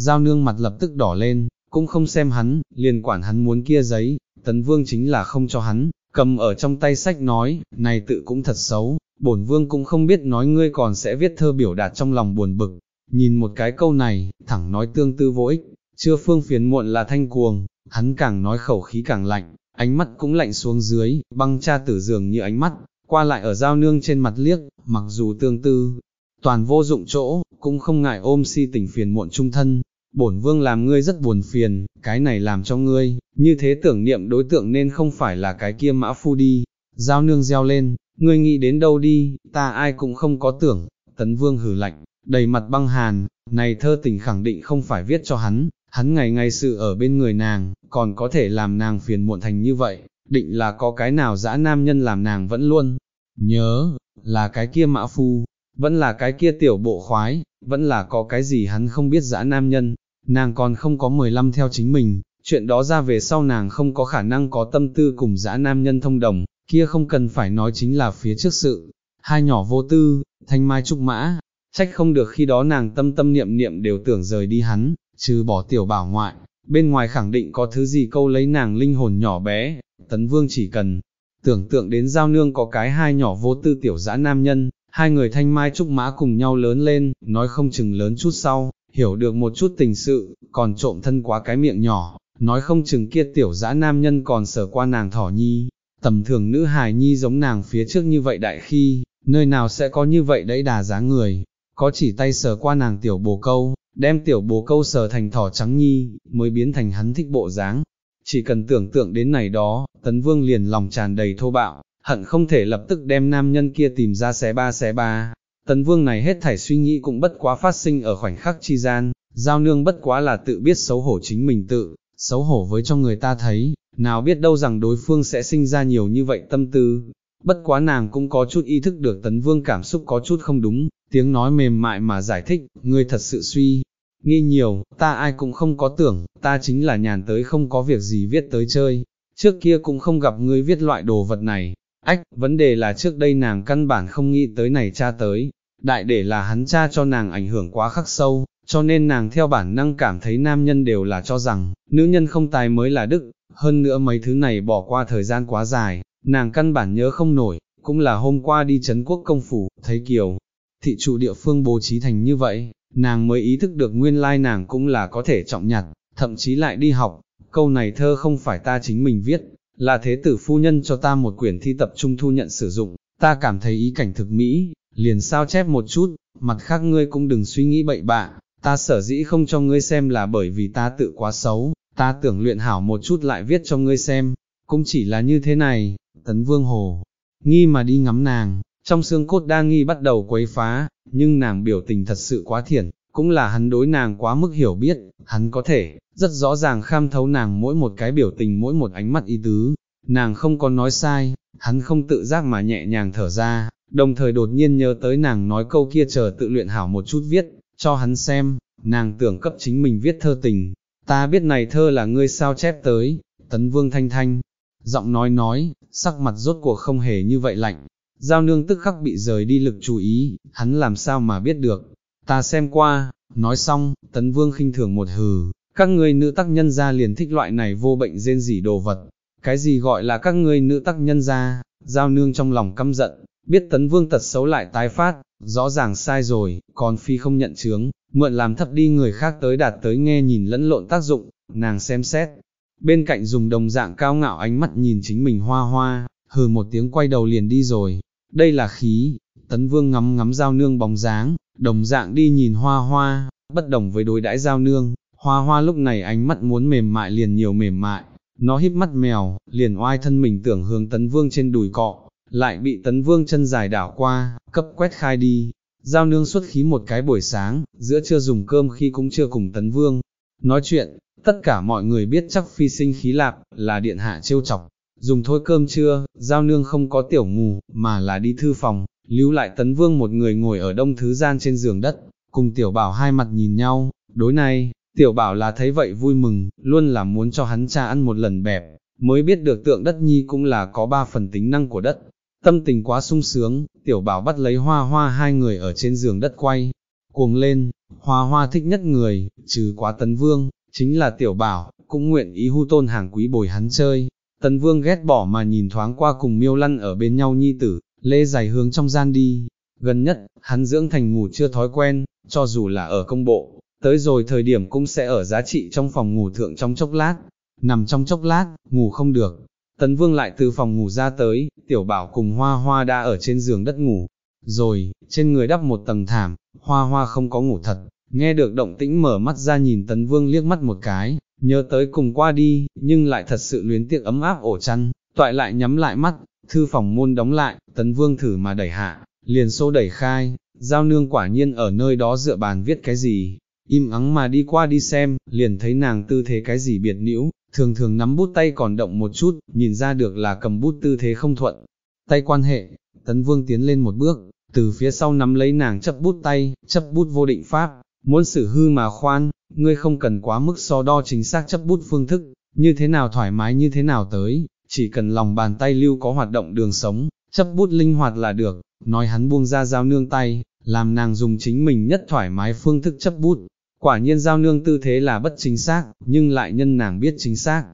giao nương mặt lập tức đỏ lên, cũng không xem hắn, liền quản hắn muốn kia giấy, tấn vương chính là không cho hắn, cầm ở trong tay sách nói, này tự cũng thật xấu, bổn vương cũng không biết nói ngươi còn sẽ viết thơ biểu đạt trong lòng buồn bực, nhìn một cái câu này, thẳng nói tương tư vô ích, chưa phương phiền muộn là thanh cuồng, hắn càng nói khẩu khí càng lạnh, ánh mắt cũng lạnh xuống dưới, băng cha tử dường như ánh mắt, qua lại ở giao nương trên mặt liếc, mặc dù tương tư, toàn vô dụng chỗ, cũng không ngại ôm si tình phiền muộn trung thân. Bổn vương làm ngươi rất buồn phiền, cái này làm cho ngươi, như thế tưởng niệm đối tượng nên không phải là cái kia mã phu đi. Giao nương gieo lên, ngươi nghĩ đến đâu đi, ta ai cũng không có tưởng, tấn vương hử lạnh, đầy mặt băng hàn, này thơ tình khẳng định không phải viết cho hắn, hắn ngày ngày sự ở bên người nàng, còn có thể làm nàng phiền muộn thành như vậy, định là có cái nào dã nam nhân làm nàng vẫn luôn, nhớ, là cái kia mã phu, vẫn là cái kia tiểu bộ khoái, vẫn là có cái gì hắn không biết dã nam nhân, nàng còn không có 15 theo chính mình, chuyện đó ra về sau nàng không có khả năng có tâm tư cùng dã nam nhân thông đồng, kia không cần phải nói chính là phía trước sự, hai nhỏ vô tư, thanh mai trúc mã, trách không được khi đó nàng tâm tâm niệm niệm đều tưởng rời đi hắn, trừ bỏ tiểu bảo ngoại, bên ngoài khẳng định có thứ gì câu lấy nàng linh hồn nhỏ bé, tấn vương chỉ cần tưởng tượng đến giao nương có cái hai nhỏ vô tư tiểu dã nam nhân, hai người thanh mai trúc mã cùng nhau lớn lên, nói không chừng lớn chút sau, hiểu được một chút tình sự, còn trộm thân quá cái miệng nhỏ, nói không chừng kia tiểu dã nam nhân còn sở qua nàng thỏ nhi, tầm thường nữ hài nhi giống nàng phía trước như vậy đại khi, nơi nào sẽ có như vậy đấy đà giá người, có chỉ tay sờ qua nàng tiểu bồ câu, đem tiểu bồ câu sờ thành thỏ trắng nhi, mới biến thành hắn thích bộ dáng. Chỉ cần tưởng tượng đến này đó, tấn vương liền lòng tràn đầy thô bạo, hận không thể lập tức đem nam nhân kia tìm ra xé ba xé ba. Tấn vương này hết thảy suy nghĩ cũng bất quá phát sinh ở khoảnh khắc chi gian, giao nương bất quá là tự biết xấu hổ chính mình tự, xấu hổ với cho người ta thấy, nào biết đâu rằng đối phương sẽ sinh ra nhiều như vậy tâm tư. Bất quá nàng cũng có chút ý thức được tấn vương cảm xúc có chút không đúng, tiếng nói mềm mại mà giải thích, ngươi thật sự suy, nghi nhiều, ta ai cũng không có tưởng, ta chính là nhàn tới không có việc gì viết tới chơi, trước kia cũng không gặp ngươi viết loại đồ vật này, ách, vấn đề là trước đây nàng căn bản không nghĩ tới này cha tới, đại để là hắn cha cho nàng ảnh hưởng quá khắc sâu, cho nên nàng theo bản năng cảm thấy nam nhân đều là cho rằng, nữ nhân không tài mới là đức, hơn nữa mấy thứ này bỏ qua thời gian quá dài, nàng căn bản nhớ không nổi, cũng là hôm qua đi chấn quốc công phủ, thấy kiều, thị trụ địa phương bố trí thành như vậy, nàng mới ý thức được nguyên lai nàng cũng là có thể trọng nhặt, thậm chí lại đi học, câu này thơ không phải ta chính mình viết, là thế tử phu nhân cho ta một quyển thi tập trung thu nhận sử dụng, ta cảm thấy ý cảnh thực mỹ, liền sao chép một chút, mặt khác ngươi cũng đừng suy nghĩ bậy bạ, ta sở dĩ không cho ngươi xem là bởi vì ta tự quá xấu, ta tưởng luyện hảo một chút lại viết cho ngươi xem, cũng chỉ là như thế này, tấn vương hồ, nghi mà đi ngắm nàng, trong xương cốt đa nghi bắt đầu quấy phá, nhưng nàng biểu tình thật sự quá thiển, cũng là hắn đối nàng quá mức hiểu biết, hắn có thể, rất rõ ràng kham thấu nàng mỗi một cái biểu tình mỗi một ánh mắt ý tứ, nàng không có nói sai, hắn không tự giác mà nhẹ nhàng thở ra, đồng thời đột nhiên nhớ tới nàng nói câu kia chờ tự luyện hảo một chút viết, cho hắn xem, nàng tưởng cấp chính mình viết thơ tình, ta biết này thơ là ngươi sao chép tới, tấn vương thanh thanh, giọng nói nói, sắc mặt rốt cuộc không hề như vậy lạnh, giao nương tức khắc bị rời đi lực chú ý, hắn làm sao mà biết được, ta xem qua, nói xong, tấn vương khinh thường một hừ, các ngươi nữ tác nhân gia liền thích loại này vô bệnh rên rỉ đồ vật, cái gì gọi là các ngươi nữ tác nhân gia, giao nương trong lòng căm giận, biết tấn vương tật xấu lại tái phát, rõ ràng sai rồi, còn phi không nhận chướng, mượn làm thấp đi người khác tới đạt tới nghe nhìn lẫn lộn tác dụng, nàng xem xét, bên cạnh dùng đồng dạng cao ngạo ánh mắt nhìn chính mình hoa hoa, hừ một tiếng quay đầu liền đi rồi, đây là khí, tấn vương ngắm ngắm giao nương bóng dáng, đồng dạng đi nhìn hoa hoa, bất đồng với đối đãi giao nương, hoa hoa lúc này ánh mắt muốn mềm mại liền nhiều mềm mại, nó híp mắt mèo, liền oai thân mình tưởng hướng tấn vương trên đùi cọ, lại bị tấn vương chân dài đảo qua, cấp quét khai đi, giao nương xuất khí một cái buổi sáng, giữa trưa dùng cơm khi cũng chưa cùng tấn vương, nói chuyện, tất cả mọi người biết chắc phi sinh khí lạp, là điện hạ trêu chọc, dùng thôi cơm trưa, giao nương không có tiểu ngủ, mà là đi thư phòng, lưu lại tấn vương một người ngồi ở đông thứ gian trên giường đất, cùng tiểu bảo hai mặt nhìn nhau, đối này, tiểu bảo là thấy vậy vui mừng, luôn là muốn cho hắn cha ăn một lần bẹp, mới biết được tượng đất nhi cũng là có ba phần tính năng của đất. Tâm tình quá sung sướng, tiểu bảo bắt lấy hoa hoa hai người ở trên giường đất quay, cuồng lên, hoa hoa thích nhất người, trừ quá tấn vương, chính là tiểu bảo, cũng nguyện ý hưu tôn hàng quý bồi hắn chơi. Tấn vương ghét bỏ mà nhìn thoáng qua cùng miêu lăn ở bên nhau nhi tử, lê giày hướng trong gian đi. Gần nhất, hắn dưỡng thành ngủ chưa thói quen, cho dù là ở công bộ, tới rồi thời điểm cũng sẽ ở giá trị trong phòng ngủ thượng trong chốc lát, nằm trong chốc lát, ngủ không được. Tấn Vương lại từ phòng ngủ ra tới, tiểu bảo cùng hoa hoa đã ở trên giường đất ngủ, rồi, trên người đắp một tầng thảm, hoa hoa không có ngủ thật, nghe được động tĩnh mở mắt ra nhìn Tấn Vương liếc mắt một cái, nhớ tới cùng qua đi, nhưng lại thật sự luyến tiếc ấm áp ổ chăn, toại lại nhắm lại mắt, thư phòng môn đóng lại, Tấn Vương thử mà đẩy hạ, liền xô đẩy khai, giao nương quả nhiên ở nơi đó dựa bàn viết cái gì, im ắng mà đi qua đi xem, liền thấy nàng tư thế cái gì biệt nữ, thường thường nắm bút tay còn động một chút, nhìn ra được là cầm bút tư thế không thuận. Tay quan hệ, tấn vương tiến lên một bước, từ phía sau nắm lấy nàng chấp bút tay, chấp bút vô định pháp, muốn xử hư mà khoan, ngươi không cần quá mức so đo chính xác chấp bút phương thức, như thế nào thoải mái như thế nào tới, chỉ cần lòng bàn tay lưu có hoạt động đường sống, chấp bút linh hoạt là được, nói hắn buông ra giao nương tay, làm nàng dùng chính mình nhất thoải mái phương thức chấp bút, Quả nhiên giao nương tư thế là bất chính xác, nhưng lại nhân nàng biết chính xác.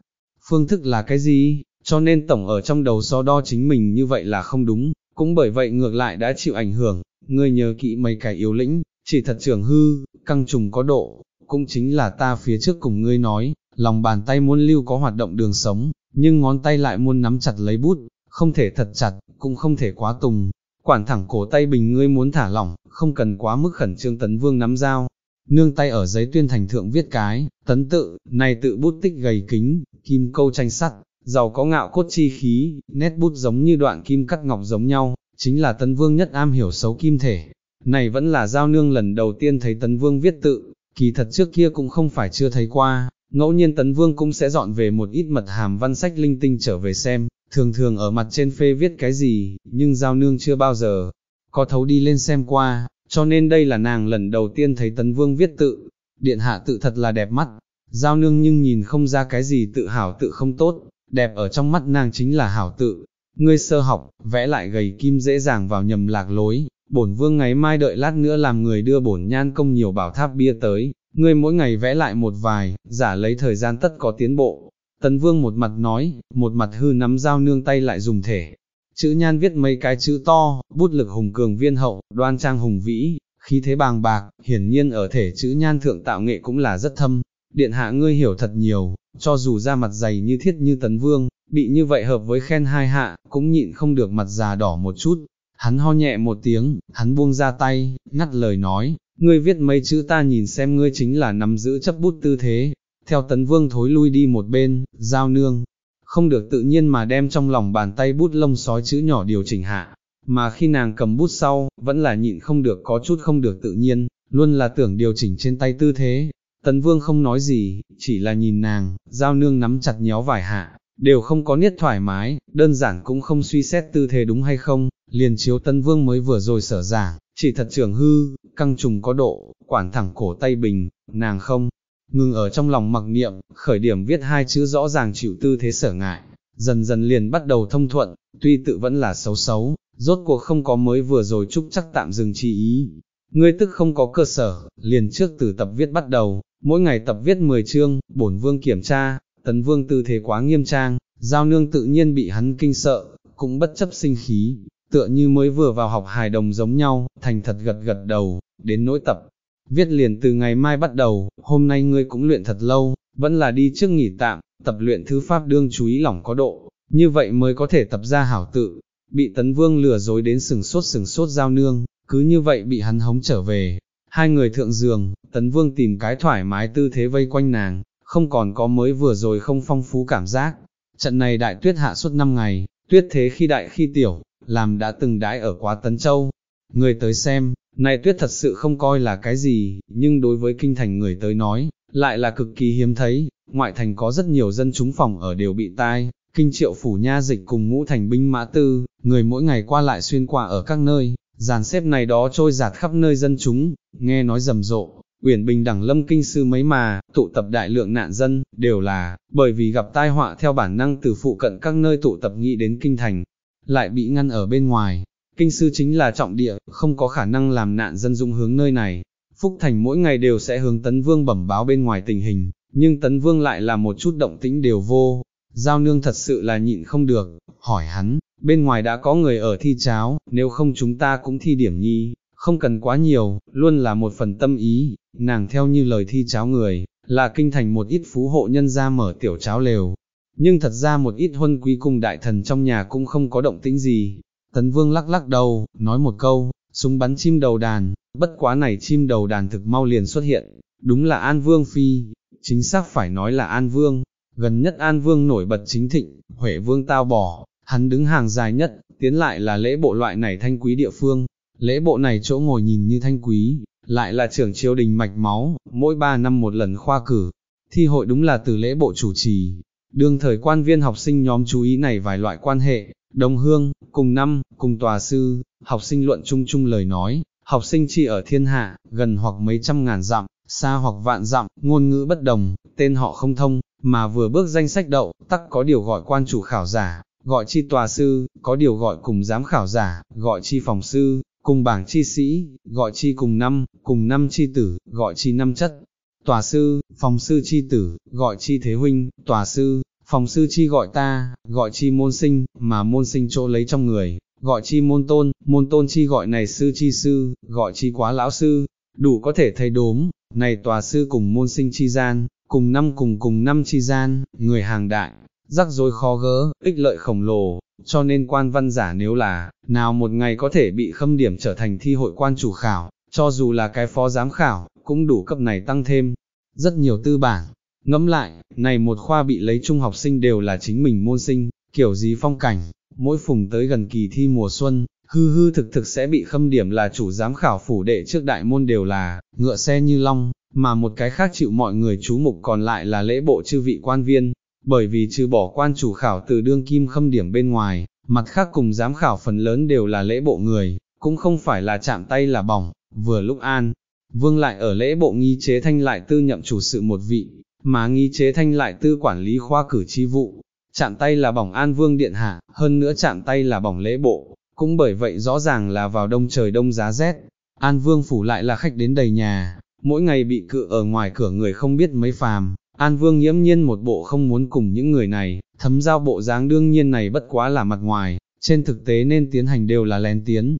Phương thức là cái gì, cho nên tổng ở trong đầu so đo chính mình như vậy là không đúng, cũng bởi vậy ngược lại đã chịu ảnh hưởng, ngươi nhớ kỹ mấy cái yếu lĩnh, chỉ thật trưởng hư, căng trùng có độ, cũng chính là ta phía trước cùng ngươi nói, lòng bàn tay muốn lưu có hoạt động đường sống, nhưng ngón tay lại muốn nắm chặt lấy bút, không thể thật chặt, cũng không thể quá tùng, quản thẳng cổ tay bình ngươi muốn thả lỏng, không cần quá mức khẩn trương tấn vương nắm dao, nương tay ở giấy tuyên thành thượng viết cái, tấn tự, này tự bút tích gầy kính, kim câu tranh sắt, giàu có ngạo cốt chi khí, nét bút giống như đoạn kim cắt ngọc giống nhau, chính là tấn vương nhất am hiểu xấu kim thể. Này vẫn là giao nương lần đầu tiên thấy tấn vương viết tự, kỳ thật trước kia cũng không phải chưa thấy qua, ngẫu nhiên tấn vương cũng sẽ dọn về một ít mật hàm văn sách linh tinh trở về xem, thường thường ở mặt trên phê viết cái gì, nhưng giao nương chưa bao giờ có thấu đi lên xem qua, cho nên đây là nàng lần đầu tiên thấy tấn vương viết tự, điện hạ tự thật là đẹp mắt, giao nương nhưng nhìn không ra cái gì tự hảo tự không tốt, đẹp ở trong mắt nàng chính là hảo tự, ngươi sơ học, vẽ lại gầy kim dễ dàng vào nhầm lạc lối, bổn vương ngày mai đợi lát nữa làm người đưa bổn nhan công nhiều bảo tháp bia tới, ngươi mỗi ngày vẽ lại một vài, giả lấy thời gian tất có tiến bộ. Tấn vương một mặt nói, một mặt hư nắm dao nương tay lại dùng thể, Chữ nhan viết mấy cái chữ to, bút lực hùng cường viên hậu, đoan trang hùng vĩ, khí thế bàng bạc, hiển nhiên ở thể chữ nhan thượng tạo nghệ cũng là rất thâm. Điện hạ ngươi hiểu thật nhiều, cho dù ra mặt dày như thiết như tấn vương, bị như vậy hợp với khen hai hạ, cũng nhịn không được mặt già đỏ một chút. Hắn ho nhẹ một tiếng, hắn buông ra tay, ngắt lời nói, ngươi viết mấy chữ ta nhìn xem ngươi chính là nắm giữ chấp bút tư thế. Theo tấn vương thối lui đi một bên, giao nương, không được tự nhiên mà đem trong lòng bàn tay bút lông sói chữ nhỏ điều chỉnh hạ, mà khi nàng cầm bút sau, vẫn là nhịn không được có chút không được tự nhiên, luôn là tưởng điều chỉnh trên tay tư thế. Tấn Vương không nói gì, chỉ là nhìn nàng, giao nương nắm chặt nhéo vải hạ, đều không có niết thoải mái, đơn giản cũng không suy xét tư thế đúng hay không, liền chiếu Tấn Vương mới vừa rồi sở giảng, chỉ thật trường hư, căng trùng có độ, quản thẳng cổ tay bình, nàng không, ngừng ở trong lòng mặc niệm, khởi điểm viết hai chữ rõ ràng chịu tư thế sở ngại, dần dần liền bắt đầu thông thuận, tuy tự vẫn là xấu xấu, rốt cuộc không có mới vừa rồi chúc chắc tạm dừng chi ý. Ngươi tức không có cơ sở, liền trước từ tập viết bắt đầu, mỗi ngày tập viết 10 chương, bổn vương kiểm tra, tấn vương tư thế quá nghiêm trang, giao nương tự nhiên bị hắn kinh sợ, cũng bất chấp sinh khí, tựa như mới vừa vào học hài đồng giống nhau, thành thật gật gật đầu, đến nỗi tập, viết liền từ ngày mai bắt đầu, hôm nay ngươi cũng luyện thật lâu, vẫn là đi trước nghỉ tạm, tập luyện thứ pháp đương chú ý lỏng có độ, như vậy mới có thể tập ra hảo tự, bị tấn vương lừa dối đến sừng sốt sừng sốt giao nương, cứ như vậy bị hắn hống trở về, hai người thượng giường, tấn vương tìm cái thoải mái tư thế vây quanh nàng, không còn có mới vừa rồi không phong phú cảm giác, trận này đại tuyết hạ suốt 5 ngày, tuyết thế khi đại khi tiểu, làm đã từng đãi ở quá tấn châu, người tới xem, này tuyết thật sự không coi là cái gì, nhưng đối với kinh thành người tới nói, lại là cực kỳ hiếm thấy, ngoại thành có rất nhiều dân chúng phòng ở đều bị tai, kinh triệu phủ nha dịch cùng ngũ thành binh mã tư, người mỗi ngày qua lại xuyên qua ở các nơi, dàn xếp này đó trôi giạt khắp nơi dân chúng, nghe nói rầm rộ, Uyển Bình đẳng lâm kinh sư mấy mà, tụ tập đại lượng nạn dân, đều là, bởi vì gặp tai họa theo bản năng từ phụ cận các nơi tụ tập nghĩ đến kinh thành, lại bị ngăn ở bên ngoài, kinh sư chính là trọng địa, không có khả năng làm nạn dân dung hướng nơi này, Phúc Thành mỗi ngày đều sẽ hướng Tấn Vương bẩm báo bên ngoài tình hình, nhưng Tấn Vương lại là một chút động tĩnh đều vô. Giao nương thật sự là nhịn không được, hỏi hắn, bên ngoài đã có người ở thi cháo, nếu không chúng ta cũng thi điểm nhi, không cần quá nhiều, luôn là một phần tâm ý, nàng theo như lời thi cháo người, là kinh thành một ít phú hộ nhân ra mở tiểu cháo lều. Nhưng thật ra một ít huân quý cung đại thần trong nhà cũng không có động tĩnh gì. Tấn Vương lắc lắc đầu, nói một câu, súng bắn chim đầu đàn, bất quá này chim đầu đàn thực mau liền xuất hiện, đúng là An Vương Phi, chính xác phải nói là An Vương, gần nhất An Vương nổi bật chính thịnh, Huệ Vương tao bỏ, hắn đứng hàng dài nhất, tiến lại là lễ bộ loại này thanh quý địa phương, lễ bộ này chỗ ngồi nhìn như thanh quý, lại là trưởng triều đình mạch máu, mỗi ba năm một lần khoa cử, thi hội đúng là từ lễ bộ chủ trì, đương thời quan viên học sinh nhóm chú ý này vài loại quan hệ, đồng hương, cùng năm, cùng tòa sư, học sinh luận chung chung lời nói, học sinh chỉ ở thiên hạ, gần hoặc mấy trăm ngàn dặm, xa hoặc vạn dặm, ngôn ngữ bất đồng, tên họ không thông, mà vừa bước danh sách đậu, tắc có điều gọi quan chủ khảo giả, gọi chi tòa sư, có điều gọi cùng giám khảo giả, gọi chi phòng sư, cùng bảng chi sĩ, gọi chi cùng năm, cùng năm chi tử, gọi chi năm chất. Tòa sư, phòng sư chi tử, gọi chi thế huynh, tòa sư, phòng sư chi gọi ta, gọi chi môn sinh, mà môn sinh chỗ lấy trong người, gọi chi môn tôn, môn tôn chi gọi này sư chi sư, gọi chi quá lão sư, đủ có thể thấy đốm, này tòa sư cùng môn sinh chi gian, cùng năm cùng cùng năm chi gian, người hàng đại, rắc rối khó gỡ, ích lợi khổng lồ, cho nên quan văn giả nếu là, nào một ngày có thể bị khâm điểm trở thành thi hội quan chủ khảo, cho dù là cái phó giám khảo, cũng đủ cấp này tăng thêm, rất nhiều tư bản. Ngẫm lại, này một khoa bị lấy trung học sinh đều là chính mình môn sinh, kiểu gì phong cảnh, mỗi phùng tới gần kỳ thi mùa xuân, hư hư thực thực sẽ bị khâm điểm là chủ giám khảo phủ đệ trước đại môn đều là, ngựa xe như long, mà một cái khác chịu mọi người chú mục còn lại là lễ bộ chư vị quan viên, bởi vì trừ bỏ quan chủ khảo từ đương kim khâm điểm bên ngoài, mặt khác cùng giám khảo phần lớn đều là lễ bộ người, cũng không phải là chạm tay là bỏng, vừa lúc an. Vương lại ở lễ bộ nghi chế thanh lại tư nhậm chủ sự một vị, mà nghi chế thanh lại tư quản lý khoa cử chi vụ, chạm tay là bỏng an vương điện hạ, hơn nữa chạm tay là bỏng lễ bộ, cũng bởi vậy rõ ràng là vào đông trời đông giá rét, an vương phủ lại là khách đến đầy nhà, mỗi ngày bị cự ở ngoài cửa người không biết mấy phàm, An Vương nhiễm nhiên một bộ không muốn cùng những người này, thấm giao bộ dáng đương nhiên này bất quá là mặt ngoài, trên thực tế nên tiến hành đều là lén tiến.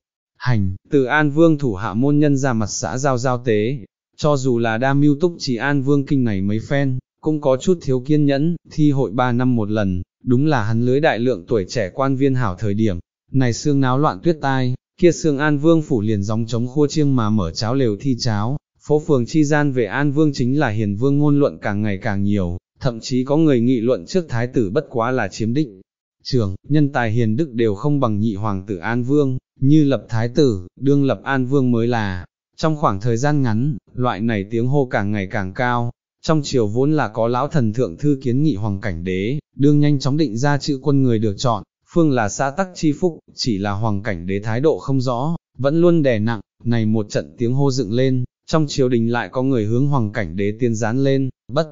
Hành, từ An Vương thủ hạ môn nhân ra mặt xã giao giao tế, cho dù là đa mưu túc chỉ An Vương kinh này mấy phen, cũng có chút thiếu kiên nhẫn, thi hội ba năm một lần, đúng là hắn lưới đại lượng tuổi trẻ quan viên hảo thời điểm, này xương náo loạn tuyết tai, kia xương An Vương phủ liền gióng chống khua chiêng mà mở cháo lều thi cháo, phố phường chi gian về An Vương chính là hiền vương ngôn luận càng ngày càng nhiều, thậm chí có người nghị luận trước thái tử bất quá là chiếm định. Trường, nhân tài hiền đức đều không bằng nhị hoàng tử An Vương, như lập thái tử, đương lập An Vương mới là. Trong khoảng thời gian ngắn, loại này tiếng hô càng ngày càng cao, trong triều vốn là có lão thần thượng thư kiến nghị hoàng cảnh đế, đương nhanh chóng định ra chữ quân người được chọn, phương là xã tắc chi phúc, chỉ là hoàng cảnh đế thái độ không rõ, vẫn luôn đè nặng, này một trận tiếng hô dựng lên, trong triều đình lại có người hướng hoàng cảnh đế tiên dán lên, bất,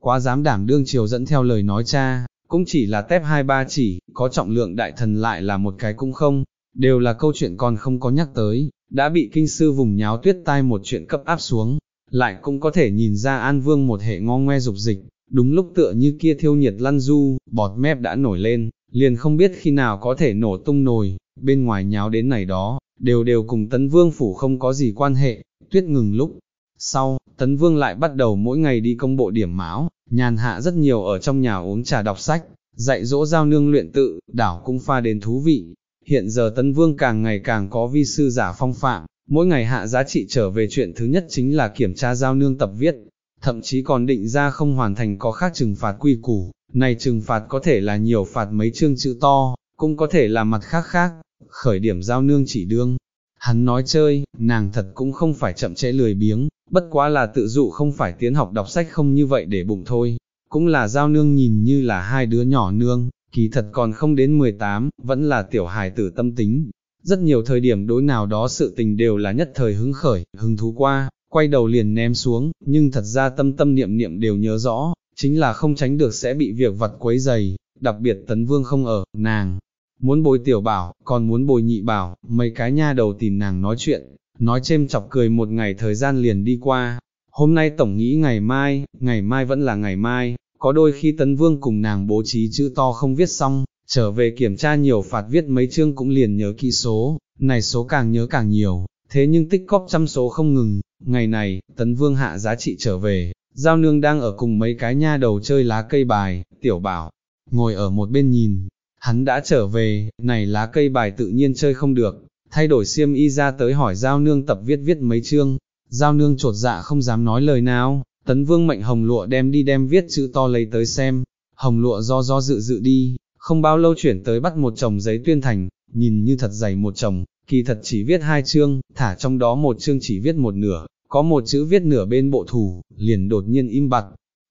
quá dám đảm đương triều dẫn theo lời nói cha, cũng chỉ là tép hai ba chỉ, có trọng lượng đại thần lại là một cái cũng không, đều là câu chuyện còn không có nhắc tới, đã bị kinh sư vùng nháo tuyết tai một chuyện cấp áp xuống, lại cũng có thể nhìn ra An Vương một hệ ngo ngoe dục dịch, đúng lúc tựa như kia thiêu nhiệt lăn du, bọt mép đã nổi lên, liền không biết khi nào có thể nổ tung nồi, bên ngoài nháo đến này đó, đều đều cùng tấn vương phủ không có gì quan hệ, tuyết ngừng lúc. Sau, Tấn Vương lại bắt đầu mỗi ngày đi công bộ điểm máu, nhàn hạ rất nhiều ở trong nhà uống trà đọc sách, dạy dỗ giao nương luyện tự, đảo cũng pha đến thú vị. Hiện giờ Tấn Vương càng ngày càng có vi sư giả phong phạm, mỗi ngày hạ giá trị trở về chuyện thứ nhất chính là kiểm tra giao nương tập viết, thậm chí còn định ra không hoàn thành có khác trừng phạt quy củ, này trừng phạt có thể là nhiều phạt mấy chương chữ to, cũng có thể là mặt khác khác, khởi điểm giao nương chỉ đương, Hắn nói chơi, nàng thật cũng không phải chậm trễ lười biếng, bất quá là tự dụ không phải tiến học đọc sách không như vậy để bụng thôi. Cũng là giao nương nhìn như là hai đứa nhỏ nương, kỳ thật còn không đến 18, vẫn là tiểu hài tử tâm tính. Rất nhiều thời điểm đối nào đó sự tình đều là nhất thời hứng khởi, hứng thú qua, quay đầu liền ném xuống, nhưng thật ra tâm tâm niệm niệm đều nhớ rõ, chính là không tránh được sẽ bị việc vặt quấy dày, đặc biệt tấn vương không ở, nàng, muốn bồi tiểu bảo, còn muốn bồi nhị bảo, mấy cái nha đầu tìm nàng nói chuyện, nói chêm chọc cười một ngày thời gian liền đi qua. Hôm nay tổng nghĩ ngày mai, ngày mai vẫn là ngày mai, có đôi khi tấn vương cùng nàng bố trí chữ to không viết xong, trở về kiểm tra nhiều phạt viết mấy chương cũng liền nhớ kỹ số, này số càng nhớ càng nhiều, thế nhưng tích cóp trăm số không ngừng, ngày này, tấn vương hạ giá trị trở về, giao nương đang ở cùng mấy cái nha đầu chơi lá cây bài, tiểu bảo, ngồi ở một bên nhìn, hắn đã trở về, này lá cây bài tự nhiên chơi không được, thay đổi xiêm y ra tới hỏi giao nương tập viết viết mấy chương, giao nương trột dạ không dám nói lời nào, tấn vương mệnh hồng lụa đem đi đem viết chữ to lấy tới xem, hồng lụa do do dự dự đi, không bao lâu chuyển tới bắt một chồng giấy tuyên thành, nhìn như thật dày một chồng, kỳ thật chỉ viết hai chương, thả trong đó một chương chỉ viết một nửa, có một chữ viết nửa bên bộ thủ, liền đột nhiên im bặt.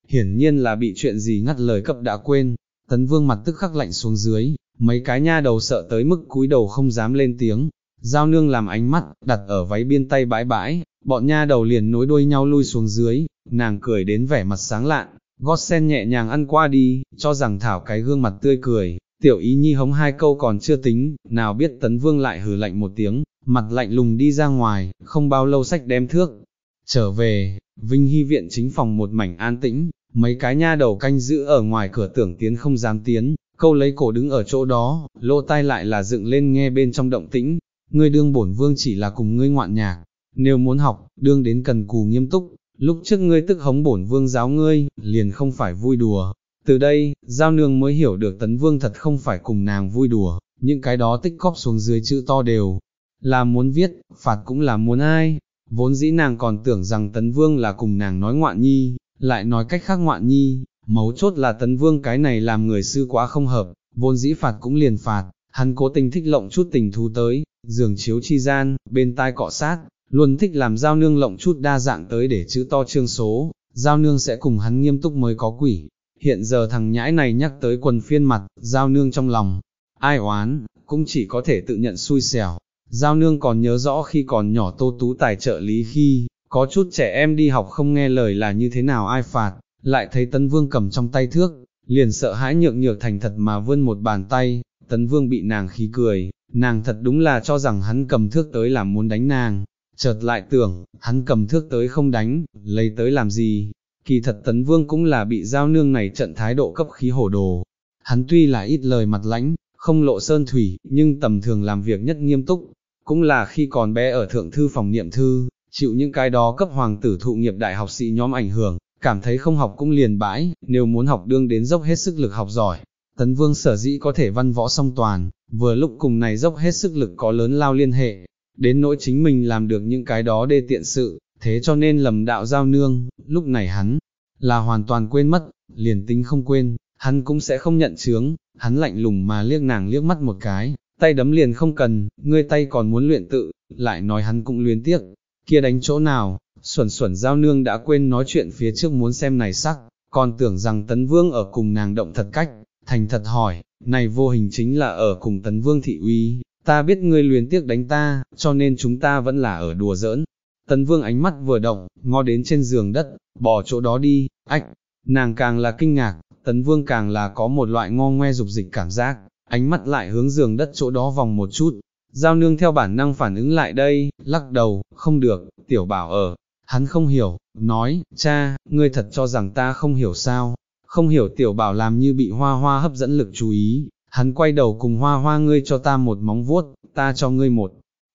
Hiển nhiên là bị chuyện gì ngắt lời cập đã quên, tấn vương mặt tức khắc lạnh xuống dưới, mấy cái nha đầu sợ tới mức cúi đầu không dám lên tiếng, giao nương làm ánh mắt, đặt ở váy biên tay bãi bãi, bọn nha đầu liền nối đuôi nhau lui xuống dưới, nàng cười đến vẻ mặt sáng lạn, gót sen nhẹ nhàng ăn qua đi, cho rằng thảo cái gương mặt tươi cười, tiểu ý nhi hống hai câu còn chưa tính, nào biết tấn vương lại hừ lạnh một tiếng, mặt lạnh lùng đi ra ngoài, không bao lâu sách đem thước. Trở về, Vinh Hy viện chính phòng một mảnh an tĩnh, mấy cái nha đầu canh giữ ở ngoài cửa tưởng tiến không dám tiến, câu lấy cổ đứng ở chỗ đó, lỗ tai lại là dựng lên nghe bên trong động tĩnh, ngươi đương bổn vương chỉ là cùng ngươi ngoạn nhạc, nếu muốn học, đương đến cần cù nghiêm túc, lúc trước ngươi tức hống bổn vương giáo ngươi, liền không phải vui đùa. Từ đây, giao nương mới hiểu được tấn vương thật không phải cùng nàng vui đùa, những cái đó tích cóp xuống dưới chữ to đều, là muốn viết, phạt cũng là muốn ai, vốn dĩ nàng còn tưởng rằng tấn vương là cùng nàng nói ngoạn nhi, lại nói cách khác ngoạn nhi, mấu chốt là tấn vương cái này làm người sư quá không hợp, vốn dĩ phạt cũng liền phạt, hắn cố tình thích lộng chút tình thú tới, giường chiếu chi gian, bên tai cọ sát, luôn thích làm giao nương lộng chút đa dạng tới để chữ to chương số, giao nương sẽ cùng hắn nghiêm túc mới có quỷ. Hiện giờ thằng nhãi này nhắc tới quần phiên mặt, giao nương trong lòng, ai oán, cũng chỉ có thể tự nhận xui xẻo. Giao nương còn nhớ rõ khi còn nhỏ tô tú tài trợ lý khi, có chút trẻ em đi học không nghe lời là như thế nào ai phạt, lại thấy tấn vương cầm trong tay thước, liền sợ hãi nhượng nhược thành thật mà vươn một bàn tay, tấn vương bị nàng khí cười, nàng thật đúng là cho rằng hắn cầm thước tới là muốn đánh nàng, chợt lại tưởng, hắn cầm thước tới không đánh, lấy tới làm gì, kỳ thật tấn vương cũng là bị giao nương này trận thái độ cấp khí hổ đồ, hắn tuy là ít lời mặt lãnh, không lộ sơn thủy, nhưng tầm thường làm việc nhất nghiêm túc, cũng là khi còn bé ở thượng thư phòng niệm thư, chịu những cái đó cấp hoàng tử thụ nghiệp đại học sĩ nhóm ảnh hưởng, cảm thấy không học cũng liền bãi, nếu muốn học đương đến dốc hết sức lực học giỏi. Tấn Vương sở dĩ có thể văn võ song toàn, vừa lúc cùng này dốc hết sức lực có lớn lao liên hệ, đến nỗi chính mình làm được những cái đó đê tiện sự, thế cho nên lầm đạo giao nương, lúc này hắn, là hoàn toàn quên mất, liền tính không quên, hắn cũng sẽ không nhận chướng, hắn lạnh lùng mà liếc nàng liếc mắt một cái, tay đấm liền không cần, ngươi tay còn muốn luyện tự, lại nói hắn cũng luyến tiếc, kia đánh chỗ nào, xuẩn xuẩn giao nương đã quên nói chuyện phía trước muốn xem này sắc, còn tưởng rằng tấn vương ở cùng nàng động thật cách, thành thật hỏi, này vô hình chính là ở cùng tấn vương thị uy, ta biết ngươi luyến tiếc đánh ta, cho nên chúng ta vẫn là ở đùa giỡn. Tấn vương ánh mắt vừa động, ngó đến trên giường đất, bỏ chỗ đó đi, ách, nàng càng là kinh ngạc, tấn vương càng là có một loại ngo ngoe dục dịch cảm giác, ánh mắt lại hướng giường đất chỗ đó vòng một chút, giao nương theo bản năng phản ứng lại đây, lắc đầu, không được, tiểu bảo ở, hắn không hiểu, nói, cha, ngươi thật cho rằng ta không hiểu sao, không hiểu tiểu bảo làm như bị hoa hoa hấp dẫn lực chú ý, hắn quay đầu cùng hoa hoa ngươi cho ta một móng vuốt, ta cho ngươi một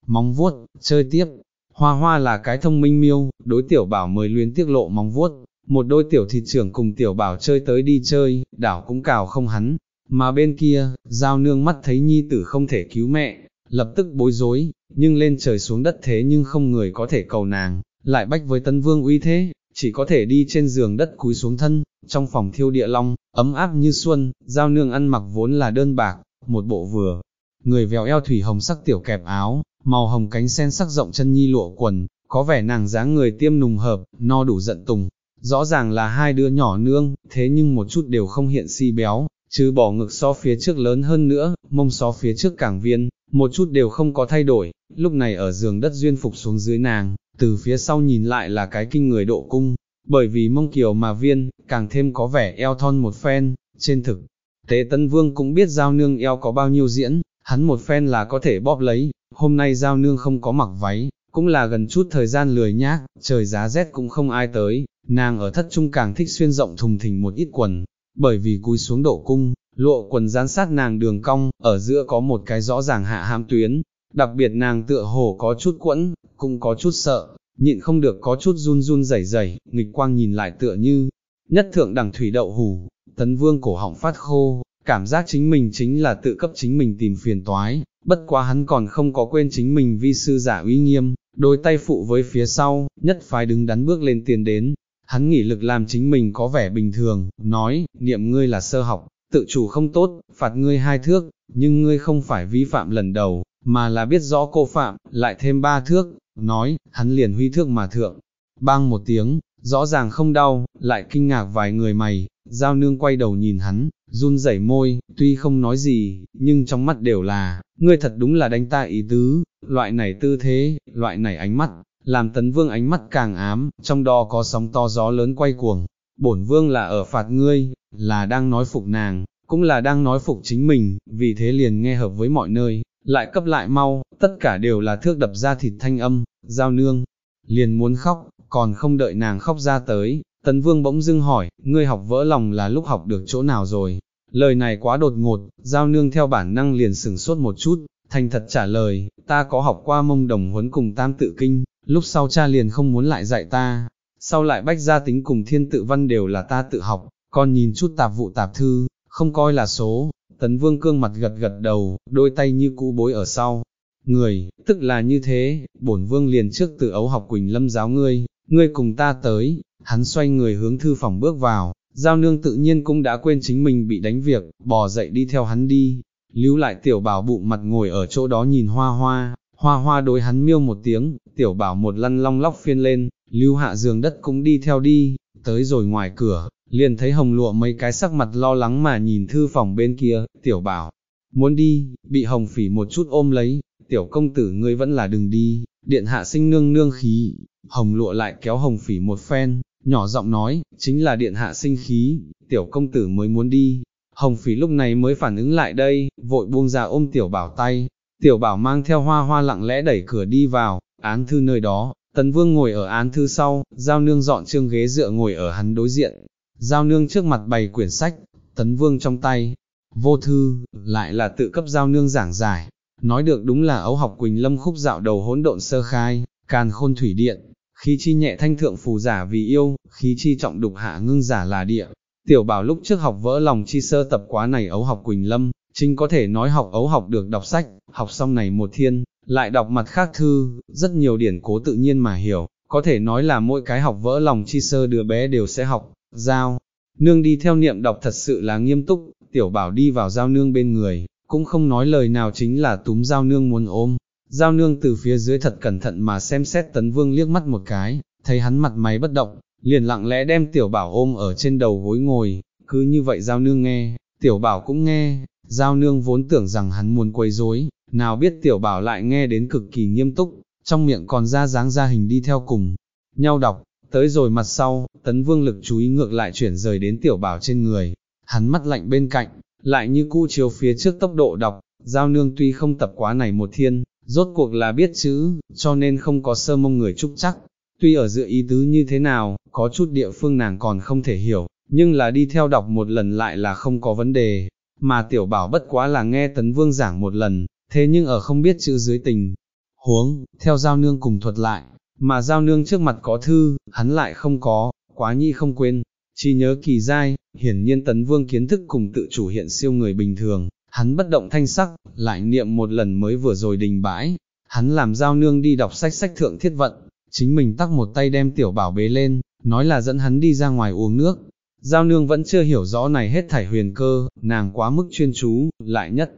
móng vuốt, chơi tiếp, hoa hoa là cái thông minh miêu, đối tiểu bảo mới luyến tiết lộ móng vuốt, một đôi tiểu thịt trưởng cùng tiểu bảo chơi tới đi chơi, đảo cũng cào không hắn, mà bên kia, giao nương mắt thấy nhi tử không thể cứu mẹ, lập tức bối rối, nhưng lên trời xuống đất thế nhưng không người có thể cầu nàng, lại bách với tân vương uy thế, chỉ có thể đi trên giường đất cúi xuống thân, trong phòng thiêu địa long, ấm áp như xuân, giao nương ăn mặc vốn là đơn bạc, một bộ vừa, người vèo eo thủy hồng sắc tiểu kẹp áo, màu hồng cánh sen sắc rộng chân nhi lụa quần, có vẻ nàng dáng người tiêm nùng hợp, no đủ giận tùng, rõ ràng là hai đứa nhỏ nương, thế nhưng một chút đều không hiện si béo, chứ bỏ ngực so phía trước lớn hơn nữa, mông so phía trước càng viên, một chút đều không có thay đổi, lúc này ở giường đất duyên phục xuống dưới nàng, từ phía sau nhìn lại là cái kinh người độ cung, bởi vì mông kiều mà viên, càng thêm có vẻ eo thon một phen, trên thực Tế Tân Vương cũng biết giao nương eo có bao nhiêu diễn, hắn một phen là có thể bóp lấy, hôm nay giao nương không có mặc váy, cũng là gần chút thời gian lười nhác, trời giá rét cũng không ai tới, nàng ở thất trung càng thích xuyên rộng thùng thình một ít quần, bởi vì cúi xuống độ cung, lộ quần gián sát nàng đường cong, ở giữa có một cái rõ ràng hạ hàm tuyến, đặc biệt nàng tựa hồ có chút quẫn, cũng có chút sợ, nhịn không được có chút run run rẩy rẩy, nghịch quang nhìn lại tựa như, nhất thượng đẳng thủy đậu hủ, tấn vương cổ họng phát khô, cảm giác chính mình chính là tự cấp chính mình tìm phiền toái, bất quá hắn còn không có quên chính mình vi sư giả uy nghiêm, đôi tay phụ với phía sau, nhất phái đứng đắn bước lên tiền đến, hắn nghỉ lực làm chính mình có vẻ bình thường, nói, niệm ngươi là sơ học, tự chủ không tốt, phạt ngươi hai thước, nhưng ngươi không phải vi phạm lần đầu, mà là biết rõ cô phạm, lại thêm ba thước, nói, hắn liền huy thước mà thượng, bang một tiếng, rõ ràng không đau, lại kinh ngạc vài người mày, giao nương quay đầu nhìn hắn, run rẩy môi, tuy không nói gì, nhưng trong mắt đều là, ngươi thật đúng là đánh ta ý tứ, loại này tư thế, loại này ánh mắt, làm tấn vương ánh mắt càng ám, trong đó có sóng to gió lớn quay cuồng, bổn vương là ở phạt ngươi, là đang nói phục nàng, cũng là đang nói phục chính mình, vì thế liền nghe hợp với mọi nơi, lại cấp lại mau, tất cả đều là thước đập ra thịt thanh âm, giao nương, liền muốn khóc, còn không đợi nàng khóc ra tới, tấn vương bỗng dưng hỏi, ngươi học vỡ lòng là lúc học được chỗ nào rồi, lời này quá đột ngột, giao nương theo bản năng liền sửng sốt một chút, thành thật trả lời, ta có học qua mông đồng huấn cùng tam tự kinh, lúc sau cha liền không muốn lại dạy ta, sau lại bách gia tính cùng thiên tự văn đều là ta tự học, còn nhìn chút tạp vụ tạp thư, không coi là số, tấn vương cương mặt gật gật đầu, đôi tay như cũ bối ở sau. Người, tức là như thế, bổn vương liền trước từ ấu học Quỳnh Lâm giáo ngươi, ngươi cùng ta tới, hắn xoay người hướng thư phòng bước vào, giao nương tự nhiên cũng đã quên chính mình bị đánh việc, bò dậy đi theo hắn đi, lưu lại tiểu bảo bụng mặt ngồi ở chỗ đó nhìn hoa hoa, hoa hoa đối hắn miêu một tiếng, tiểu bảo một lăn long lóc phiên lên, lưu hạ giường đất cũng đi theo đi, tới rồi ngoài cửa, liền thấy hồng lụa mấy cái sắc mặt lo lắng mà nhìn thư phòng bên kia, tiểu bảo, muốn đi, bị hồng phỉ một chút ôm lấy, tiểu công tử ngươi vẫn là đừng đi, điện hạ sinh nương nương khí, hồng lụa lại kéo hồng phỉ một phen, nhỏ giọng nói, chính là điện hạ sinh khí, tiểu công tử mới muốn đi, hồng phỉ lúc này mới phản ứng lại đây, vội buông ra ôm tiểu bảo tay, tiểu bảo mang theo hoa hoa lặng lẽ đẩy cửa đi vào, án thư nơi đó, tấn vương ngồi ở án thư sau, giao nương dọn trương ghế dựa ngồi ở hắn đối diện, giao nương trước mặt bày quyển sách, tấn vương trong tay, vô thư, lại là tự cấp giao nương giảng giải, nói được đúng là ấu học Quỳnh Lâm khúc dạo đầu hỗn độn sơ khai, càn khôn thủy điện, khí chi nhẹ thanh thượng phù giả vì yêu, khí chi trọng đục hạ ngưng giả là địa. Tiểu bảo lúc trước học vỡ lòng chi sơ tập quá này ấu học Quỳnh Lâm, chính có thể nói học ấu học được đọc sách, học xong này một thiên, lại đọc mặt khác thư, rất nhiều điển cố tự nhiên mà hiểu, có thể nói là mỗi cái học vỡ lòng chi sơ đứa bé đều sẽ học, giao. Nương đi theo niệm đọc thật sự là nghiêm túc, tiểu bảo đi vào giao nương bên người, cũng không nói lời nào chính là túm giao nương muốn ôm. Giao nương từ phía dưới thật cẩn thận mà xem xét tấn vương liếc mắt một cái, thấy hắn mặt máy bất động, liền lặng lẽ đem tiểu bảo ôm ở trên đầu gối ngồi, cứ như vậy giao nương nghe, tiểu bảo cũng nghe, giao nương vốn tưởng rằng hắn muốn quấy rối, nào biết tiểu bảo lại nghe đến cực kỳ nghiêm túc, trong miệng còn ra dáng ra hình đi theo cùng, nhau đọc, tới rồi mặt sau, tấn vương lực chú ý ngược lại chuyển rời đến tiểu bảo trên người, hắn mắt lạnh bên cạnh, lại như cu chiếu phía trước tốc độ đọc, giao nương tuy không tập quá này một thiên, rốt cuộc là biết chữ, cho nên không có sơ mông người trúc chắc, tuy ở giữa ý tứ như thế nào, có chút địa phương nàng còn không thể hiểu, nhưng là đi theo đọc một lần lại là không có vấn đề, mà tiểu bảo bất quá là nghe tấn vương giảng một lần, thế nhưng ở không biết chữ dưới tình, huống, theo giao nương cùng thuật lại, mà giao nương trước mặt có thư, hắn lại không có, quá nhi không quên, chỉ nhớ kỳ dai, hiển nhiên tấn vương kiến thức cùng tự chủ hiện siêu người bình thường, hắn bất động thanh sắc, lại niệm một lần mới vừa rồi đình bãi, hắn làm giao nương đi đọc sách sách thượng thiết vận, chính mình tắc một tay đem tiểu bảo bế lên, nói là dẫn hắn đi ra ngoài uống nước. Giao nương vẫn chưa hiểu rõ này hết thảy huyền cơ, nàng quá mức chuyên chú, lại nhất.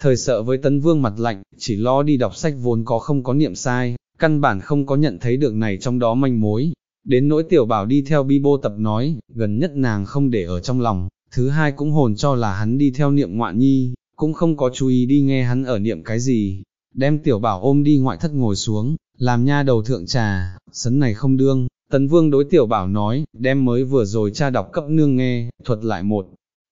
Thời sợ với tấn vương mặt lạnh, chỉ lo đi đọc sách vốn có không có niệm sai, căn bản không có nhận thấy được này trong đó manh mối. Đến nỗi tiểu bảo đi theo bi bô tập nói, gần nhất nàng không để ở trong lòng, thứ hai cũng hồn cho là hắn đi theo niệm ngoạn nhi, cũng không có chú ý đi nghe hắn ở niệm cái gì, đem tiểu bảo ôm đi ngoại thất ngồi xuống, làm nha đầu thượng trà, sấn này không đương, tấn vương đối tiểu bảo nói, đem mới vừa rồi cha đọc cấp nương nghe, thuật lại một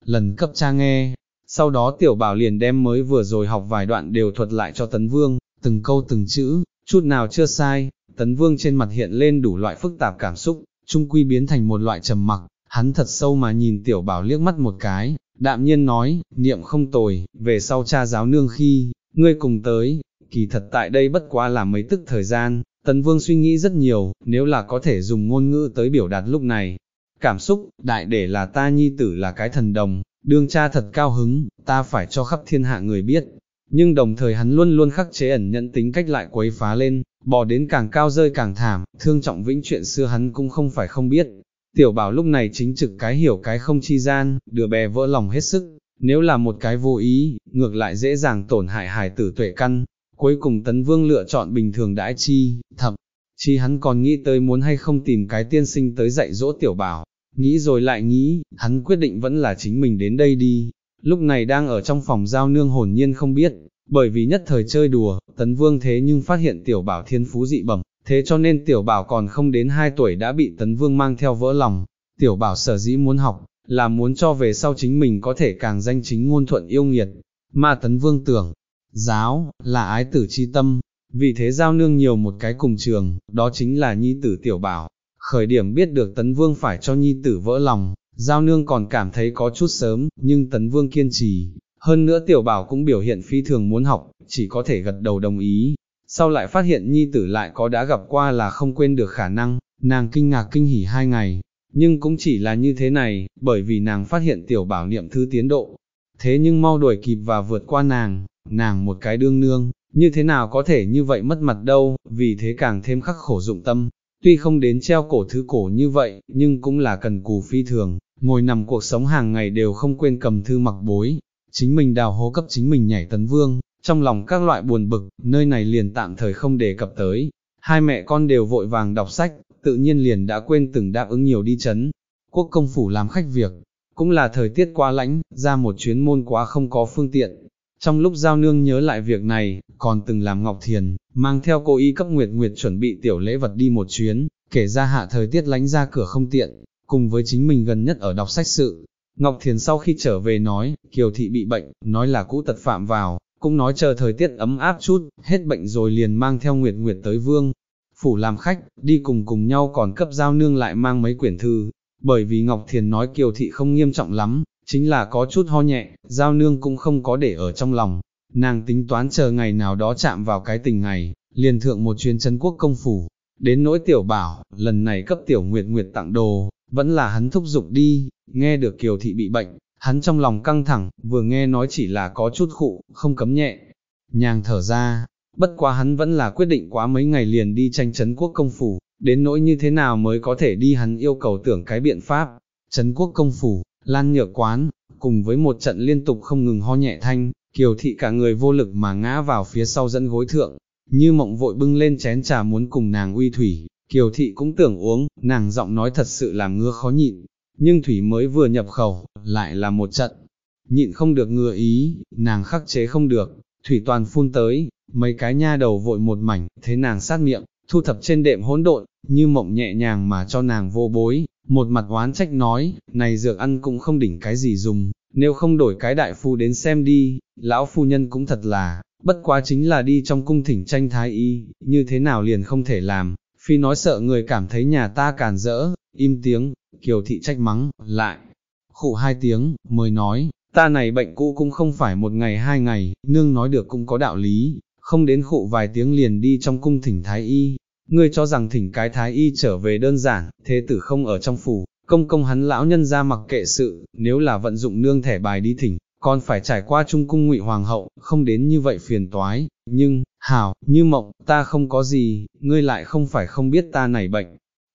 lần cấp cha nghe, sau đó tiểu bảo liền đem mới vừa rồi học vài đoạn đều thuật lại cho Tấn Vương, từng câu từng chữ, chút nào chưa sai, Tấn Vương trên mặt hiện lên đủ loại phức tạp cảm xúc, trung quy biến thành một loại trầm mặc, hắn thật sâu mà nhìn tiểu bảo liếc mắt một cái, đạm nhiên nói, niệm không tồi, về sau cha giáo nương khi, ngươi cùng tới, kỳ thật tại đây bất quá là mấy tức thời gian, Tấn Vương suy nghĩ rất nhiều, nếu là có thể dùng ngôn ngữ tới biểu đạt lúc này. Cảm xúc, đại để là ta nhi tử là cái thần đồng, đương cha thật cao hứng, ta phải cho khắp thiên hạ người biết. Nhưng đồng thời hắn luôn luôn khắc chế ẩn nhận tính cách lại quấy phá lên, bò đến càng cao rơi càng thảm, thương trọng vĩnh chuyện xưa hắn cũng không phải không biết. Tiểu bảo lúc này chính trực cái hiểu cái không chi gian, đứa bé vỡ lòng hết sức, nếu là một cái vô ý, ngược lại dễ dàng tổn hại hài tử tuệ căn, Cuối cùng Tấn Vương lựa chọn bình thường đãi chi, thậm chi hắn còn nghĩ tới muốn hay không tìm cái tiên sinh tới dạy dỗ tiểu bảo, nghĩ rồi lại nghĩ, hắn quyết định vẫn là chính mình đến đây đi, lúc này đang ở trong phòng giao nương hồn nhiên không biết, bởi vì nhất thời chơi đùa, Tấn Vương thế nhưng phát hiện tiểu bảo thiên phú dị bẩm, thế cho nên tiểu bảo còn không đến 2 tuổi đã bị Tấn Vương mang theo vỡ lòng, tiểu bảo sở dĩ muốn học, là muốn cho về sau chính mình có thể càng danh chính ngôn thuận yêu nghiệt, mà Tấn Vương tưởng, giáo, là ái tử chi tâm, vì thế giao nương nhiều một cái cùng trường, đó chính là nhi tử tiểu bảo. Khởi điểm biết được tấn vương phải cho nhi tử vỡ lòng, giao nương còn cảm thấy có chút sớm, nhưng tấn vương kiên trì, hơn nữa tiểu bảo cũng biểu hiện phi thường muốn học, chỉ có thể gật đầu đồng ý. Sau lại phát hiện nhi tử lại có đã gặp qua là không quên được khả năng, nàng kinh ngạc kinh hỉ hai ngày, nhưng cũng chỉ là như thế này, bởi vì nàng phát hiện tiểu bảo niệm thư tiến độ. Thế nhưng mau đuổi kịp và vượt qua nàng, nàng một cái đương nương, như thế nào có thể như vậy mất mặt đâu, vì thế càng thêm khắc khổ dụng tâm, tuy không đến treo cổ thứ cổ như vậy, nhưng cũng là cần cù phi thường, ngồi nằm cuộc sống hàng ngày đều không quên cầm thư mặc bối, chính mình đào hố cấp chính mình nhảy tấn vương, trong lòng các loại buồn bực, nơi này liền tạm thời không đề cập tới, hai mẹ con đều vội vàng đọc sách, tự nhiên liền đã quên từng đáp ứng nhiều đi chấn, quốc công phủ làm khách việc, cũng là thời tiết quá lãnh, ra một chuyến môn quá không có phương tiện, trong lúc giao nương nhớ lại việc này, còn từng làm Ngọc Thiền, mang theo cô y cấp Nguyệt Nguyệt chuẩn bị tiểu lễ vật đi một chuyến, kể ra hạ thời tiết lánh ra cửa không tiện, cùng với chính mình gần nhất ở đọc sách sự. Ngọc Thiền sau khi trở về nói, Kiều Thị bị bệnh, nói là cũ tật phạm vào, cũng nói chờ thời tiết ấm áp chút, hết bệnh rồi liền mang theo Nguyệt Nguyệt tới vương. Phủ làm khách, đi cùng cùng nhau còn cấp giao nương lại mang mấy quyển thư, bởi vì Ngọc Thiền nói Kiều Thị không nghiêm trọng lắm, chính là có chút ho nhẹ, giao nương cũng không có để ở trong lòng, nàng tính toán chờ ngày nào đó chạm vào cái tình ngày, liền thượng một chuyến chân quốc công phủ, đến nỗi tiểu bảo, lần này cấp tiểu nguyệt nguyệt tặng đồ, vẫn là hắn thúc giục đi, nghe được kiều thị bị bệnh, hắn trong lòng căng thẳng, vừa nghe nói chỉ là có chút khụ, không cấm nhẹ, nhàng thở ra, bất quá hắn vẫn là quyết định quá mấy ngày liền đi tranh chấn quốc công phủ, đến nỗi như thế nào mới có thể đi hắn yêu cầu tưởng cái biện pháp, chấn quốc công phủ, Lan nhựa quán, cùng với một trận liên tục không ngừng ho nhẹ thanh, kiều thị cả người vô lực mà ngã vào phía sau dẫn gối thượng, như mộng vội bưng lên chén trà muốn cùng nàng uy thủy, kiều thị cũng tưởng uống, nàng giọng nói thật sự làm ngứa khó nhịn, nhưng thủy mới vừa nhập khẩu, lại là một trận, nhịn không được ngừa ý, nàng khắc chế không được, thủy toàn phun tới, mấy cái nha đầu vội một mảnh, thế nàng sát miệng, thu thập trên đệm hỗn độn, như mộng nhẹ nhàng mà cho nàng vô bối, một mặt oán trách nói, này dược ăn cũng không đỉnh cái gì dùng, nếu không đổi cái đại phu đến xem đi, lão phu nhân cũng thật là, bất quá chính là đi trong cung thỉnh tranh thái y, như thế nào liền không thể làm, phi nói sợ người cảm thấy nhà ta càn rỡ, im tiếng, kiều thị trách mắng, lại, khụ hai tiếng, mới nói, ta này bệnh cũ cũng không phải một ngày hai ngày, nương nói được cũng có đạo lý, không đến khụ vài tiếng liền đi trong cung thỉnh thái y, ngươi cho rằng thỉnh cái thái y trở về đơn giản, thế tử không ở trong phủ, công công hắn lão nhân ra mặc kệ sự, nếu là vận dụng nương thẻ bài đi thỉnh, còn phải trải qua trung cung ngụy hoàng hậu, không đến như vậy phiền toái, nhưng, hảo, như mộng, ta không có gì, ngươi lại không phải không biết ta này bệnh,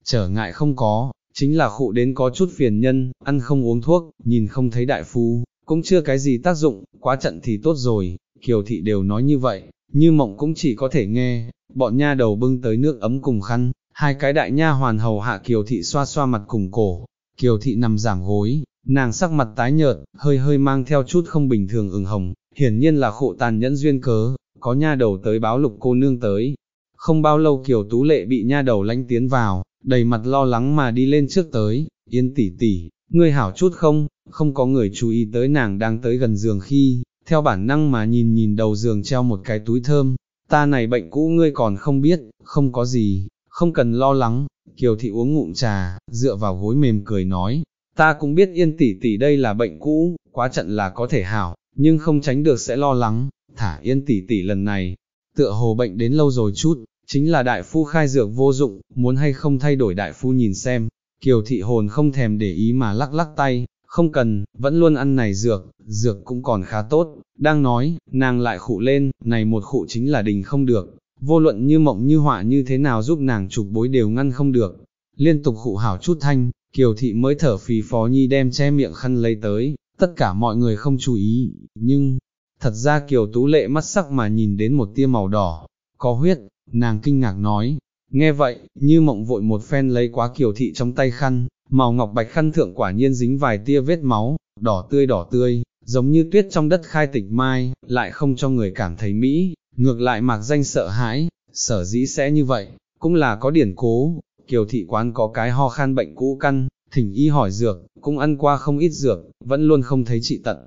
trở ngại không có, chính là khụ đến có chút phiền nhân, ăn không uống thuốc, nhìn không thấy đại phu, cũng chưa cái gì tác dụng, quá trận thì tốt rồi, kiều thị đều nói như vậy, như mộng cũng chỉ có thể nghe, bọn nha đầu bưng tới nước ấm cùng khăn, hai cái đại nha hoàn hầu hạ Kiều Thị xoa xoa mặt cùng cổ, Kiều Thị nằm giảm gối, nàng sắc mặt tái nhợt, hơi hơi mang theo chút không bình thường ửng hồng, hiển nhiên là khổ tàn nhẫn duyên cớ, có nha đầu tới báo lục cô nương tới. Không bao lâu Kiều Tú Lệ bị nha đầu lánh tiến vào, đầy mặt lo lắng mà đi lên trước tới, yên tỷ tỷ, ngươi hảo chút không, không có người chú ý tới nàng đang tới gần giường khi, theo bản năng mà nhìn nhìn đầu giường treo một cái túi thơm, ta này bệnh cũ ngươi còn không biết, không có gì, không cần lo lắng, Kiều Thị uống ngụm trà, dựa vào gối mềm cười nói, ta cũng biết yên tỷ tỷ đây là bệnh cũ, quá trận là có thể hảo, nhưng không tránh được sẽ lo lắng, thả yên tỷ tỷ lần này, tựa hồ bệnh đến lâu rồi chút, chính là đại phu khai dược vô dụng, muốn hay không thay đổi đại phu nhìn xem, Kiều Thị hồn không thèm để ý mà lắc lắc tay, không cần, vẫn luôn ăn này dược, dược cũng còn khá tốt, đang nói, nàng lại khụ lên, này một khụ chính là đình không được, vô luận như mộng như họa như thế nào giúp nàng chụp bối đều ngăn không được, liên tục khụ hảo chút thanh, kiều thị mới thở phì phó nhi đem che miệng khăn lấy tới, tất cả mọi người không chú ý, nhưng, thật ra kiều tú lệ mắt sắc mà nhìn đến một tia màu đỏ, có huyết, nàng kinh ngạc nói, nghe vậy, như mộng vội một phen lấy quá kiều thị trong tay khăn, màu ngọc bạch khăn thượng quả nhiên dính vài tia vết máu, đỏ tươi đỏ tươi, giống như tuyết trong đất khai tịch mai, lại không cho người cảm thấy mỹ, ngược lại mạc danh sợ hãi, sở dĩ sẽ như vậy, cũng là có điển cố, kiều thị quán có cái ho khan bệnh cũ căn, thỉnh y hỏi dược, cũng ăn qua không ít dược, vẫn luôn không thấy trị tận.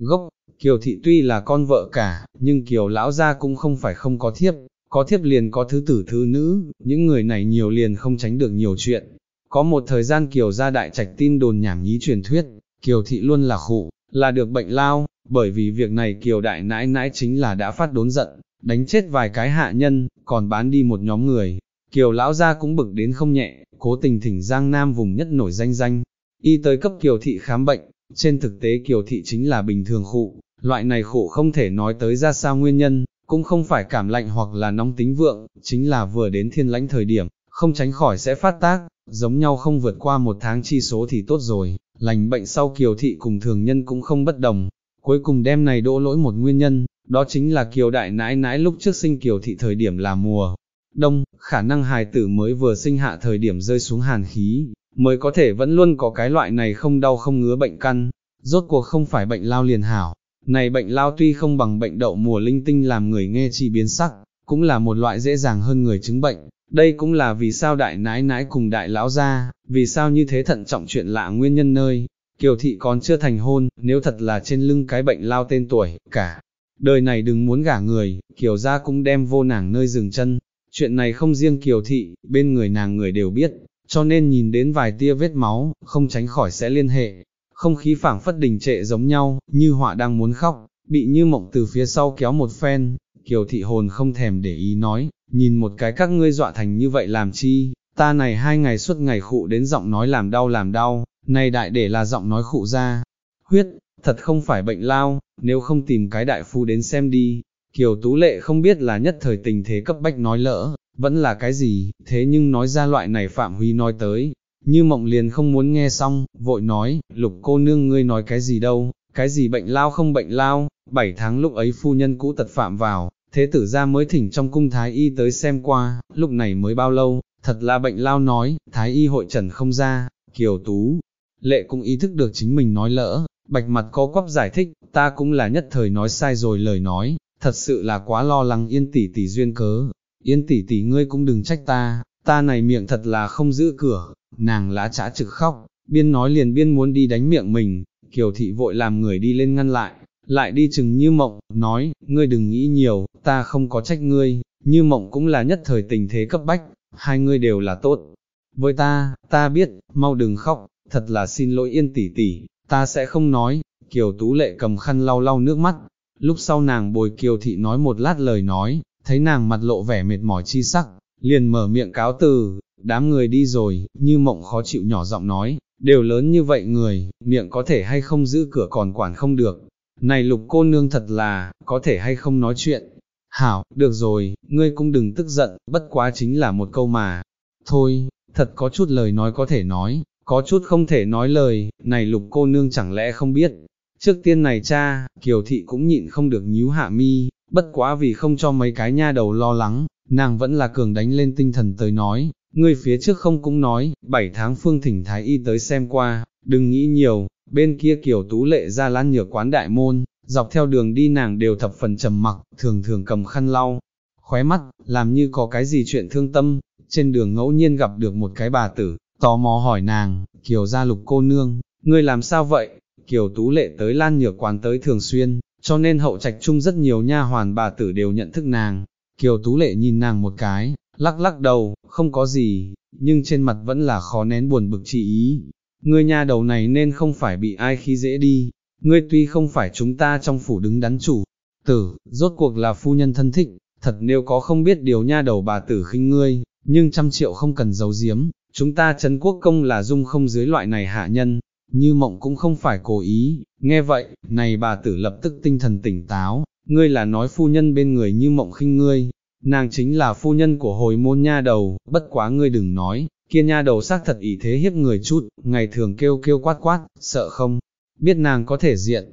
Gốc, kiều thị tuy là con vợ cả, nhưng kiều lão gia cũng không phải không có thiếp, có thiếp liền có thứ tử thứ nữ, những người này nhiều liền không tránh được nhiều chuyện. Có một thời gian kiều gia đại trạch tin đồn nhảm nhí truyền thuyết, kiều thị luôn là khổ, là được bệnh lao, bởi vì việc này kiều đại nãi nãi chính là đã phát đốn giận, đánh chết vài cái hạ nhân, còn bán đi một nhóm người. Kiều lão gia cũng bực đến không nhẹ, cố tình thỉnh Giang Nam vùng nhất nổi danh danh, y tới cấp Kiều thị khám bệnh, trên thực tế Kiều thị chính là bình thường khụ, loại này khổ không thể nói tới ra sao nguyên nhân, cũng không phải cảm lạnh hoặc là nóng tính vượng, chính là vừa đến thiên lãnh thời điểm, không tránh khỏi sẽ phát tác, giống nhau không vượt qua một tháng chi số thì tốt rồi, lành bệnh sau Kiều thị cùng thường nhân cũng không bất đồng, cuối cùng đem này đỗ lỗi một nguyên nhân, đó chính là kiều đại nãi nãi lúc trước sinh kiều thị thời điểm là mùa đông, khả năng hài tử mới vừa sinh hạ thời điểm rơi xuống hàn khí, mới có thể vẫn luôn có cái loại này không đau không ngứa bệnh căn, rốt cuộc không phải bệnh lao liền hảo. Này bệnh lao tuy không bằng bệnh đậu mùa linh tinh làm người nghe chi biến sắc, cũng là một loại dễ dàng hơn người chứng bệnh. Đây cũng là vì sao đại nãi nãi cùng đại lão ra, vì sao như thế thận trọng chuyện lạ nguyên nhân nơi. Kiều thị còn chưa thành hôn, nếu thật là trên lưng cái bệnh lao tên tuổi, cả đời này đừng muốn gả người, Kiều gia cũng đem vô nàng nơi dừng chân, chuyện này không riêng Kiều thị, bên người nàng người đều biết, cho nên nhìn đến vài tia vết máu, không tránh khỏi sẽ liên hệ, không khí phảng phất đình trệ giống nhau, như họa đang muốn khóc, bị như mộng từ phía sau kéo một phen, Kiều thị hồn không thèm để ý nói, nhìn một cái các ngươi dọa thành như vậy làm chi, ta này hai ngày suốt ngày khụ đến giọng nói làm đau làm đau, này đại để là giọng nói khụ ra, huyết, thật không phải bệnh lao, nếu không tìm cái đại phu đến xem đi. Kiều Tú Lệ không biết là nhất thời tình thế cấp bách nói lỡ, vẫn là cái gì, thế nhưng nói ra loại này Phạm Huy nói tới, như mộng liền không muốn nghe xong, vội nói, lục cô nương ngươi nói cái gì đâu, cái gì bệnh lao không bệnh lao, bảy tháng lúc ấy phu nhân cũ tật phạm vào, thế tử ra mới thỉnh trong cung thái y tới xem qua, lúc này mới bao lâu, thật là bệnh lao nói, thái y hội trần không ra, kiều tú, lệ cũng ý thức được chính mình nói lỡ, Bạch mặt có quắp giải thích, ta cũng là nhất thời nói sai rồi lời nói, thật sự là quá lo lắng yên tỷ tỷ duyên cớ, yên tỷ tỷ ngươi cũng đừng trách ta, ta này miệng thật là không giữ cửa, nàng lá trá trực khóc, biên nói liền biên muốn đi đánh miệng mình, kiều thị vội làm người đi lên ngăn lại, lại đi chừng như mộng, nói, ngươi đừng nghĩ nhiều, ta không có trách ngươi, như mộng cũng là nhất thời tình thế cấp bách, hai ngươi đều là tốt. Với ta, ta biết, mau đừng khóc, thật là xin lỗi yên tỷ tỷ, ta sẽ không nói, Kiều Tú Lệ cầm khăn lau lau nước mắt, lúc sau nàng bồi Kiều Thị nói một lát lời nói, thấy nàng mặt lộ vẻ mệt mỏi chi sắc, liền mở miệng cáo từ, đám người đi rồi, như mộng khó chịu nhỏ giọng nói, đều lớn như vậy người, miệng có thể hay không giữ cửa còn quản không được, này lục cô nương thật là, có thể hay không nói chuyện, hảo, được rồi, ngươi cũng đừng tức giận, bất quá chính là một câu mà, thôi, thật có chút lời nói có thể nói, có chút không thể nói lời, này lục cô nương chẳng lẽ không biết. Trước tiên này cha, Kiều Thị cũng nhịn không được nhíu hạ mi, bất quá vì không cho mấy cái nha đầu lo lắng, nàng vẫn là cường đánh lên tinh thần tới nói, người phía trước không cũng nói, 7 tháng phương thỉnh Thái Y tới xem qua, đừng nghĩ nhiều, bên kia Kiều Tú Lệ ra lan nhược quán đại môn, dọc theo đường đi nàng đều thập phần trầm mặc, thường thường cầm khăn lau, khóe mắt, làm như có cái gì chuyện thương tâm, trên đường ngẫu nhiên gặp được một cái bà tử, tò mò hỏi nàng, kiều gia lục cô nương, ngươi làm sao vậy? Kiều Tú Lệ tới Lan Nhược quán tới thường xuyên, cho nên hậu trạch chung rất nhiều nha hoàn bà tử đều nhận thức nàng. Kiều Tú Lệ nhìn nàng một cái, lắc lắc đầu, không có gì, nhưng trên mặt vẫn là khó nén buồn bực chỉ ý. Ngươi nha đầu này nên không phải bị ai khi dễ đi, ngươi tuy không phải chúng ta trong phủ đứng đắn chủ, tử, rốt cuộc là phu nhân thân thích, thật nếu có không biết điều nha đầu bà tử khinh ngươi, nhưng trăm triệu không cần giấu giếm, chúng ta Trấn Quốc Công là dung không dưới loại này hạ nhân, như mộng cũng không phải cố ý, nghe vậy, này bà tử lập tức tinh thần tỉnh táo, ngươi là nói phu nhân bên người như mộng khinh ngươi, nàng chính là phu nhân của hồi môn nha đầu, bất quá ngươi đừng nói, kia nha đầu xác thật ý thế hiếp người chút, ngày thường kêu kêu quát quát, sợ không, biết nàng có thể diện,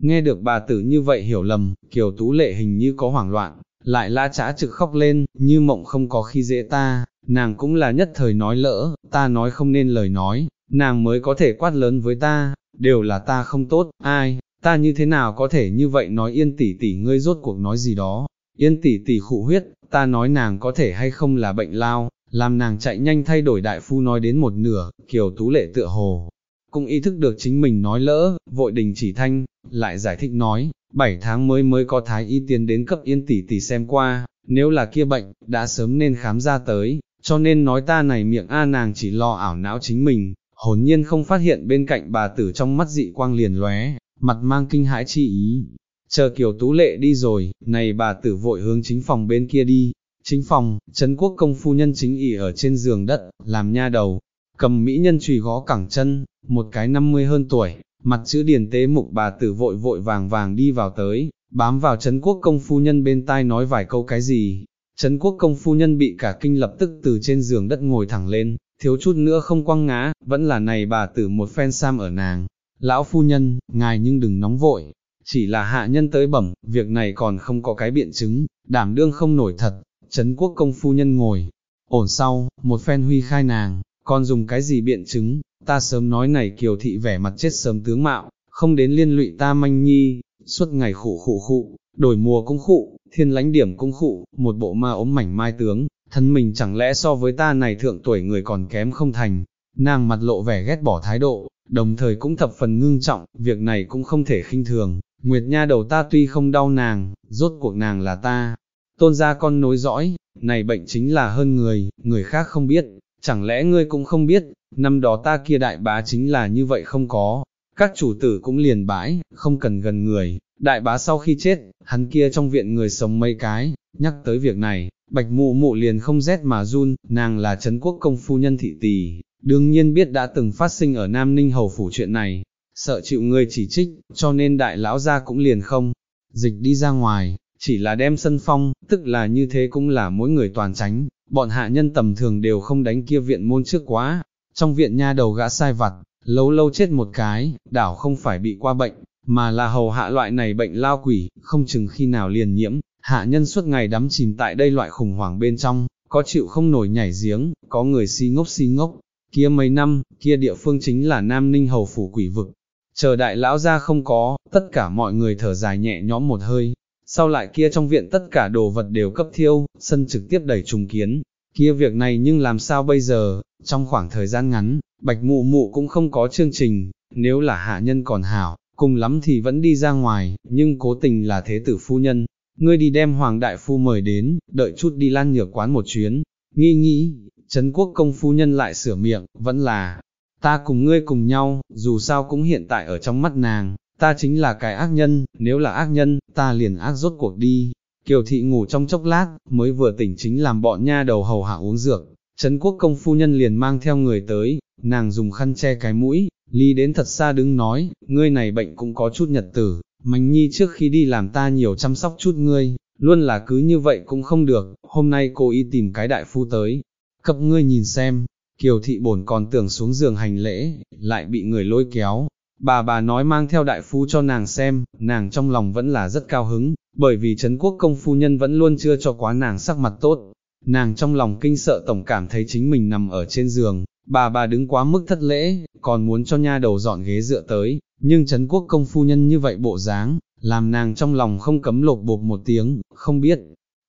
nghe được bà tử như vậy hiểu lầm, kiều tú lệ hình như có hoảng loạn, lại la trả trực khóc lên, như mộng không có khi dễ ta, nàng cũng là nhất thời nói lỡ, ta nói không nên lời nói, nàng mới có thể quát lớn với ta, đều là ta không tốt, ai, ta như thế nào có thể như vậy nói yên tỷ tỷ ngươi rốt cuộc nói gì đó, yên tỷ tỷ khụ huyết, ta nói nàng có thể hay không là bệnh lao, làm nàng chạy nhanh thay đổi đại phu nói đến một nửa, kiều tú lệ tựa hồ, cũng ý thức được chính mình nói lỡ, vội đình chỉ thanh, lại giải thích nói, 7 tháng mới mới có thái y tiến đến cấp yên tỷ tỷ xem qua, nếu là kia bệnh, đã sớm nên khám ra tới, cho nên nói ta này miệng A nàng chỉ lo ảo não chính mình, hồn nhiên không phát hiện bên cạnh bà tử trong mắt dị quang liền lóe, mặt mang kinh hãi chi ý. Chờ Kiều Tú Lệ đi rồi, này bà tử vội hướng chính phòng bên kia đi, chính phòng, Trấn Quốc công phu nhân chính ỉ ở trên giường đất, làm nha đầu, cầm mỹ nhân chùy gó cẳng chân, một cái năm mươi hơn tuổi, mặt chữ điển tế mục bà tử vội vội vàng vàng đi vào tới, bám vào Trấn Quốc công phu nhân bên tai nói vài câu cái gì. Trấn Quốc công phu nhân bị cả kinh lập tức từ trên giường đất ngồi thẳng lên, thiếu chút nữa không quăng ngã, vẫn là này bà tử một phen sam ở nàng. Lão phu nhân, ngài nhưng đừng nóng vội, chỉ là hạ nhân tới bẩm, việc này còn không có cái biện chứng, đảm đương không nổi thật, Trấn Quốc công phu nhân ngồi, ổn sau, một phen huy khai nàng, còn dùng cái gì biện chứng, ta sớm nói này kiều thị vẻ mặt chết sớm tướng mạo, không đến liên lụy ta manh nhi, suốt ngày khụ khụ khụ, đổi mùa cung khụ, thiên lánh điểm cung khụ, một bộ ma ốm mảnh mai tướng, thân mình chẳng lẽ so với ta này thượng tuổi người còn kém không thành, nàng mặt lộ vẻ ghét bỏ thái độ, đồng thời cũng thập phần ngưng trọng, việc này cũng không thể khinh thường, Nguyệt Nha đầu ta tuy không đau nàng, rốt cuộc nàng là ta, tôn gia con nối dõi, này bệnh chính là hơn người, người khác không biết, chẳng lẽ ngươi cũng không biết, năm đó ta kia đại bá chính là như vậy không có, các chủ tử cũng liền bãi, không cần gần người, đại bá sau khi chết, hắn kia trong viện người sống mấy cái, nhắc tới việc này, bạch mụ mụ liền không rét mà run, nàng là Trấn quốc công phu nhân thị tỷ, đương nhiên biết đã từng phát sinh ở Nam Ninh Hầu Phủ chuyện này, sợ chịu người chỉ trích, cho nên đại lão gia cũng liền không, dịch đi ra ngoài, chỉ là đem sân phong, tức là như thế cũng là mỗi người toàn tránh, bọn hạ nhân tầm thường đều không đánh kia viện môn trước quá, trong viện nha đầu gã sai vặt, lâu lâu chết một cái, đảo không phải bị qua bệnh, mà là hầu hạ loại này bệnh lao quỷ, không chừng khi nào liền nhiễm, hạ nhân suốt ngày đắm chìm tại đây loại khủng hoảng bên trong, có chịu không nổi nhảy giếng, có người si ngốc si ngốc, kia mấy năm, kia địa phương chính là Nam Ninh hầu phủ quỷ vực. Chờ đại lão ra không có, tất cả mọi người thở dài nhẹ nhõm một hơi, sau lại kia trong viện tất cả đồ vật đều cấp thiêu, sân trực tiếp đẩy trùng kiến, kia việc này nhưng làm sao bây giờ, trong khoảng thời gian ngắn, bạch mụ mụ cũng không có chương trình, nếu là hạ nhân còn hảo, cùng lắm thì vẫn đi ra ngoài, nhưng cố tình là thế tử phu nhân, ngươi đi đem hoàng đại phu mời đến, đợi chút đi lan nhược quán một chuyến, nghi nghĩ, Trấn quốc công phu nhân lại sửa miệng, vẫn là, ta cùng ngươi cùng nhau, dù sao cũng hiện tại ở trong mắt nàng, ta chính là cái ác nhân, nếu là ác nhân, ta liền ác rốt cuộc đi. Kiều thị ngủ trong chốc lát, mới vừa tỉnh chính làm bọn nha đầu hầu hạ uống dược, Trấn quốc công phu nhân liền mang theo người tới, nàng dùng khăn che cái mũi, ly đến thật xa đứng nói, ngươi này bệnh cũng có chút nhật tử, Mạnh nhi trước khi đi làm ta nhiều chăm sóc chút ngươi, luôn là cứ như vậy cũng không được, hôm nay cô y tìm cái đại phu tới, cập ngươi nhìn xem, kiều thị bổn còn tưởng xuống giường hành lễ, lại bị người lôi kéo, bà bà nói mang theo đại phu cho nàng xem, nàng trong lòng vẫn là rất cao hứng, bởi vì Trấn quốc công phu nhân vẫn luôn chưa cho quá nàng sắc mặt tốt, nàng trong lòng kinh sợ tổng cảm thấy chính mình nằm ở trên giường, bà bà đứng quá mức thất lễ, còn muốn cho nha đầu dọn ghế dựa tới, nhưng Trấn quốc công phu nhân như vậy bộ dáng, làm nàng trong lòng không cấm lột bột một tiếng, không biết,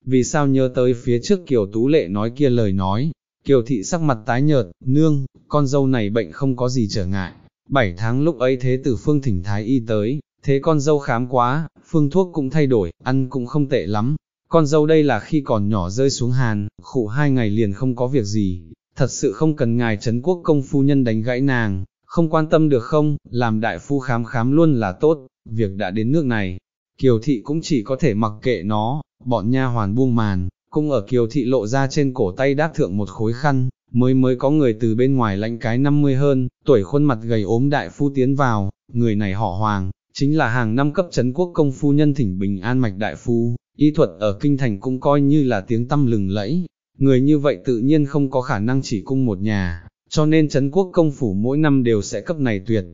vì sao nhớ tới phía trước Kiều Tú Lệ nói kia lời nói, Kiều Thị sắc mặt tái nhợt, nương, con dâu này bệnh không có gì trở ngại, Bảy tháng lúc ấy thế tử phương thỉnh thái y tới, thế con dâu khám quá, phương thuốc cũng thay đổi, ăn cũng không tệ lắm. Con dâu đây là khi còn nhỏ rơi xuống hàn, khụ hai ngày liền không có việc gì, thật sự không cần ngài Trấn quốc công phu nhân đánh gãy nàng, không quan tâm được không, làm đại phu khám khám luôn là tốt, việc đã đến nước này, Kiều thị cũng chỉ có thể mặc kệ nó, bọn nha hoàn buông màn, cũng ở Kiều thị lộ ra trên cổ tay đáp thượng một khối khăn, mới mới có người từ bên ngoài lãnh cái 50 hơn, tuổi khuôn mặt gầy ốm đại phu tiến vào, người này họ Hoàng, chính là hàng năm cấp chấn quốc công phu nhân thỉnh bình an mạch đại phu, y thuật ở kinh thành cũng coi như là tiếng tâm lừng lẫy, người như vậy tự nhiên không có khả năng chỉ cung một nhà, cho nên chấn quốc công phủ mỗi năm đều sẽ cấp này tuyệt.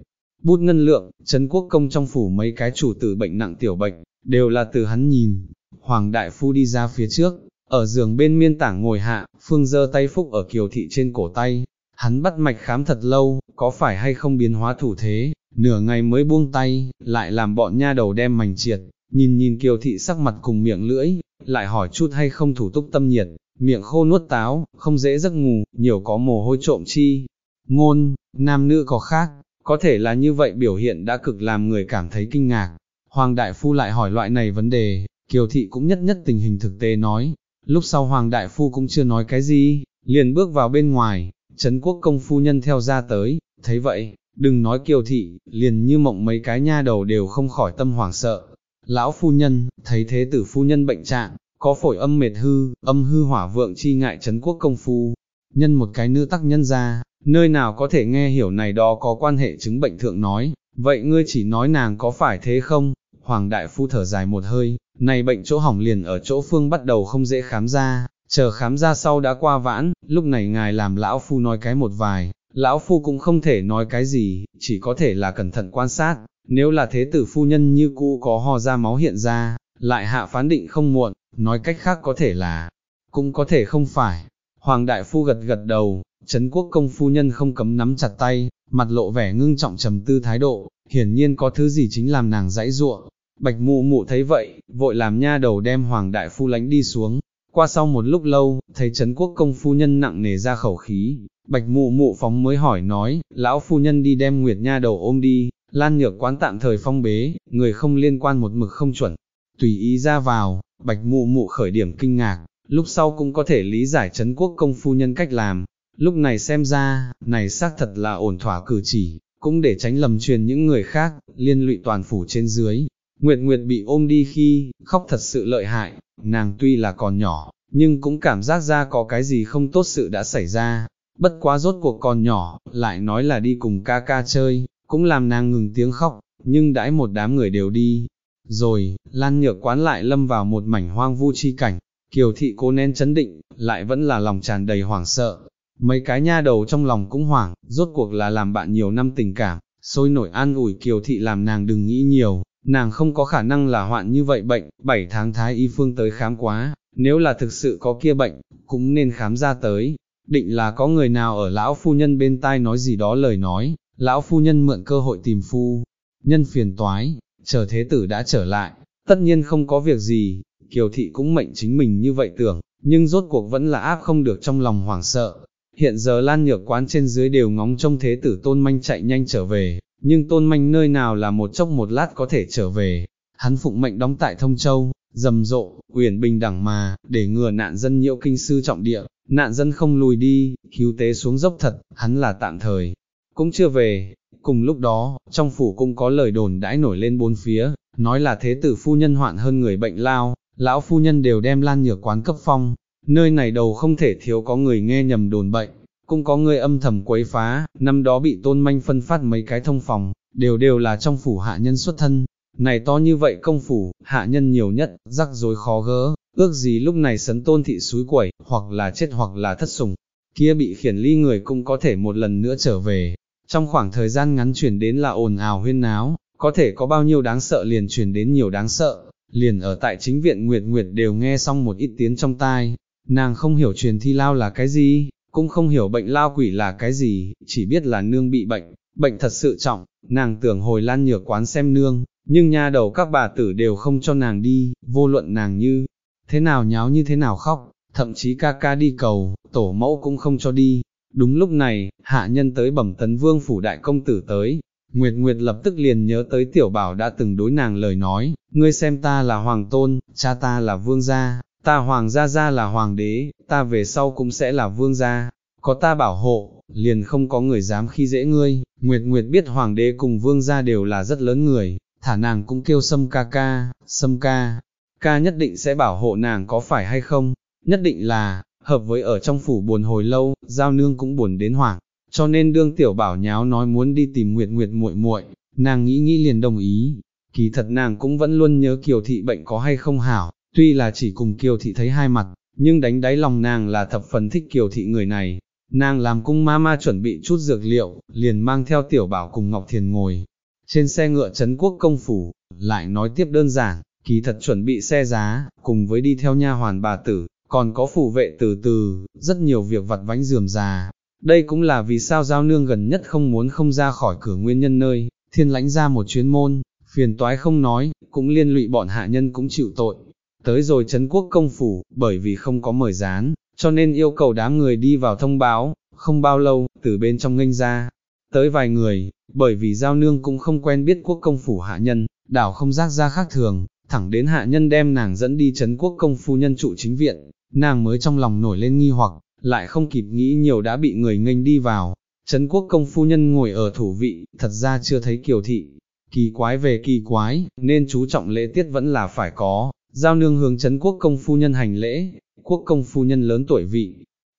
Bút ngân lượng, chấn quốc công trong phủ mấy cái chủ tử bệnh nặng tiểu bệnh, đều là từ hắn nhìn, Hoàng đại phu đi ra phía trước, ở giường bên miên tảng ngồi hạ, phương giơ tay phúc ở kiều thị trên cổ tay, hắn bắt mạch khám thật lâu, có phải hay không biến hóa thủ thế, nửa ngày mới buông tay, lại làm bọn nha đầu đem mảnh triệt, nhìn nhìn kiều thị sắc mặt cùng miệng lưỡi, lại hỏi chút hay không thủ túc tâm nhiệt, miệng khô nuốt táo, không dễ giấc ngủ, nhiều có mồ hôi trộm chi. Ngôn, nam nữ có khác, có thể là như vậy biểu hiện đã cực làm người cảm thấy kinh ngạc. Hoàng Đại Phu lại hỏi loại này vấn đề, Kiều Thị cũng nhất nhất tình hình thực tế nói, lúc sau Hoàng Đại Phu cũng chưa nói cái gì, liền bước vào bên ngoài, Trấn Quốc Công Phu Nhân theo ra tới, thấy vậy, đừng nói Kiều Thị, liền như mộng mấy cái nha đầu đều không khỏi tâm hoảng sợ. Lão Phu Nhân, thấy thế tử Phu Nhân bệnh trạng, có phổi âm mệt hư, âm hư hỏa vượng chi ngại Trấn Quốc Công Phu, nhân một cái nữ tác nhân ra, nơi nào có thể nghe hiểu này đó có quan hệ chứng bệnh thượng nói, vậy ngươi chỉ nói nàng có phải thế không? Hoàng Đại Phu thở dài một hơi, này bệnh chỗ hỏng liền ở chỗ phương bắt đầu không dễ khám ra, chờ khám ra sau đã qua vãn, lúc này ngài làm lão phu nói cái một vài, lão phu cũng không thể nói cái gì, chỉ có thể là cẩn thận quan sát, nếu là thế tử phu nhân như cũ có ho ra máu hiện ra, lại hạ phán định không muộn, nói cách khác có thể là, cũng có thể không phải. Hoàng đại phu gật gật đầu, Trấn quốc công phu nhân không cấm nắm chặt tay, mặt lộ vẻ ngưng trọng trầm tư thái độ, hiển nhiên có thứ gì chính làm nàng dãy ruộng. Bạch mụ mụ thấy vậy, vội làm nha đầu đem hoàng đại phu lánh đi xuống. Qua sau một lúc lâu, thấy Trấn quốc công phu nhân nặng nề ra khẩu khí, bạch mụ mụ phóng mới hỏi nói, lão phu nhân đi đem nguyệt nha đầu ôm đi, lan nhược quán tạm thời phong bế, người không liên quan một mực không chuẩn, tùy ý ra vào, bạch mụ mụ khởi điểm kinh ngạc, lúc sau cũng có thể lý giải Trấn quốc công phu nhân cách làm, lúc này xem ra, này xác thật là ổn thỏa cử chỉ, cũng để tránh lầm truyền những người khác, liên lụy toàn phủ trên dưới. Nguyệt Nguyệt bị ôm đi khi, khóc thật sự lợi hại, nàng tuy là còn nhỏ, nhưng cũng cảm giác ra có cái gì không tốt sự đã xảy ra, bất quá rốt cuộc còn nhỏ, lại nói là đi cùng ca ca chơi, cũng làm nàng ngừng tiếng khóc, nhưng đãi một đám người đều đi. Rồi, Lan Nhược quán lại lâm vào một mảnh hoang vu chi cảnh, Kiều thị cố nén chấn định, lại vẫn là lòng tràn đầy hoảng sợ, Mấy cái nha đầu trong lòng cũng hoảng, rốt cuộc là làm bạn nhiều năm tình cảm, sôi nổi an ủi kiều thị làm nàng đừng nghĩ nhiều, nàng không có khả năng là hoạn như vậy bệnh, 7 tháng thái y phương tới khám quá, nếu là thực sự có kia bệnh, cũng nên khám ra tới, định là có người nào ở lão phu nhân bên tai nói gì đó lời nói, lão phu nhân mượn cơ hội tìm phu, nhân phiền toái, chờ thế tử đã trở lại, tất nhiên không có việc gì, kiều thị cũng mệnh chính mình như vậy tưởng, nhưng rốt cuộc vẫn là áp không được trong lòng hoảng sợ, Hiện giờ lan nhược quán trên dưới đều ngóng trông thế tử tôn manh chạy nhanh trở về, nhưng tôn manh nơi nào là một chốc một lát có thể trở về. Hắn phụng mệnh đóng tại Thông Châu, rầm rộ, quyền bình đẳng mà, để ngừa nạn dân nhiễu kinh sư trọng địa, nạn dân không lùi đi, cứu tế xuống dốc thật, hắn là tạm thời, cũng chưa về. Cùng lúc đó, trong phủ cũng có lời đồn đãi nổi lên bốn phía, nói là thế tử phu nhân hoạn hơn người bệnh lao, lão phu nhân đều đem lan nhược quán cấp phong, nơi này đầu không thể thiếu có người nghe nhầm đồn bệnh, cũng có người âm thầm quấy phá, năm đó bị tôn manh phân phát mấy cái thông phòng, đều đều là trong phủ hạ nhân xuất thân, này to như vậy công phủ, hạ nhân nhiều nhất, rắc rối khó gỡ, ước gì lúc này sấn tôn thị suối quẩy, hoặc là chết hoặc là thất sủng, kia bị khiển ly người cũng có thể một lần nữa trở về, trong khoảng thời gian ngắn chuyển đến là ồn ào huyên náo, có thể có bao nhiêu đáng sợ liền chuyển đến nhiều đáng sợ, liền ở tại chính viện Nguyệt Nguyệt đều nghe xong một ít tiếng trong tai, Nàng không hiểu truyền thi lao là cái gì, cũng không hiểu bệnh lao quỷ là cái gì, chỉ biết là nương bị bệnh, bệnh thật sự trọng, nàng tưởng hồi lan nhược quán xem nương, nhưng nha đầu các bà tử đều không cho nàng đi, vô luận nàng như, thế nào nháo như thế nào khóc, thậm chí ca ca đi cầu, tổ mẫu cũng không cho đi, Đúng lúc này, hạ nhân tới bẩm tấn vương phủ đại công tử tới, Nguyệt Nguyệt lập tức liền nhớ tới tiểu bảo đã từng đối nàng lời nói, ngươi xem ta là hoàng tôn, cha ta là vương gia, ta hoàng gia gia là hoàng đế, ta về sau cũng sẽ là vương gia, có ta bảo hộ, liền không có người dám khi dễ ngươi, Nguyệt Nguyệt biết hoàng đế cùng vương gia đều là rất lớn người, thả nàng cũng kêu sâm ca ca, sâm ca, ca nhất định sẽ bảo hộ nàng có phải hay không, nhất định là, hợp với ở trong phủ buồn hồi lâu, giao nương cũng buồn đến hoảng, cho nên đương tiểu bảo nháo nói muốn đi tìm Nguyệt Nguyệt muội muội, nàng nghĩ nghĩ liền đồng ý, kỳ thật nàng cũng vẫn luôn nhớ kiều thị bệnh có hay không hảo, tuy là chỉ cùng kiều thị thấy hai mặt, nhưng đánh đáy lòng nàng là thập phần thích kiều thị người này, nàng làm cung ma ma chuẩn bị chút dược liệu, liền mang theo tiểu bảo cùng Ngọc Thiền ngồi, trên xe ngựa Trấn quốc công phủ, lại nói tiếp đơn giản, kỳ thật chuẩn bị xe giá, cùng với đi theo nha hoàn bà tử, còn có phủ vệ từ từ, rất nhiều việc vặt vánh dườm già. Đây cũng là vì sao giao nương gần nhất không muốn không ra khỏi cửa nguyên nhân nơi, thiên lãnh ra một chuyến môn, phiền toái không nói, cũng liên lụy bọn hạ nhân cũng chịu tội. Tới rồi Trấn quốc công phủ, bởi vì không có mời gián, cho nên yêu cầu đám người đi vào thông báo, không bao lâu, từ bên trong nghênh ra, tới vài người, bởi vì giao nương cũng không quen biết quốc công phủ hạ nhân, đảo không giác ra khác thường, thẳng đến hạ nhân đem nàng dẫn đi chấn quốc công phu nhân trụ chính viện, nàng mới trong lòng nổi lên nghi hoặc, lại không kịp nghĩ nhiều đã bị người nghênh đi vào, Trấn quốc công phu nhân ngồi ở thủ vị, thật ra chưa thấy kiều thị, kỳ quái về kỳ quái, nên chú trọng lễ tiết vẫn là phải có, giao nương hướng Trấn quốc công phu nhân hành lễ, quốc công phu nhân lớn tuổi vị,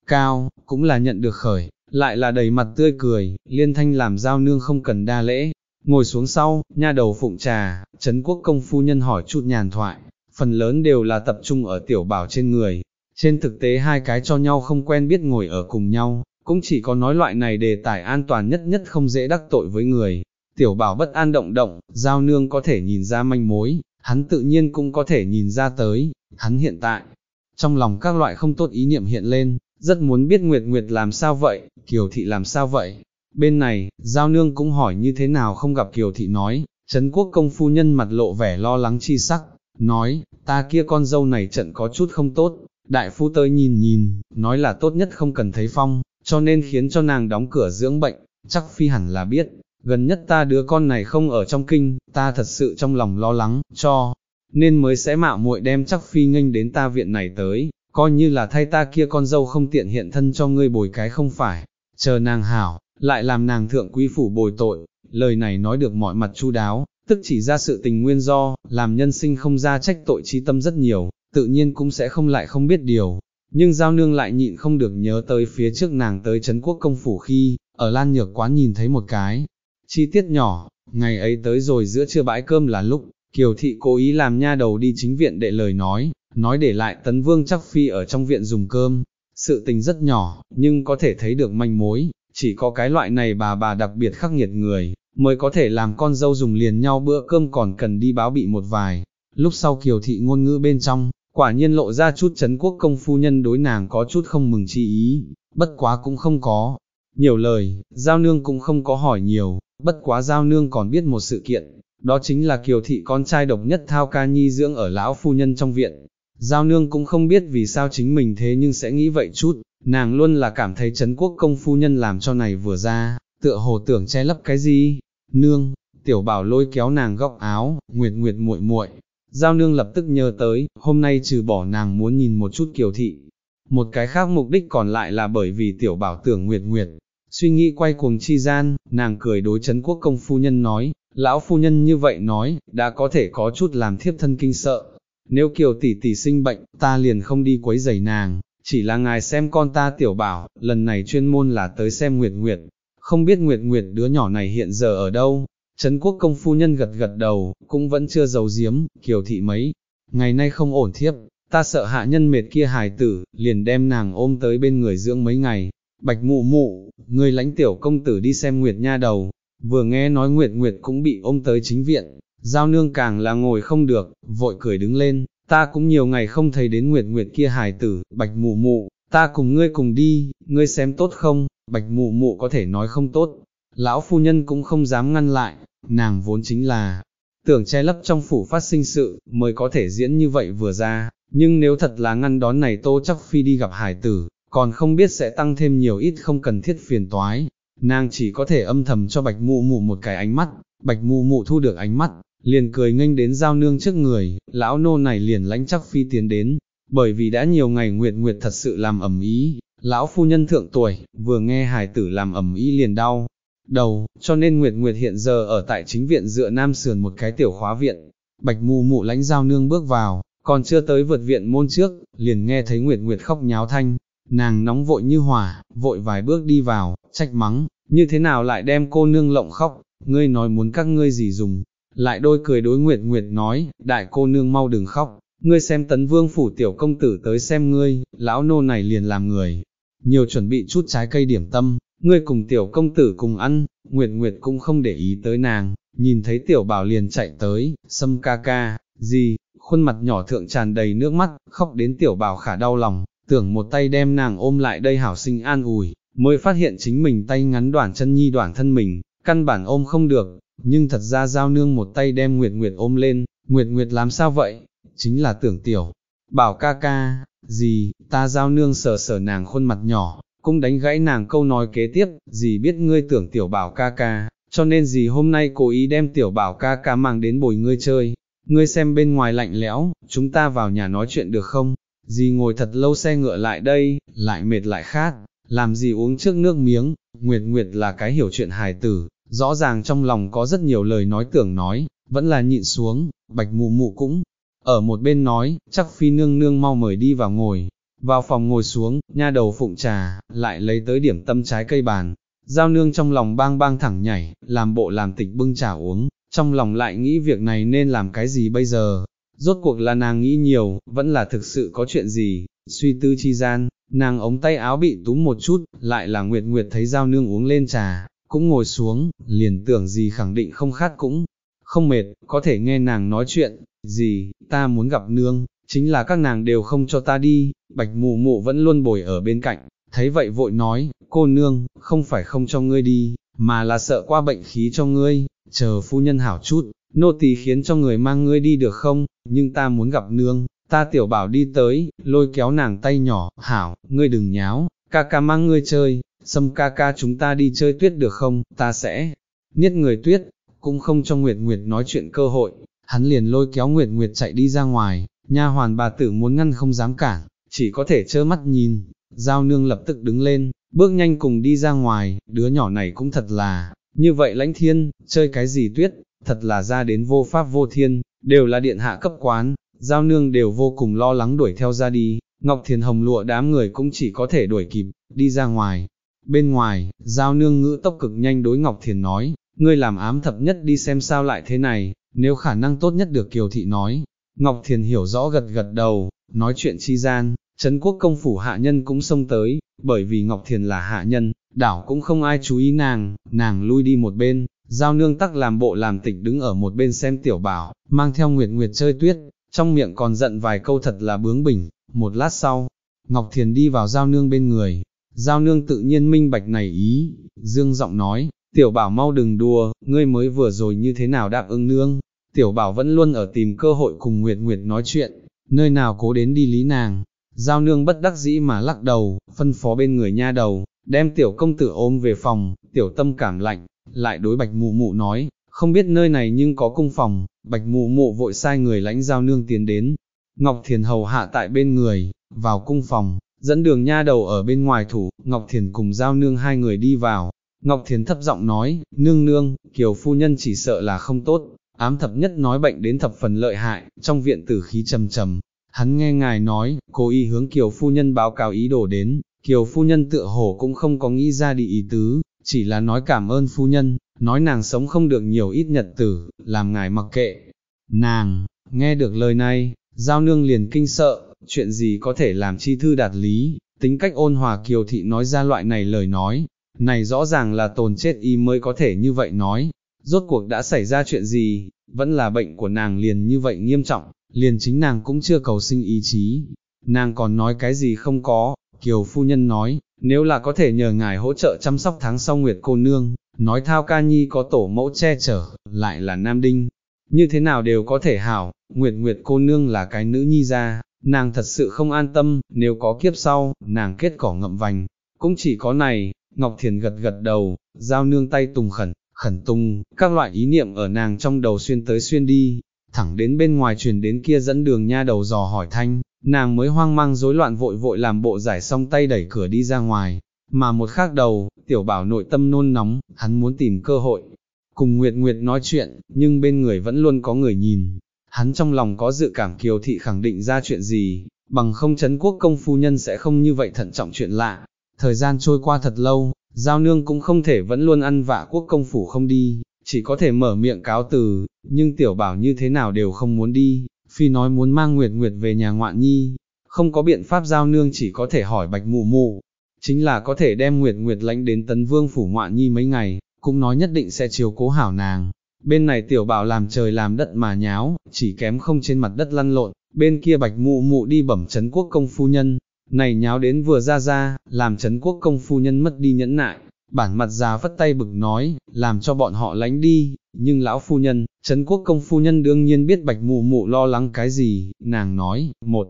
cao, cũng là nhận được khởi, lại là đầy mặt tươi cười, liên thanh làm giao nương không cần đa lễ, ngồi xuống sau, nha đầu phụng trà, Trấn quốc công phu nhân hỏi chút nhàn thoại, phần lớn đều là tập trung ở tiểu bảo trên người, trên thực tế hai cái cho nhau không quen biết ngồi ở cùng nhau, cũng chỉ có nói loại này đề tài an toàn nhất nhất không dễ đắc tội với người, tiểu bảo bất an động động, giao nương có thể nhìn ra manh mối, hắn tự nhiên cũng có thể nhìn ra tới, hắn hiện tại, trong lòng các loại không tốt ý niệm hiện lên, rất muốn biết Nguyệt Nguyệt làm sao vậy, Kiều Thị làm sao vậy. Bên này, Giao Nương cũng hỏi như thế nào không gặp Kiều Thị nói, Trấn Quốc công phu nhân mặt lộ vẻ lo lắng chi sắc, nói, ta kia con dâu này trận có chút không tốt, đại phu tới nhìn nhìn, nói là tốt nhất không cần thấy phong, cho nên khiến cho nàng đóng cửa dưỡng bệnh, chắc phi hẳn là biết, gần nhất ta đứa con này không ở trong kinh, ta thật sự trong lòng lo lắng, cho, nên mới sẽ mạo muội đem chắc phi nghênh đến ta viện này tới, coi như là thay ta kia con dâu không tiện hiện thân cho ngươi bồi cái không phải, chờ nàng hảo, lại làm nàng thượng quý phủ bồi tội, lời này nói được mọi mặt chu đáo, tức chỉ ra sự tình nguyên do, làm nhân sinh không ra trách tội chi tâm rất nhiều, tự nhiên cũng sẽ không lại không biết điều. Nhưng giao nương lại nhịn không được nhớ tới phía trước nàng tới Trấn quốc công phủ khi, ở Lan Nhược quán nhìn thấy một cái, chi tiết nhỏ, ngày ấy tới rồi giữa trưa bãi cơm là lúc, Kiều Thị cố ý làm nha đầu đi chính viện để lời nói, nói để lại tấn vương chắc phi ở trong viện dùng cơm, sự tình rất nhỏ, nhưng có thể thấy được manh mối, chỉ có cái loại này bà bà đặc biệt khắc nghiệt người, mới có thể làm con dâu dùng liền nhau bữa cơm còn cần đi báo bị một vài. Lúc sau kiều thị ngôn ngữ bên trong, quả nhiên lộ ra chút chấn quốc công phu nhân đối nàng có chút không mừng chi ý, bất quá cũng không có. Nhiều lời, giao nương cũng không có hỏi nhiều, bất quá giao nương còn biết một sự kiện, đó chính là kiều thị con trai độc nhất thao ca nhi dưỡng ở lão phu nhân trong viện, Giao nương cũng không biết vì sao chính mình thế nhưng sẽ nghĩ vậy chút, nàng luôn là cảm thấy Trấn quốc công phu nhân làm cho này vừa ra, tựa hồ tưởng che lấp cái gì. Nương, tiểu bảo lôi kéo nàng góc áo, nguyệt nguyệt muội muội. Giao nương lập tức nhớ tới, hôm nay trừ bỏ nàng muốn nhìn một chút kiều thị. Một cái khác mục đích còn lại là bởi vì tiểu bảo tưởng nguyệt nguyệt. Suy nghĩ quay cuồng chi gian, nàng cười đối Trấn quốc công phu nhân nói, lão phu nhân như vậy nói, đã có thể có chút làm thiếp thân kinh sợ, nếu kiều tỷ tỷ sinh bệnh, ta liền không đi quấy giày nàng, chỉ là ngài xem con ta tiểu bảo, lần này chuyên môn là tới xem Nguyệt Nguyệt, không biết Nguyệt Nguyệt đứa nhỏ này hiện giờ ở đâu. Trấn quốc công phu nhân gật gật đầu, cũng vẫn chưa giấu giếm, kiều thị mấy, ngày nay không ổn thiếp, ta sợ hạ nhân mệt kia hài tử, liền đem nàng ôm tới bên người dưỡng mấy ngày. Bạch mụ mụ, người lãnh tiểu công tử đi xem Nguyệt nha đầu, vừa nghe nói Nguyệt Nguyệt cũng bị ôm tới chính viện, Giao nương càng là ngồi không được, vội cười đứng lên, ta cũng nhiều ngày không thấy đến nguyệt nguyệt kia hài tử, bạch mụ mụ, ta cùng ngươi cùng đi, ngươi xem tốt không, bạch mụ mụ có thể nói không tốt, lão phu nhân cũng không dám ngăn lại, nàng vốn chính là, tưởng che lấp trong phủ phát sinh sự, mới có thể diễn như vậy vừa ra, nhưng nếu thật là ngăn đón này tô chắc phi đi gặp hải tử, còn không biết sẽ tăng thêm nhiều ít không cần thiết phiền toái. Nàng chỉ có thể âm thầm cho bạch mụ mụ một cái ánh mắt, bạch mụ mụ thu được ánh mắt, liền cười nghênh đến giao nương trước người, lão nô này liền lãnh chắc phi tiến đến, bởi vì đã nhiều ngày Nguyệt Nguyệt thật sự làm ẩm ý, lão phu nhân thượng tuổi, vừa nghe hải tử làm ẩm ý liền đau, đầu, cho nên Nguyệt Nguyệt hiện giờ ở tại chính viện dựa nam sườn một cái tiểu khóa viện, bạch mù mụ lãnh giao nương bước vào, còn chưa tới vượt viện môn trước, liền nghe thấy Nguyệt Nguyệt khóc nháo thanh, nàng nóng vội như hỏa, vội vài bước đi vào, trách mắng, như thế nào lại đem cô nương lộng khóc, ngươi nói muốn các ngươi gì dùng, lại đôi cười đối Nguyệt Nguyệt nói, đại cô nương mau đừng khóc, ngươi xem tấn vương phủ tiểu công tử tới xem ngươi, lão nô này liền làm người, nhiều chuẩn bị chút trái cây điểm tâm, ngươi cùng tiểu công tử cùng ăn, Nguyệt Nguyệt cũng không để ý tới nàng, nhìn thấy tiểu bảo liền chạy tới, sâm ca ca, gì, khuôn mặt nhỏ thượng tràn đầy nước mắt, khóc đến tiểu bảo khả đau lòng, tưởng một tay đem nàng ôm lại đây hảo sinh an ủi, mới phát hiện chính mình tay ngắn đoạn chân nhi đoạn thân mình, căn bản ôm không được, nhưng thật ra giao nương một tay đem Nguyệt Nguyệt ôm lên, Nguyệt Nguyệt làm sao vậy, chính là tưởng tiểu, bảo ca ca, gì, ta giao nương sờ sờ nàng khuôn mặt nhỏ, cũng đánh gãy nàng câu nói kế tiếp, dì biết ngươi tưởng tiểu bảo ca ca, cho nên dì hôm nay cố ý đem tiểu bảo ca ca mang đến bồi ngươi chơi, ngươi xem bên ngoài lạnh lẽo, chúng ta vào nhà nói chuyện được không, Dì ngồi thật lâu xe ngựa lại đây, lại mệt lại khát, làm gì uống trước nước miếng, Nguyệt Nguyệt là cái hiểu chuyện hài tử, rõ ràng trong lòng có rất nhiều lời nói tưởng nói, vẫn là nhịn xuống, bạch mụ mụ cũng, ở một bên nói, chắc phi nương nương mau mời đi vào ngồi, vào phòng ngồi xuống, nha đầu phụng trà, lại lấy tới điểm tâm trái cây bàn, giao nương trong lòng bang bang thẳng nhảy, làm bộ làm tịch bưng trà uống, trong lòng lại nghĩ việc này nên làm cái gì bây giờ, rốt cuộc là nàng nghĩ nhiều, vẫn là thực sự có chuyện gì, suy tư chi gian, nàng ống tay áo bị túm một chút, lại là Nguyệt Nguyệt thấy giao nương uống lên trà, cũng ngồi xuống, liền tưởng gì khẳng định không khát cũng, không mệt, có thể nghe nàng nói chuyện, gì, ta muốn gặp nương, chính là các nàng đều không cho ta đi, bạch mụ mụ vẫn luôn bồi ở bên cạnh, thấy vậy vội nói, cô nương, không phải không cho ngươi đi, mà là sợ qua bệnh khí cho ngươi, chờ phu nhân hảo chút, nô tỳ khiến cho người mang ngươi đi được không, nhưng ta muốn gặp nương, ta tiểu bảo đi tới, lôi kéo nàng tay nhỏ, hảo, ngươi đừng nháo, ca ca mang ngươi chơi, xâm ca ca chúng ta đi chơi tuyết được không, ta sẽ, niết người tuyết, cũng không cho Nguyệt Nguyệt nói chuyện cơ hội, hắn liền lôi kéo Nguyệt Nguyệt chạy đi ra ngoài, nha hoàn bà tử muốn ngăn không dám cản, chỉ có thể trơ mắt nhìn, giao nương lập tức đứng lên, bước nhanh cùng đi ra ngoài, đứa nhỏ này cũng thật là, như vậy lãnh thiên, chơi cái gì tuyết, thật là ra đến vô pháp vô thiên, đều là điện hạ cấp quán, giao nương đều vô cùng lo lắng đuổi theo ra đi, Ngọc Thiền Hồng lụa đám người cũng chỉ có thể đuổi kịp, đi ra ngoài. Bên ngoài, giao nương ngữ tốc cực nhanh đối Ngọc Thiền nói, ngươi làm ám thập nhất đi xem sao lại thế này, nếu khả năng tốt nhất được Kiều Thị nói. Ngọc Thiền hiểu rõ gật gật đầu, nói chuyện chi gian, Trấn quốc công phủ hạ nhân cũng xông tới, bởi vì Ngọc Thiền là hạ nhân, đảo cũng không ai chú ý nàng, nàng lui đi một bên, giao nương tắc làm bộ làm tịch đứng ở một bên xem tiểu bảo, mang theo Nguyệt Nguyệt chơi tuyết, trong miệng còn giận vài câu thật là bướng bỉnh, một lát sau, Ngọc Thiền đi vào giao nương bên người, giao nương tự nhiên minh bạch này ý, dương giọng nói, tiểu bảo mau đừng đùa, ngươi mới vừa rồi như thế nào đáp ứng nương, tiểu bảo vẫn luôn ở tìm cơ hội cùng Nguyệt Nguyệt nói chuyện, nơi nào cố đến đi lý nàng, giao nương bất đắc dĩ mà lắc đầu, phân phó bên người nha đầu, đem tiểu công tử ôm về phòng, tiểu tâm cảm lạnh, lại đối bạch mụ mụ nói, không biết nơi này nhưng có cung phòng, bạch mụ mụ vội sai người lãnh giao nương tiến đến, Ngọc Thiền hầu hạ tại bên người, vào cung phòng, dẫn đường nha đầu ở bên ngoài thủ, Ngọc Thiền cùng giao nương hai người đi vào, Ngọc Thiền thấp giọng nói, nương nương, kiều phu nhân chỉ sợ là không tốt, ám thập nhất nói bệnh đến thập phần lợi hại, trong viện tử khí trầm trầm, hắn nghe ngài nói, cố ý hướng kiều phu nhân báo cáo ý đồ đến, kiều phu nhân tựa hồ cũng không có nghĩ ra đi ý tứ, chỉ là nói cảm ơn phu nhân, nói nàng sống không được nhiều ít nhật tử, làm ngài mặc kệ. Nàng, nghe được lời này, giao nương liền kinh sợ, chuyện gì có thể làm chi thư đạt lý, tính cách ôn hòa kiều thị nói ra loại này lời nói, này rõ ràng là tồn chết y mới có thể như vậy nói, rốt cuộc đã xảy ra chuyện gì, vẫn là bệnh của nàng liền như vậy nghiêm trọng, liền chính nàng cũng chưa cầu sinh ý chí, nàng còn nói cái gì không có, kiều phu nhân nói, nếu là có thể nhờ ngài hỗ trợ chăm sóc tháng sau Nguyệt cô nương, nói thao ca nhi có tổ mẫu che chở, lại là nam đinh, như thế nào đều có thể hảo, Nguyệt Nguyệt cô nương là cái nữ nhi ra, nàng thật sự không an tâm, nếu có kiếp sau, nàng kết cỏ ngậm vành, cũng chỉ có này, Ngọc Thiền gật gật đầu, giao nương tay tùng khẩn, khẩn tung, các loại ý niệm ở nàng trong đầu xuyên tới xuyên đi, thẳng đến bên ngoài truyền đến kia dẫn đường nha đầu dò hỏi thanh, nàng mới hoang mang rối loạn vội vội làm bộ giải xong tay đẩy cửa đi ra ngoài, mà một khác đầu, tiểu bảo nội tâm nôn nóng, hắn muốn tìm cơ hội, cùng Nguyệt Nguyệt nói chuyện, nhưng bên người vẫn luôn có người nhìn, hắn trong lòng có dự cảm kiều thị khẳng định ra chuyện gì, bằng không chấn quốc công phu nhân sẽ không như vậy thận trọng chuyện lạ. Thời gian trôi qua thật lâu, giao nương cũng không thể vẫn luôn ăn vạ quốc công phủ không đi, chỉ có thể mở miệng cáo từ, nhưng tiểu bảo như thế nào đều không muốn đi, phi nói muốn mang Nguyệt Nguyệt về nhà ngoạn nhi, không có biện pháp giao nương chỉ có thể hỏi bạch mụ mụ, chính là có thể đem Nguyệt Nguyệt lãnh đến tấn vương phủ ngoạn nhi mấy ngày, cũng nói nhất định sẽ chiếu cố hảo nàng. Bên này tiểu bảo làm trời làm đất mà nháo, chỉ kém không trên mặt đất lăn lộn, bên kia bạch mụ mụ đi bẩm chấn quốc công phu nhân, này nháo đến vừa ra ra, làm chấn quốc công phu nhân mất đi nhẫn nại, bản mặt già vất tay bực nói, làm cho bọn họ lánh đi, nhưng lão phu nhân, chấn quốc công phu nhân đương nhiên biết bạch mụ mụ lo lắng cái gì, nàng nói, một,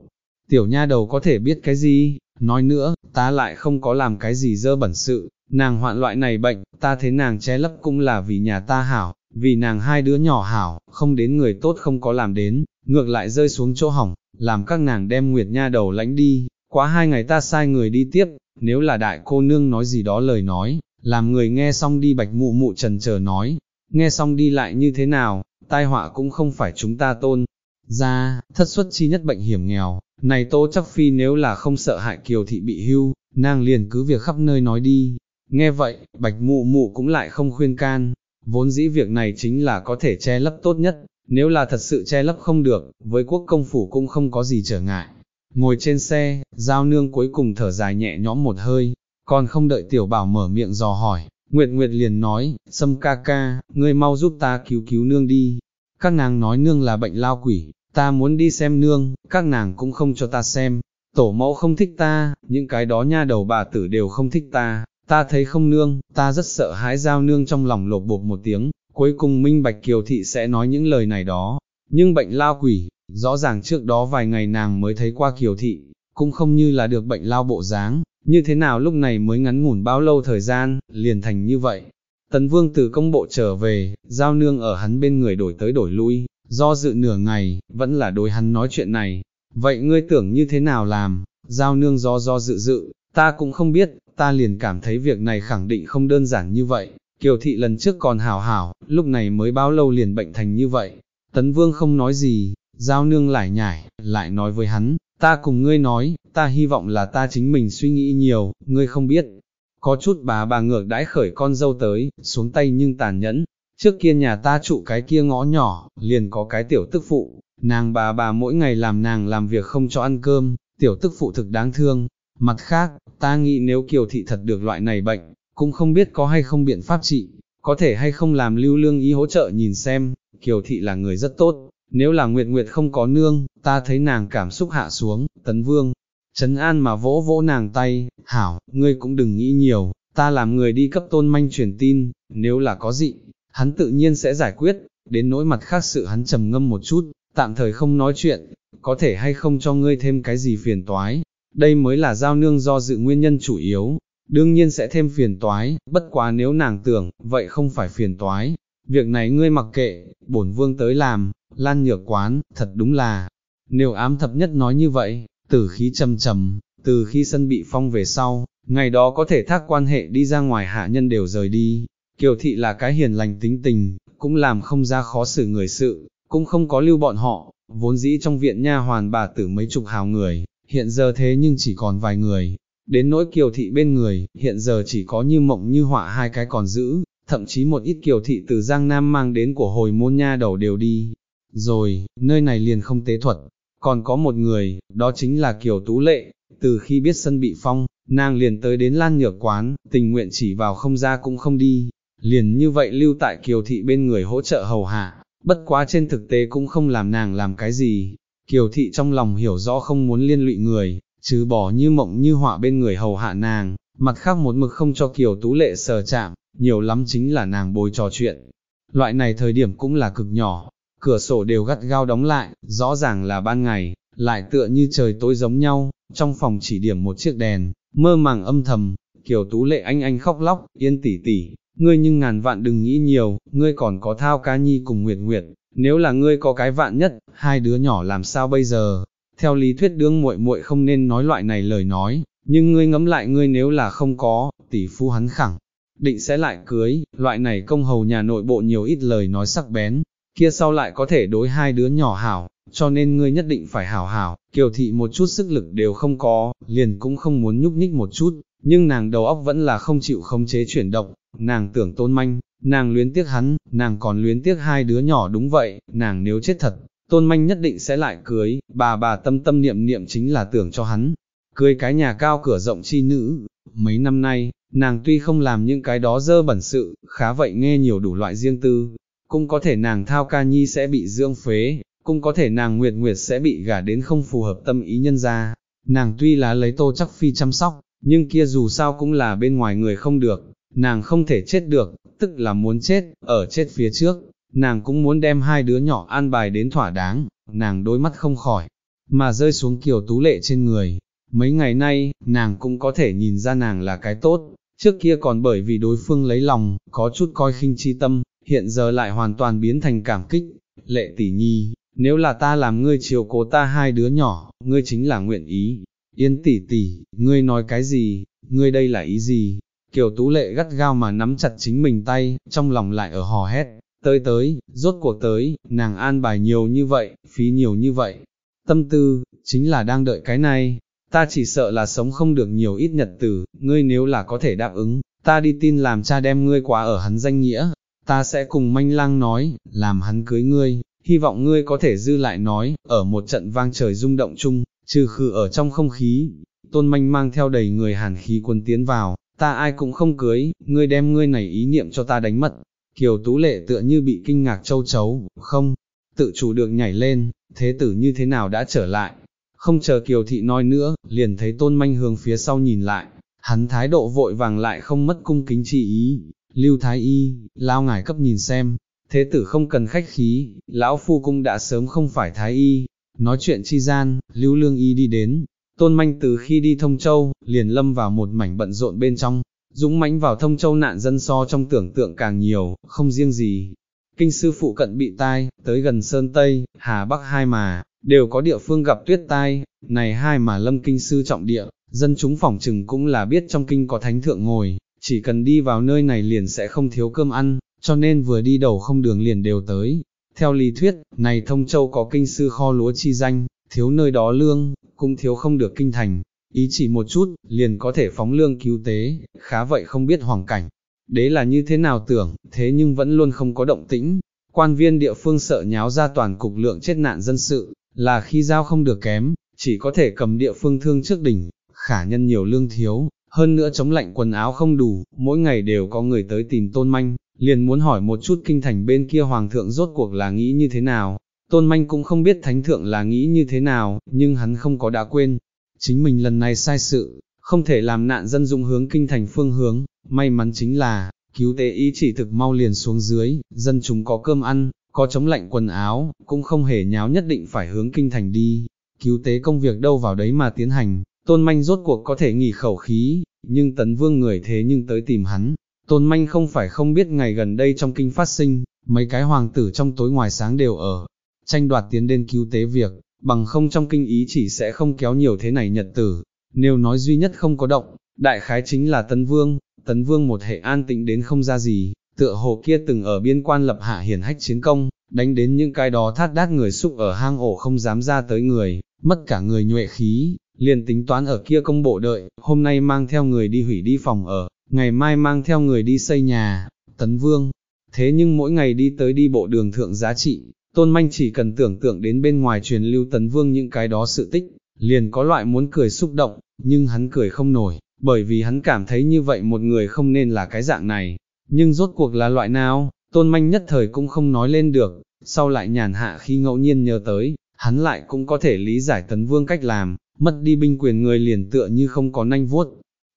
tiểu nha đầu có thể biết cái gì, nói nữa, ta lại không có làm cái gì dơ bẩn sự, nàng hoạn loại này bệnh, ta thấy nàng che lấp cũng là vì nhà ta hảo, vì nàng hai đứa nhỏ hảo, không đến người tốt không có làm đến, ngược lại rơi xuống chỗ hỏng, làm các nàng đem Nguyệt Nha đầu lánh đi, quá hai ngày ta sai người đi tiếp, nếu là đại cô nương nói gì đó lời nói, làm người nghe xong đi bạch mụ mụ trần chờ nói, nghe xong đi lại như thế nào, tai họa cũng không phải chúng ta tôn. Ra, thất xuất chi nhất bệnh hiểm nghèo, này tô chắc phi nếu là không sợ hại kiều thị bị hưu, nàng liền cứ việc khắp nơi nói đi. Nghe vậy, bạch mụ mụ cũng lại không khuyên can, vốn dĩ việc này chính là có thể che lấp tốt nhất, nếu là thật sự che lấp không được, với quốc công phủ cũng không có gì trở ngại. Ngồi trên xe, giao nương cuối cùng thở dài nhẹ nhõm một hơi, còn không đợi tiểu bảo mở miệng dò hỏi, Nguyệt Nguyệt liền nói, Sâm ca ca, ngươi mau giúp ta cứu cứu nương đi. Các nàng nói nương là bệnh lao quỷ, ta muốn đi xem nương, các nàng cũng không cho ta xem. Tổ mẫu không thích ta, những cái đó nha đầu bà tử đều không thích ta, ta thấy không nương, ta rất sợ hãi giao nương trong lòng lột bột một tiếng, cuối cùng Minh Bạch Kiều Thị sẽ nói những lời này đó. Nhưng bệnh lao quỷ, rõ ràng trước đó vài ngày nàng mới thấy qua Kiều Thị, cũng không như là được bệnh lao bộ dáng, như thế nào lúc này mới ngắn ngủn bao lâu thời gian, liền thành như vậy. Tấn Vương từ công bộ trở về, giao nương ở hắn bên người đổi tới đổi lui, do dự nửa ngày, vẫn là đối hắn nói chuyện này. Vậy ngươi tưởng như thế nào làm? Giao nương do do dự dự, ta cũng không biết, ta liền cảm thấy việc này khẳng định không đơn giản như vậy. Kiều thị lần trước còn hào hảo, lúc này mới bao lâu liền bệnh thành như vậy. Tấn Vương không nói gì, giao nương lại nhải, lại nói với hắn, ta cùng ngươi nói, ta hy vọng là ta chính mình suy nghĩ nhiều, ngươi không biết. Có chút bà bà ngược đãi khởi con dâu tới, xuống tay nhưng tàn nhẫn, trước kia nhà ta trụ cái kia ngõ nhỏ, liền có cái tiểu tức phụ, nàng bà bà mỗi ngày làm nàng làm việc không cho ăn cơm, tiểu tức phụ thực đáng thương. Mặt khác, ta nghĩ nếu kiều thị thật được loại này bệnh, cũng không biết có hay không biện pháp trị, có thể hay không làm lưu lương ý hỗ trợ nhìn xem, kiều thị là người rất tốt, nếu là Nguyệt Nguyệt không có nương, ta thấy nàng cảm xúc hạ xuống, tấn vương, Trấn an mà vỗ vỗ nàng tay, hảo, ngươi cũng đừng nghĩ nhiều, ta làm người đi cấp tôn manh truyền tin, nếu là có gì, hắn tự nhiên sẽ giải quyết, đến nỗi mặt khác sự hắn trầm ngâm một chút, tạm thời không nói chuyện, có thể hay không cho ngươi thêm cái gì phiền toái, đây mới là giao nương do dự nguyên nhân chủ yếu, đương nhiên sẽ thêm phiền toái, bất quá nếu nàng tưởng, vậy không phải phiền toái, việc này ngươi mặc kệ, bổn vương tới làm, lan nhược quán, thật đúng là, nếu ám thập nhất nói như vậy, tử khí trầm trầm, từ khi sân bị phong về sau, ngày đó có thể thác quan hệ đi ra ngoài hạ nhân đều rời đi, kiều thị là cái hiền lành tính tình, cũng làm không ra khó xử người sự, cũng không có lưu bọn họ, vốn dĩ trong viện nha hoàn bà tử mấy chục hào người, hiện giờ thế nhưng chỉ còn vài người, đến nỗi kiều thị bên người, hiện giờ chỉ có như mộng như họa hai cái còn giữ, thậm chí một ít kiều thị từ Giang Nam mang đến của hồi môn nha đầu đều đi, rồi, nơi này liền không tế thuật, còn có một người, đó chính là Kiều Tú Lệ, từ khi biết sân bị phong, nàng liền tới đến Lan Nhược quán, tình nguyện chỉ vào không ra cũng không đi, liền như vậy lưu tại Kiều Thị bên người hỗ trợ hầu hạ, bất quá trên thực tế cũng không làm nàng làm cái gì. Kiều Thị trong lòng hiểu rõ không muốn liên lụy người, chứ bỏ như mộng như họa bên người hầu hạ nàng, mặt khác một mực không cho Kiều Tú Lệ sờ chạm, nhiều lắm chính là nàng bồi trò chuyện. Loại này thời điểm cũng là cực nhỏ, cửa sổ đều gắt gao đóng lại, rõ ràng là ban ngày, lại tựa như trời tối giống nhau, trong phòng chỉ điểm một chiếc đèn, mơ màng âm thầm, Kiều Tú Lệ anh anh khóc lóc, yên tỉ tỉ, ngươi nhưng ngàn vạn đừng nghĩ nhiều, ngươi còn có thao ca nhi cùng Nguyệt Nguyệt, nếu là ngươi có cái vạn nhất, hai đứa nhỏ làm sao bây giờ? Theo lý thuyết đương muội muội không nên nói loại này lời nói, nhưng ngươi ngẫm lại ngươi nếu là không có, tỷ phu hắn khẳng định sẽ lại cưới, loại này công hầu nhà nội bộ nhiều ít lời nói sắc bén, kia sau lại có thể đối hai đứa nhỏ hảo, cho nên ngươi nhất định phải hảo hảo, kiều thị một chút sức lực đều không có, liền cũng không muốn nhúc nhích một chút, nhưng nàng đầu óc vẫn là không chịu khống chế chuyển động, nàng tưởng tôn manh, nàng luyến tiếc hắn, nàng còn luyến tiếc hai đứa nhỏ đúng vậy, nàng nếu chết thật, tôn manh nhất định sẽ lại cưới, bà bà tâm tâm niệm niệm chính là tưởng cho hắn, cưới cái nhà cao cửa rộng chi nữ, mấy năm nay, nàng tuy không làm những cái đó dơ bẩn sự, khá vậy nghe nhiều đủ loại riêng tư, cũng có thể nàng thao ca nhi sẽ bị dương phế, cũng có thể nàng nguyệt nguyệt sẽ bị gả đến không phù hợp tâm ý nhân ra, nàng tuy là lấy tô chắc phi chăm sóc, nhưng kia dù sao cũng là bên ngoài người không được, nàng không thể chết được, tức là muốn chết, ở chết phía trước, nàng cũng muốn đem hai đứa nhỏ an bài đến thỏa đáng, nàng đôi mắt không khỏi, mà rơi xuống kiều tú lệ trên người. Mấy ngày nay, nàng cũng có thể nhìn ra nàng là cái tốt, trước kia còn bởi vì đối phương lấy lòng, có chút coi khinh chi tâm, hiện giờ lại hoàn toàn biến thành cảm kích. Lệ tỷ nhi, nếu là ta làm ngươi chiều cố ta hai đứa nhỏ, ngươi chính là nguyện ý. Yên tỷ tỷ, ngươi nói cái gì, ngươi đây là ý gì? Kiều Tú Lệ gắt gao mà nắm chặt chính mình tay, trong lòng lại ở hò hét, tới tới, rốt cuộc tới, nàng an bài nhiều như vậy, phí nhiều như vậy. Tâm tư, chính là đang đợi cái này, ta chỉ sợ là sống không được nhiều ít nhật tử, ngươi nếu là có thể đáp ứng, ta đi tin làm cha đem ngươi quá ở hắn danh nghĩa, ta sẽ cùng manh lang nói, làm hắn cưới ngươi, hy vọng ngươi có thể dư lại nói, ở một trận vang trời rung động chung, trừ khử ở trong không khí, tôn manh mang theo đầy người hàn khí quân tiến vào, ta ai cũng không cưới, ngươi đem ngươi này ý niệm cho ta đánh mật. Kiều Tú Lệ tựa như bị kinh ngạc châu chấu, không, tự chủ được nhảy lên, thế tử như thế nào đã trở lại. Không chờ Kiều Thị nói nữa, liền thấy tôn manh hướng phía sau nhìn lại, hắn thái độ vội vàng lại không mất cung kính trị ý. Lưu Thái Y, lao ngải cấp nhìn xem, thế tử không cần khách khí, lão phu cung đã sớm không phải Thái Y. Nói chuyện chi gian, Lưu Lương Y đi đến, Tôn manh từ khi đi thông châu, liền lâm vào một mảnh bận rộn bên trong, dũng mãnh vào thông châu nạn dân so trong tưởng tượng càng nhiều, không riêng gì. Kinh sư phụ cận bị tai, tới gần Sơn Tây, Hà Bắc hai mà, đều có địa phương gặp tuyết tai, này hai mà lâm kinh sư trọng địa, dân chúng phỏng chừng cũng là biết trong kinh có thánh thượng ngồi, chỉ cần đi vào nơi này liền sẽ không thiếu cơm ăn, cho nên vừa đi đầu không đường liền đều tới. Theo lý thuyết, này thông châu có kinh sư kho lúa chi danh, thiếu nơi đó lương, cũng thiếu không được kinh thành, ý chỉ một chút, liền có thể phóng lương cứu tế, khá vậy không biết hoàng cảnh. Đế là như thế nào tưởng, thế nhưng vẫn luôn không có động tĩnh. Quan viên địa phương sợ nháo ra toàn cục lượng chết nạn dân sự, là khi giao không được kém, chỉ có thể cầm địa phương thương trước đỉnh, khả nhân nhiều lương thiếu, hơn nữa chống lạnh quần áo không đủ, mỗi ngày đều có người tới tìm tôn manh, liền muốn hỏi một chút kinh thành bên kia hoàng thượng rốt cuộc là nghĩ như thế nào, Tôn Manh cũng không biết thánh thượng là nghĩ như thế nào, nhưng hắn không có đã quên. Chính mình lần này sai sự, không thể làm nạn dân dụng hướng kinh thành phương hướng, may mắn chính là, cứu tế ý chỉ thực mau liền xuống dưới, dân chúng có cơm ăn, có chống lạnh quần áo, cũng không hề nháo nhất định phải hướng kinh thành đi. Cứu tế công việc đâu vào đấy mà tiến hành, tôn manh rốt cuộc có thể nghỉ khẩu khí, nhưng tấn vương người thế nhưng tới tìm hắn. Tôn manh không phải không biết ngày gần đây trong kinh phát sinh, mấy cái hoàng tử trong tối ngoài sáng đều ở, tranh đoạt tiến đến cứu tế việc, bằng không trong kinh ý chỉ sẽ không kéo nhiều thế này nhật tử. Nếu nói duy nhất không có động, đại khái chính là Tấn Vương, Tấn Vương một hệ an tĩnh đến không ra gì, tựa hồ kia từng ở biên quan lập hạ hiển hách chiến công, đánh đến những cái đó thát đát người xúc ở hang ổ không dám ra tới người, mất cả người nhuệ khí, liền tính toán ở kia công bộ đợi, hôm nay mang theo người đi hủy đi phòng ở, ngày mai mang theo người đi xây nhà, Tấn Vương. Thế nhưng mỗi ngày đi tới đi bộ đường thượng giá trị, Tôn manh chỉ cần tưởng tượng đến bên ngoài truyền lưu tấn vương những cái đó sự tích, liền có loại muốn cười xúc động, nhưng hắn cười không nổi, bởi vì hắn cảm thấy như vậy một người không nên là cái dạng này, nhưng rốt cuộc là loại nào, tôn manh nhất thời cũng không nói lên được, sau lại nhàn hạ khi ngẫu nhiên nhớ tới, hắn lại cũng có thể lý giải tấn vương cách làm, mất đi binh quyền người liền tựa như không có nanh vuốt.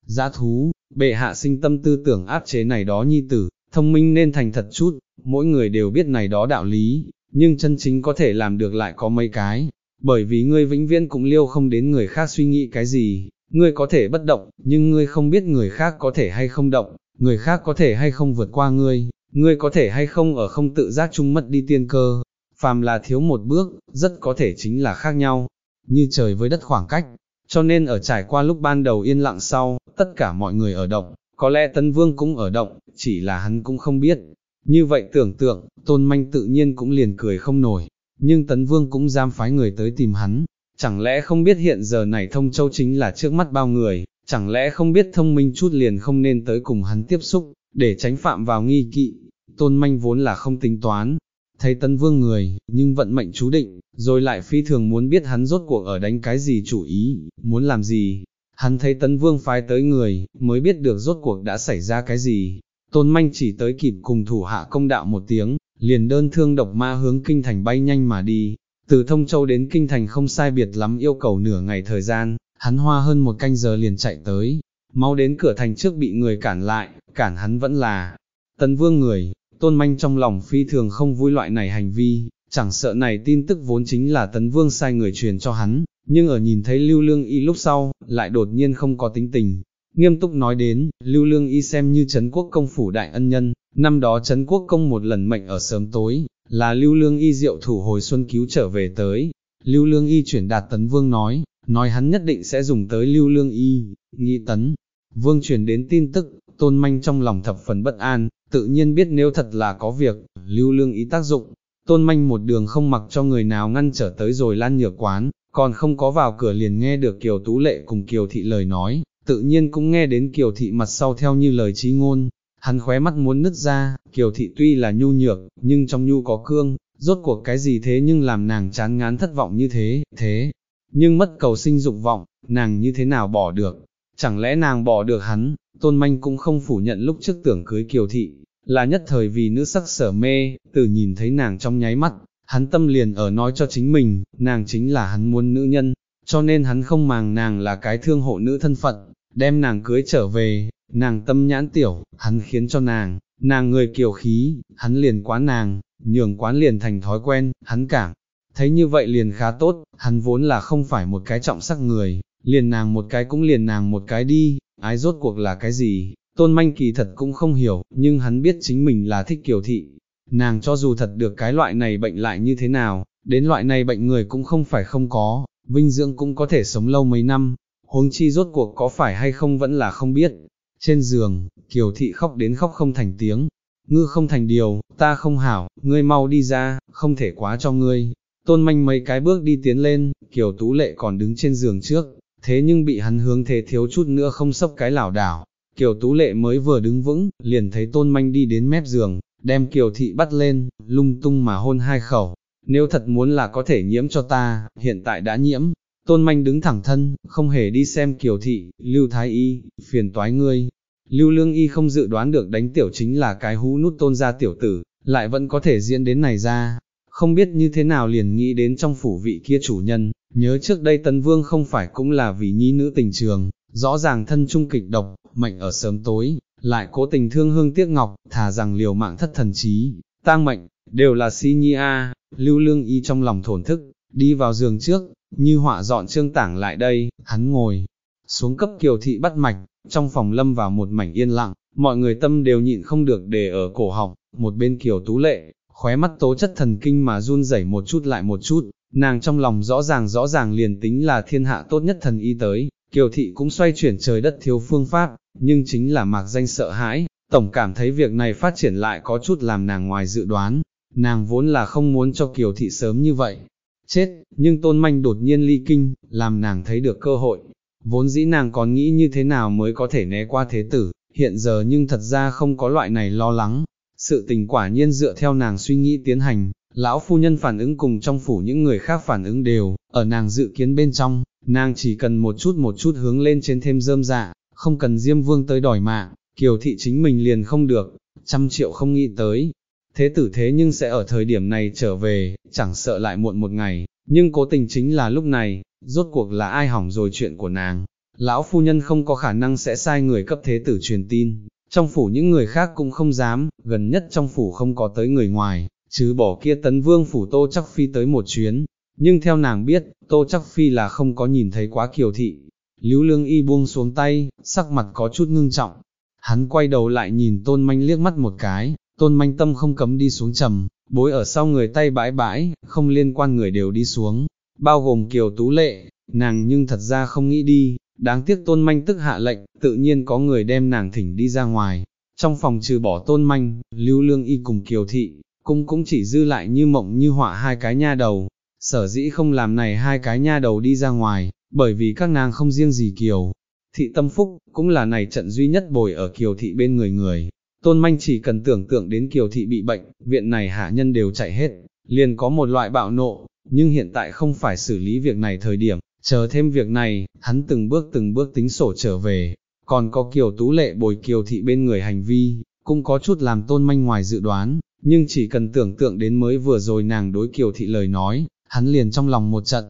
Giá thú, bệ hạ sinh tâm tư tưởng áp chế này đó nhi tử, thông minh nên thành thật chút, mỗi người đều biết này đó đạo lý, nhưng chân chính có thể làm được lại có mấy cái, bởi vì ngươi vĩnh viễn cũng liêu không đến người khác suy nghĩ cái gì, ngươi có thể bất động, nhưng ngươi không biết người khác có thể hay không động, người khác có thể hay không vượt qua ngươi, ngươi có thể hay không ở không tự giác chung mất đi tiên cơ, phàm là thiếu một bước, rất có thể chính là khác nhau, như trời với đất khoảng cách, cho nên ở trải qua lúc ban đầu yên lặng sau, tất cả mọi người ở động, có lẽ tân Vương cũng ở động, chỉ là hắn cũng không biết. Như vậy tưởng tượng, tôn manh tự nhiên cũng liền cười không nổi, nhưng Tấn Vương cũng giam phái người tới tìm hắn, chẳng lẽ không biết hiện giờ này thông châu chính là trước mắt bao người, chẳng lẽ không biết thông minh chút liền không nên tới cùng hắn tiếp xúc, để tránh phạm vào nghi kỵ, tôn manh vốn là không tính toán, thấy Tấn Vương người, nhưng vận mệnh chú định, rồi lại phi thường muốn biết hắn rốt cuộc ở đánh cái gì chủ ý, muốn làm gì. Hắn thấy Tấn Vương phái tới người, mới biết được rốt cuộc đã xảy ra cái gì. Tôn Manh chỉ tới kịp cùng thủ hạ công đạo một tiếng, liền đơn thương độc ma hướng kinh thành bay nhanh mà đi. Từ Thông Châu đến kinh thành không sai biệt lắm yêu cầu nửa ngày thời gian, hắn hoa hơn một canh giờ liền chạy tới. Mau đến cửa thành trước bị người cản lại, cản hắn vẫn là Tấn Vương người, Tôn Manh trong lòng phi thường không vui loại này hành vi, chẳng sợ này tin tức vốn chính là Tấn Vương sai người truyền cho hắn, nhưng ở nhìn thấy Lưu Lương Y lúc sau, lại đột nhiên không có tính tình. Nghiêm túc nói đến, Lưu Lương Y xem như Trấn Quốc công phủ đại ân nhân, năm đó Trấn Quốc công một lần mệnh ở sớm tối, là Lưu Lương Y diệu thủ hồi xuân cứu trở về tới. Lưu Lương Y chuyển đạt Tấn Vương nói, nói hắn nhất định sẽ dùng tới Lưu Lương Y, nghĩ Tấn. Vương truyền đến tin tức, tôn manh trong lòng thập phần bất an, tự nhiên biết nếu thật là có việc, lưu lương Y tác dụng, tôn manh một đường không mặc cho người nào ngăn trở tới rồi lan nhược quán, còn không có vào cửa liền nghe được Kiều Tú Lệ cùng Kiều Thị lời nói, tự nhiên cũng nghe đến Kiều Thị mặt sau theo như lời trí ngôn, hắn khóe mắt muốn nứt ra, Kiều Thị tuy là nhu nhược, nhưng trong nhu có cương, rốt cuộc cái gì thế nhưng làm nàng chán ngán thất vọng như thế, thế, nhưng mất cầu sinh dục vọng, nàng như thế nào bỏ được, chẳng lẽ nàng bỏ được hắn, tôn manh cũng không phủ nhận lúc trước tưởng cưới Kiều Thị, là nhất thời vì nữ sắc sở mê, từ nhìn thấy nàng trong nháy mắt, hắn tâm liền ở nói cho chính mình, nàng chính là hắn muốn nữ nhân, cho nên hắn không màng nàng là cái thương hộ nữ thân phận, đem nàng cưới trở về, nàng tâm nhãn tiểu, hắn khiến cho nàng, nàng người kiều khí, hắn liền quán nàng, nhường quán liền thành thói quen, hắn cảm, thấy như vậy liền khá tốt, hắn vốn là không phải một cái trọng sắc người, liền nàng một cái cũng liền nàng một cái đi, ái rốt cuộc là cái gì, Tôn manh kỳ thật cũng không hiểu, nhưng hắn biết chính mình là thích kiều thị. Nàng cho dù thật được cái loại này bệnh lại như thế nào, đến loại này bệnh người cũng không phải không có, vinh dưỡng cũng có thể sống lâu mấy năm, huống chi rốt cuộc có phải hay không vẫn là không biết. Trên giường, kiều thị khóc đến khóc không thành tiếng, ngư không thành điều, ta không hảo, ngươi mau đi ra, không thể quá cho ngươi. Tôn manh mấy cái bước đi tiến lên, kiều tú lệ còn đứng trên giường trước, thế nhưng bị hắn hướng thế thiếu chút nữa không sốc cái lảo đảo, Kiều Tú Lệ mới vừa đứng vững, liền thấy Tôn Manh đi đến mép giường, đem Kiều Thị bắt lên, lung tung mà hôn hai khẩu. Nếu thật muốn là có thể nhiễm cho ta, hiện tại đã nhiễm. Tôn Manh đứng thẳng thân, không hề đi xem Kiều Thị, Lưu Thái Y, phiền toái ngươi. Lưu Lương Y không dự đoán được đánh tiểu chính là cái hú nút tôn gia tiểu tử, lại vẫn có thể diễn đến này ra. Không biết như thế nào liền nghĩ đến trong phủ vị kia chủ nhân, nhớ trước đây Tân Vương không phải cũng là vì nhi nữ tình trường, rõ ràng thân trung kịch độc, mệnh ở sớm tối, lại cố tình thương hương tiếc ngọc, thà rằng liều mạng thất thần trí, tang mệnh, đều là si nhi a. lưu lương y trong lòng thổn thức, đi vào giường trước, như họa dọn trương tảng lại đây, hắn ngồi, xuống cấp kiều thị bắt mạch, trong phòng lâm vào một mảnh yên lặng, mọi người tâm đều nhịn không được để ở cổ họng, một bên kiều tú lệ, khóe mắt tố chất thần kinh mà run rẩy một chút lại một chút, nàng trong lòng rõ ràng rõ ràng liền tính là thiên hạ tốt nhất thần y tới, Kiều thị cũng xoay chuyển trời đất thiếu phương pháp, nhưng chính là mạc danh sợ hãi, tổng cảm thấy việc này phát triển lại có chút làm nàng ngoài dự đoán, nàng vốn là không muốn cho Kiều thị sớm như vậy. Chết, nhưng tôn manh đột nhiên ly kinh, làm nàng thấy được cơ hội. Vốn dĩ nàng còn nghĩ như thế nào mới có thể né qua thế tử, hiện giờ nhưng thật ra không có loại này lo lắng. Sự tình quả nhiên dựa theo nàng suy nghĩ tiến hành, lão phu nhân phản ứng cùng trong phủ những người khác phản ứng đều, ở nàng dự kiến bên trong, nàng chỉ cần một chút một chút hướng lên trên thêm rơm dạ, không cần Diêm Vương tới đòi mạng, kiều thị chính mình liền không được, trăm triệu không nghĩ tới. Thế tử thế nhưng sẽ ở thời điểm này trở về, chẳng sợ lại muộn một ngày, nhưng cố tình chính là lúc này, rốt cuộc là ai hỏng rồi chuyện của nàng. Lão phu nhân không có khả năng sẽ sai người cấp thế tử truyền tin, trong phủ những người khác cũng không dám, gần nhất trong phủ không có tới người ngoài, chứ bỏ kia tấn vương phủ tô chắc phi tới một chuyến, nhưng theo nàng biết, Tô Chắc Phi là không có nhìn thấy quá kiều thị. Lưu Lương Y buông xuống tay, sắc mặt có chút ngưng trọng. Hắn quay đầu lại nhìn tôn manh liếc mắt một cái, tôn manh tâm không cấm đi xuống trầm, bối ở sau người tay bãi bãi, không liên quan người đều đi xuống, bao gồm kiều tú lệ, nàng nhưng thật ra không nghĩ đi, đáng tiếc tôn manh tức hạ lệnh, tự nhiên có người đem nàng thỉnh đi ra ngoài. Trong phòng trừ bỏ tôn manh, lưu lương y cùng kiều thị, cũng cũng chỉ dư lại như mộng như họa hai cái nha đầu, sở dĩ không làm này hai cái nha đầu đi ra ngoài, bởi vì các nàng không riêng gì kiều. Thị tâm phúc, cũng là này trận duy nhất bồi ở kiều thị bên người người. Tôn manh chỉ cần tưởng tượng đến kiều thị bị bệnh, viện này hạ nhân đều chạy hết, liền có một loại bạo nộ, nhưng hiện tại không phải xử lý việc này thời điểm, chờ thêm việc này, hắn từng bước từng bước tính sổ trở về, còn có kiều tú lệ bồi kiều thị bên người hành vi, cũng có chút làm tôn manh ngoài dự đoán, nhưng chỉ cần tưởng tượng đến mới vừa rồi nàng đối kiều thị lời nói, hắn liền trong lòng một trận.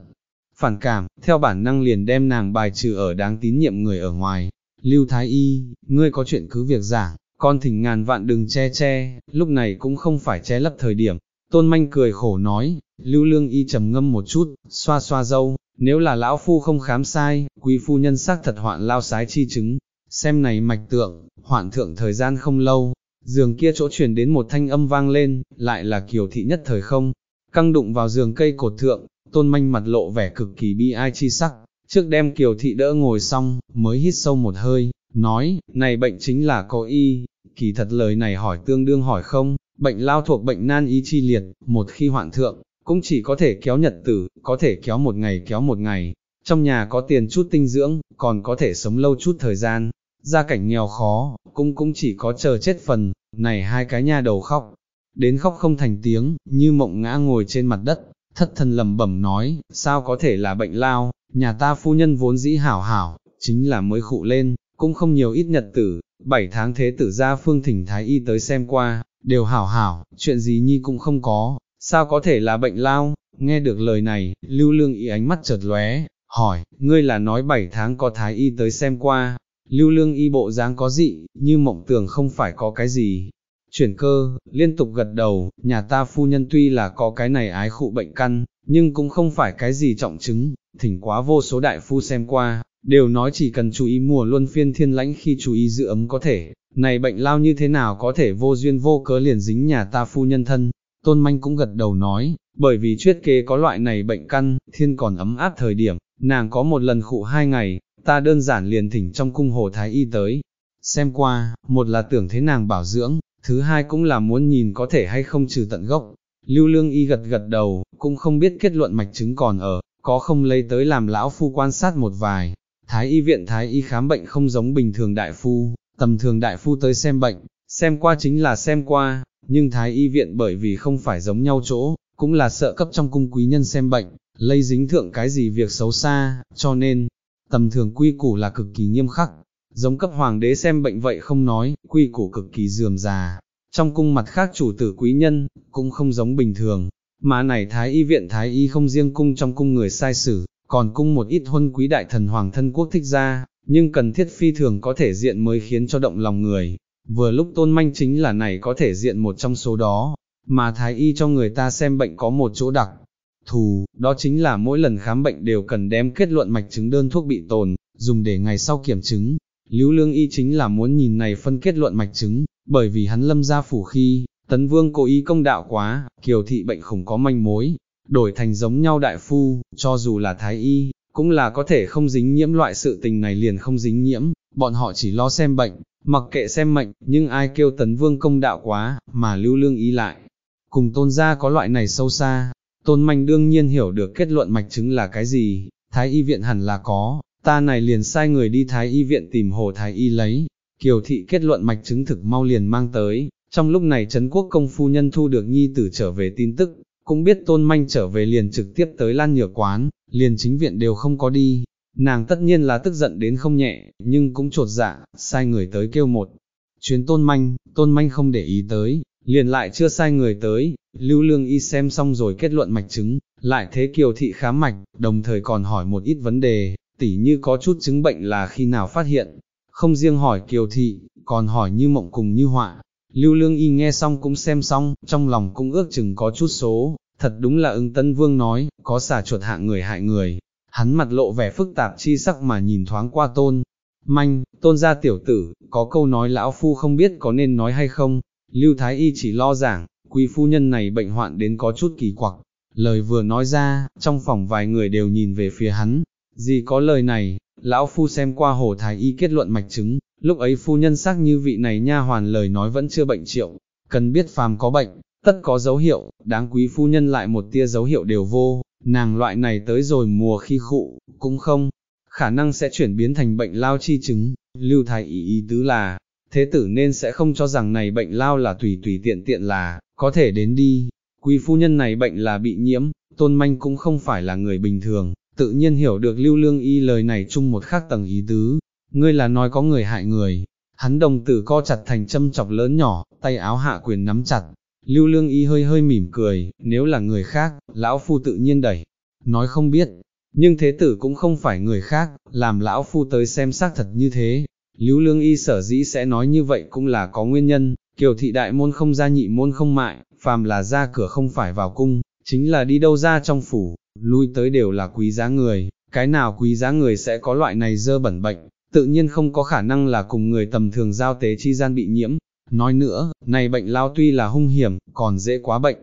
Phản cảm, theo bản năng liền đem nàng bài trừ ở đáng tín nhiệm người ở ngoài. Lưu Thái Y, ngươi có chuyện cứ việc giảng, con thỉnh ngàn vạn đừng che che, lúc này cũng không phải che lấp thời điểm. Tôn manh cười khổ nói, Lưu Lương Y trầm ngâm một chút, xoa xoa dâu, nếu là lão phu không khám sai, quý phu nhân xác thật hoạn lao sái chi chứng, xem này mạch tượng, hoạn thượng thời gian không lâu, giường kia chỗ truyền đến một thanh âm vang lên, lại là kiều thị nhất thời không, căng đụng vào giường cây cột thượng, tôn manh mặt lộ vẻ cực kỳ bi ai chi sắc, trước đem kiều thị đỡ ngồi xong, mới hít sâu một hơi, nói, này bệnh chính là có y, kỳ thật lời này hỏi tương đương hỏi không, bệnh lao thuộc bệnh nan y chi liệt, một khi hoạn thượng, cũng chỉ có thể kéo nhật tử, có thể kéo một ngày kéo một ngày, trong nhà có tiền chút tinh dưỡng, còn có thể sống lâu chút thời gian, gia cảnh nghèo khó, cũng cũng chỉ có chờ chết phần, này hai cái nhà đầu khóc, đến khóc không thành tiếng, như mộng ngã ngồi trên mặt đất, thất thần lầm bẩm nói, sao có thể là bệnh lao, nhà ta phu nhân vốn dĩ hảo hảo, chính là mới khụ lên, cũng không nhiều ít nhật tử, bảy tháng thế tử gia phương thỉnh thái y tới xem qua, đều hảo hảo, chuyện gì nhi cũng không có, sao có thể là bệnh lao, nghe được lời này, lưu lương y ánh mắt chợt lóe, hỏi, ngươi là nói bảy tháng có thái y tới xem qua, lưu lương y bộ dáng có dị, như mộng tưởng không phải có cái gì. Chuyển cơ, liên tục gật đầu, nhà ta phu nhân tuy là có cái này ái khụ bệnh căn, nhưng cũng không phải cái gì trọng chứng, thỉnh quá vô số đại phu xem qua, đều nói chỉ cần chú ý mùa luân phiên thiên lãnh khi chú ý giữ ấm có thể, này bệnh lao như thế nào có thể vô duyên vô cớ liền dính nhà ta phu nhân thân, tôn manh cũng gật đầu nói, bởi vì chuyết kế có loại này bệnh căn, thiên còn ấm áp thời điểm, nàng có một lần khụ hai ngày, ta đơn giản liền thỉnh trong cung hồ thái y tới, xem qua, một là tưởng thế nàng bảo dưỡng, thứ hai cũng là muốn nhìn có thể hay không trừ tận gốc. Lưu lương y gật gật đầu, cũng không biết kết luận mạch chứng còn ở, có không lấy tới làm lão phu quan sát một vài. Thái y viện thái y khám bệnh không giống bình thường đại phu, tầm thường đại phu tới xem bệnh, xem qua chính là xem qua, nhưng thái y viện bởi vì không phải giống nhau chỗ, cũng là sợ cấp trong cung quý nhân xem bệnh, lây dính thượng cái gì việc xấu xa, cho nên, tầm thường quy củ là cực kỳ nghiêm khắc, giống cấp hoàng đế xem bệnh vậy không nói, quy củ cực kỳ dườm già, trong cung mặt khác chủ tử quý nhân, cũng không giống bình thường, mà này thái y viện thái y không riêng cung trong cung người sai sử, còn cung một ít huân quý đại thần hoàng thân quốc thích ra, nhưng cần thiết phi thường có thể diện mới khiến cho động lòng người, vừa lúc tôn manh chính là này có thể diện một trong số đó, mà thái y cho người ta xem bệnh có một chỗ đặc thù, đó chính là mỗi lần khám bệnh đều cần đem kết luận mạch chứng đơn thuốc bị tồn, dùng để ngày sau kiểm chứng. Lưu Lương Y chính là muốn nhìn này phân kết luận mạch chứng, bởi vì hắn lâm ra phủ khi, tấn vương cố ý công đạo quá, kiều thị bệnh khủng có manh mối, đổi thành giống nhau đại phu, cho dù là thái y, cũng là có thể không dính nhiễm loại sự tình này liền không dính nhiễm, bọn họ chỉ lo xem bệnh, mặc kệ xem mệnh, nhưng ai kêu tấn vương công đạo quá, mà lưu lương ý lại. Cùng tôn gia có loại này sâu xa, tôn manh đương nhiên hiểu được kết luận mạch chứng là cái gì, thái y viện hẳn là có, ta này liền sai người đi thái y viện tìm hồ thái y lấy, kiều thị kết luận mạch chứng thực mau liền mang tới, trong lúc này Trấn Quốc công phu nhân thu được nhi tử trở về tin tức, cũng biết tôn manh trở về liền trực tiếp tới lan nhược quán, liền chính viện đều không có đi, Nàng tất nhiên là tức giận đến không nhẹ, nhưng cũng trột dạ, sai người tới kêu một. Chuyến tôn manh, tôn manh không để ý tới, liền lại chưa sai người tới, lưu lương y xem xong rồi kết luận mạch chứng, lại thế kiều thị khám mạch, đồng thời còn hỏi một ít vấn đề, tỉ như có chút chứng bệnh là khi nào phát hiện, không riêng hỏi kiều thị, còn hỏi như mộng cùng như họa. Lưu lương y nghe xong cũng xem xong, trong lòng cũng ước chừng có chút số, thật đúng là ưng tân vương nói, có xả chuột hạ người hại người, hắn mặt lộ vẻ phức tạp chi sắc mà nhìn thoáng qua tôn. Manh, tôn gia tiểu tử, có câu nói lão phu không biết có nên nói hay không, Lưu Thái Y chỉ lo giảng, quý phu nhân này bệnh hoạn đến có chút kỳ quặc. Lời vừa nói ra, trong phòng vài người đều nhìn về phía hắn, gì có lời này, lão phu xem qua hồ Thái Y kết luận mạch chứng, lúc ấy phu nhân xác như vị này nha hoàn lời nói vẫn chưa bệnh triệu, cần biết phàm có bệnh, tất có dấu hiệu, đáng quý phu nhân lại một tia dấu hiệu đều vô, nàng loại này tới rồi mùa khi khụ, cũng không, khả năng sẽ chuyển biến thành bệnh lao chi chứng, lưu thái ý ý tứ là, thế tử nên sẽ không cho rằng này bệnh lao là tùy tùy tiện tiện là, có thể đến đi, quý phu nhân này bệnh là bị nhiễm, tôn manh cũng không phải là người bình thường, tự nhiên hiểu được lưu lương y lời này chung một khác tầng ý tứ, ngươi là nói có người hại người, hắn đồng tử co chặt thành châm chọc lớn nhỏ, tay áo hạ quyền nắm chặt, lưu lương y hơi hơi mỉm cười, nếu là người khác, lão phu tự nhiên đẩy, nói không biết, nhưng thế tử cũng không phải người khác, làm lão phu tới xem xác thật như thế. Lưu lương y sở dĩ sẽ nói như vậy cũng là có nguyên nhân, kiều thị đại môn không ra nhị môn không mại, phàm là ra cửa không phải vào cung, chính là đi đâu ra trong phủ, lui tới đều là quý giá người, cái nào quý giá người sẽ có loại này dơ bẩn bệnh, tự nhiên không có khả năng là cùng người tầm thường giao tế chi gian bị nhiễm. Nói nữa, này bệnh lao tuy là hung hiểm, còn dễ quá bệnh,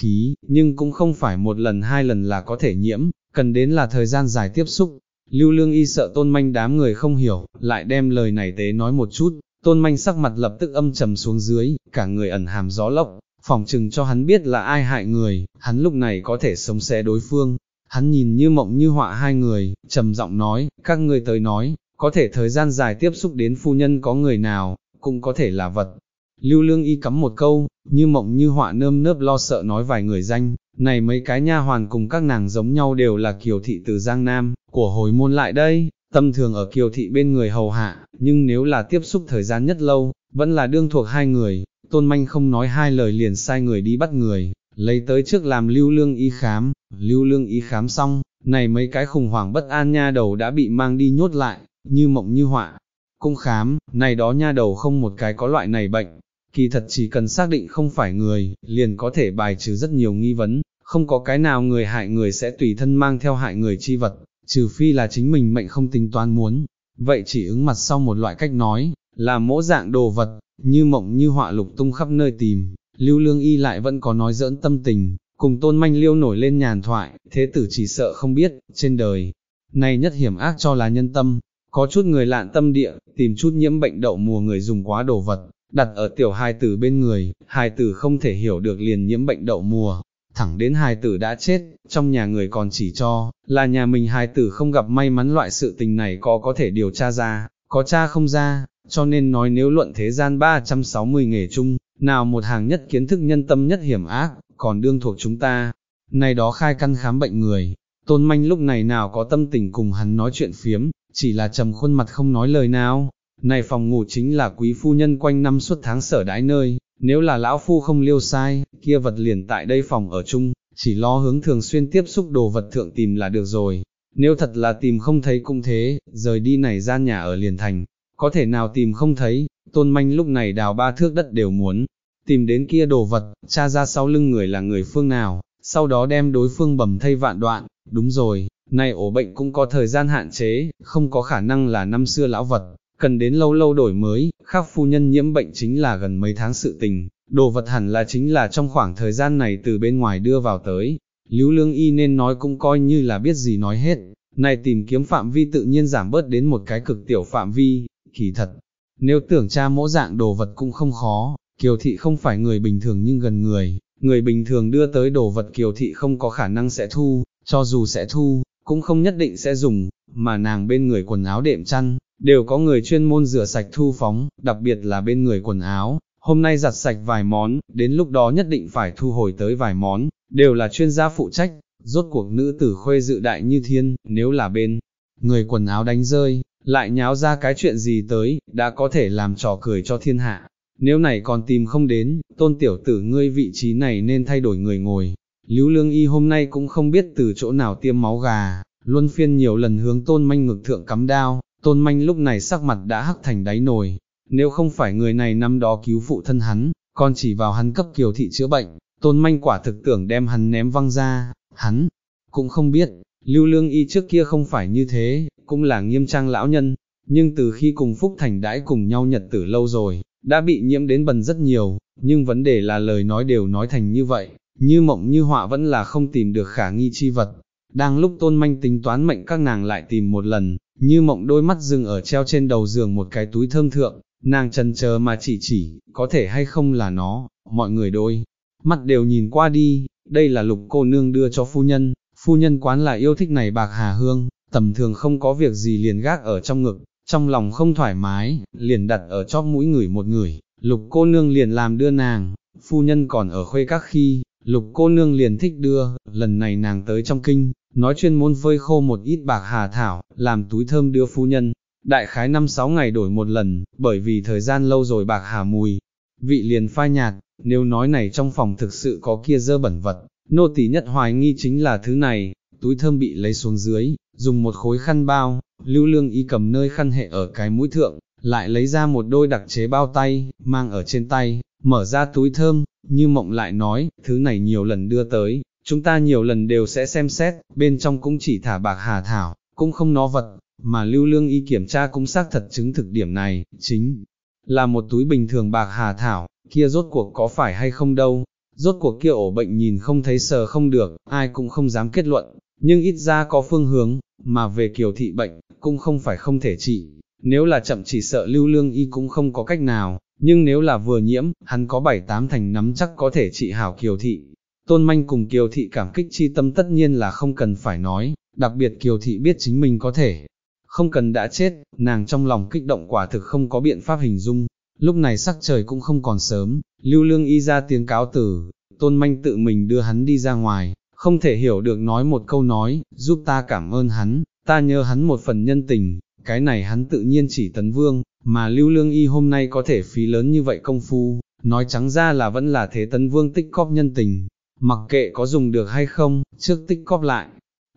khí, nhưng cũng không phải một lần hai lần là có thể nhiễm, cần đến là thời gian dài tiếp xúc. Lưu lương y sợ tôn manh đám người không hiểu, lại đem lời này tế nói một chút, tôn manh sắc mặt lập tức âm trầm xuống dưới, cả người ẩn hàm gió lốc, phòng trừng cho hắn biết là ai hại người, hắn lúc này có thể sống xé đối phương. Hắn nhìn như mộng như họa hai người, trầm giọng nói, các ngươi tới nói, có thể thời gian dài tiếp xúc đến phu nhân có người nào, cũng có thể là vật. Lưu lương y cắm một câu, như mộng như họa nơm nớp lo sợ nói vài người danh, này mấy cái nha hoàn cùng các nàng giống nhau đều là kiều thị từ Giang Nam, của hồi môn lại đây, tâm thường ở kiều thị bên người hầu hạ, nhưng nếu là tiếp xúc thời gian nhất lâu, vẫn là đương thuộc hai người, tôn manh không nói hai lời liền sai người đi bắt người, lấy tới trước làm lưu lương y khám, lưu lương y khám xong, này mấy cái khủng hoảng bất an nha đầu đã bị mang đi nhốt lại, như mộng như họa. Cung khám, này đó nha đầu không một cái có loại này bệnh, kỳ thật chỉ cần xác định không phải người, liền có thể bài trừ rất nhiều nghi vấn, không có cái nào người hại người sẽ tùy thân mang theo hại người chi vật, trừ phi là chính mình mệnh không tính toán muốn. Vậy chỉ ứng mặt sau một loại cách nói, là mỗi dạng đồ vật, như mộng như họa lục tung khắp nơi tìm, lưu lương y lại vẫn có nói dỡn tâm tình, cùng tôn manh liêu nổi lên nhàn thoại, thế tử chỉ sợ không biết, trên đời, này nhất hiểm ác cho là nhân tâm, có chút người lạn tâm địa, tìm chút nhiễm bệnh đậu mùa người dùng quá đồ vật, đặt ở tiểu hài tử bên người, hài tử không thể hiểu được liền nhiễm bệnh đậu mùa, thẳng đến hài tử đã chết, trong nhà người còn chỉ cho, là nhà mình hài tử không gặp may mắn loại sự tình này có có thể điều tra ra, có tra không ra, cho nên nói nếu luận thế gian 360 nghề chung, nào một hàng nhất kiến thức nhân tâm nhất hiểm ác, còn đương thuộc chúng ta, này đó khai căn khám bệnh người, tôn manh lúc này nào có tâm tình cùng hắn nói chuyện phiếm, chỉ là trầm khuôn mặt không nói lời nào, này phòng ngủ chính là quý phu nhân quanh năm suốt tháng sở đãi nơi, nếu là lão phu không liêu sai, kia vật liền tại đây phòng ở chung, chỉ lo hướng thường xuyên tiếp xúc đồ vật thượng tìm là được rồi. Nếu thật là tìm không thấy cũng thế, rời đi này gian nhà ở liền thành, có thể nào tìm không thấy, tôn manh lúc này đào ba thước đất đều muốn, tìm đến kia đồ vật, cha ra sau lưng người là người phương nào, sau đó đem đối phương bầm thay vạn đoạn, đúng rồi, này ổ bệnh cũng có thời gian hạn chế, không có khả năng là năm xưa lão vật, cần đến lâu lâu đổi mới, khác phu nhân nhiễm bệnh chính là gần mấy tháng sự tình, đồ vật hẳn là chính là trong khoảng thời gian này từ bên ngoài đưa vào tới. Lưu Lương Y nên nói cũng coi như là biết gì nói hết, này tìm kiếm phạm vi tự nhiên giảm bớt đến một cái cực tiểu phạm vi, kỳ thật. Nếu tưởng tra mỗi dạng đồ vật cũng không khó, Kiều Thị không phải người bình thường nhưng gần người, người bình thường đưa tới đồ vật Kiều Thị không có khả năng sẽ thu, cho dù sẽ thu, cũng không nhất định sẽ dùng, mà nàng bên người quần áo đệm chăn, đều có người chuyên môn rửa sạch thu phóng, đặc biệt là bên người quần áo, hôm nay giặt sạch vài món, đến lúc đó nhất định phải thu hồi tới vài món, đều là chuyên gia phụ trách, rốt cuộc nữ tử khuê dự đại như thiên, nếu là bên, người quần áo đánh rơi, lại nháo ra cái chuyện gì tới, đã có thể làm trò cười cho thiên hạ. Nếu này còn tìm không đến, tôn tiểu tử ngươi vị trí này nên thay đổi người ngồi. Lưu Lương Y hôm nay cũng không biết từ chỗ nào tiêm máu gà, luân phiên nhiều lần hướng tôn manh ngực thượng cắm đao, tôn manh lúc này sắc mặt đã hắc thành đáy nồi, nếu không phải người này năm đó cứu phụ thân hắn, còn chỉ vào hắn cấp kiều thị chữa bệnh, tôn manh quả thực tưởng đem hắn ném văng ra, hắn, cũng không biết, lưu lương y trước kia không phải như thế, cũng là nghiêm trang lão nhân, nhưng từ khi cùng Phúc Thành đãi cùng nhau nhật tử lâu rồi, đã bị nhiễm đến bần rất nhiều, nhưng vấn đề là lời nói đều nói thành như vậy, như mộng như họa vẫn là không tìm được khả nghi chi vật. Đang lúc tôn manh tính toán mệnh các nàng lại tìm một lần, như mộng đôi mắt dừng ở treo trên đầu giường một cái túi thơm thượng, nàng trần chờ mà chỉ chỉ, có thể hay không là nó, mọi người đôi, mắt đều nhìn qua đi, đây là lục cô nương đưa cho phu nhân, phu nhân quán là yêu thích này bạc hà hương, tầm thường không có việc gì liền gác ở trong ngực, trong lòng không thoải mái, liền đặt ở chóp mũi người một người, lục cô nương liền làm đưa nàng, phu nhân còn ở khuê các khi, lục cô nương liền thích đưa, lần này nàng tới trong kinh, nói chuyên môn phơi khô một ít bạc hà thảo, làm túi thơm đưa phu nhân, đại khái năm sáu ngày đổi một lần, bởi vì thời gian lâu rồi bạc hà mùi, vị liền phai nhạt, nếu nói này trong phòng thực sự có kia dơ bẩn vật, nô tỳ nhất hoài nghi chính là thứ này, túi thơm bị lấy xuống dưới, dùng một khối khăn bao, lưu lương y cầm nơi khăn hệ ở cái mũi thượng, lại lấy ra một đôi đặc chế bao tay, mang ở trên tay, mở ra túi thơm, như mộng lại nói, thứ này nhiều lần đưa tới, chúng ta nhiều lần đều sẽ xem xét, bên trong cũng chỉ thả bạc hà thảo, cũng không nó vật, mà lưu lương y kiểm tra cũng xác thật chứng thực điểm này, chính là một túi bình thường bạc hà thảo, kia rốt cuộc có phải hay không đâu, rốt cuộc kia ổ bệnh nhìn không thấy sờ không được, ai cũng không dám kết luận, nhưng ít ra có phương hướng, mà về kiều thị bệnh, cũng không phải không thể trị, nếu là chậm chỉ sợ lưu lương y cũng không có cách nào, nhưng nếu là vừa nhiễm, hắn có bảy tám thành nắm chắc có thể trị hảo kiều thị. Tôn manh cùng kiều thị cảm kích chi tâm tất nhiên là không cần phải nói, đặc biệt kiều thị biết chính mình có thể, không cần đã chết, nàng trong lòng kích động quả thực không có biện pháp hình dung, lúc này sắc trời cũng không còn sớm, lưu lương y ra tiếng cáo tử, tôn manh tự mình đưa hắn đi ra ngoài, không thể hiểu được nói một câu nói, giúp ta cảm ơn hắn, ta nhớ hắn một phần nhân tình, cái này hắn tự nhiên chỉ tấn vương, mà lưu lương y hôm nay có thể phí lớn như vậy công phu, nói trắng ra là vẫn là thế tấn vương tích cóp nhân tình, mặc kệ có dùng được hay không, trước tích cóp lại.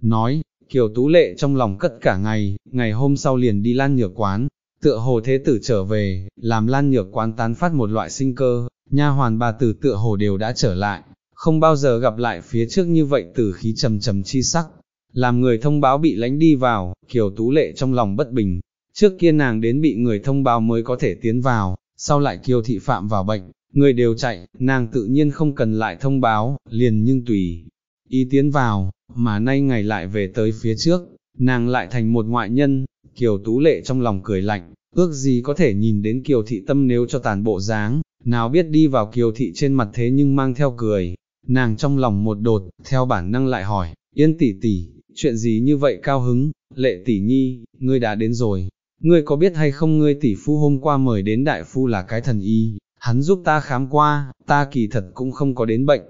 Nói, Kiều Tú Lệ trong lòng cất cả ngày, ngày hôm sau liền đi lan nhược quán, tựa hồ thế tử trở về, làm lan nhược quán tán phát một loại sinh cơ, nha hoàn bà tử tựa hồ đều đã trở lại, không bao giờ gặp lại phía trước như vậy tử khí trầm trầm chi sắc, làm người thông báo bị lánh đi vào, Kiều Tú Lệ trong lòng bất bình, trước kia nàng đến bị người thông báo mới có thể tiến vào, sau lại Kiều Thị Phạm vào bệnh, người đều chạy, nàng tự nhiên không cần lại thông báo, liền nhưng tùy ý tiến vào, mà nay ngày lại về tới phía trước, nàng lại thành một ngoại nhân, Kiều Tú Lệ trong lòng cười lạnh, ước gì có thể nhìn đến Kiều Thị tâm nếu cho tàn bộ dáng, nào biết đi vào Kiều Thị trên mặt thế nhưng mang theo cười, nàng trong lòng một đột, theo bản năng lại hỏi, yên tỷ tỷ, chuyện gì như vậy cao hứng, lệ tỷ nhi, ngươi đã đến rồi, ngươi có biết hay không ngươi tỷ phu hôm qua mời đến đại phu là cái thần y, hắn giúp ta khám qua, ta kỳ thật cũng không có đến bệnh,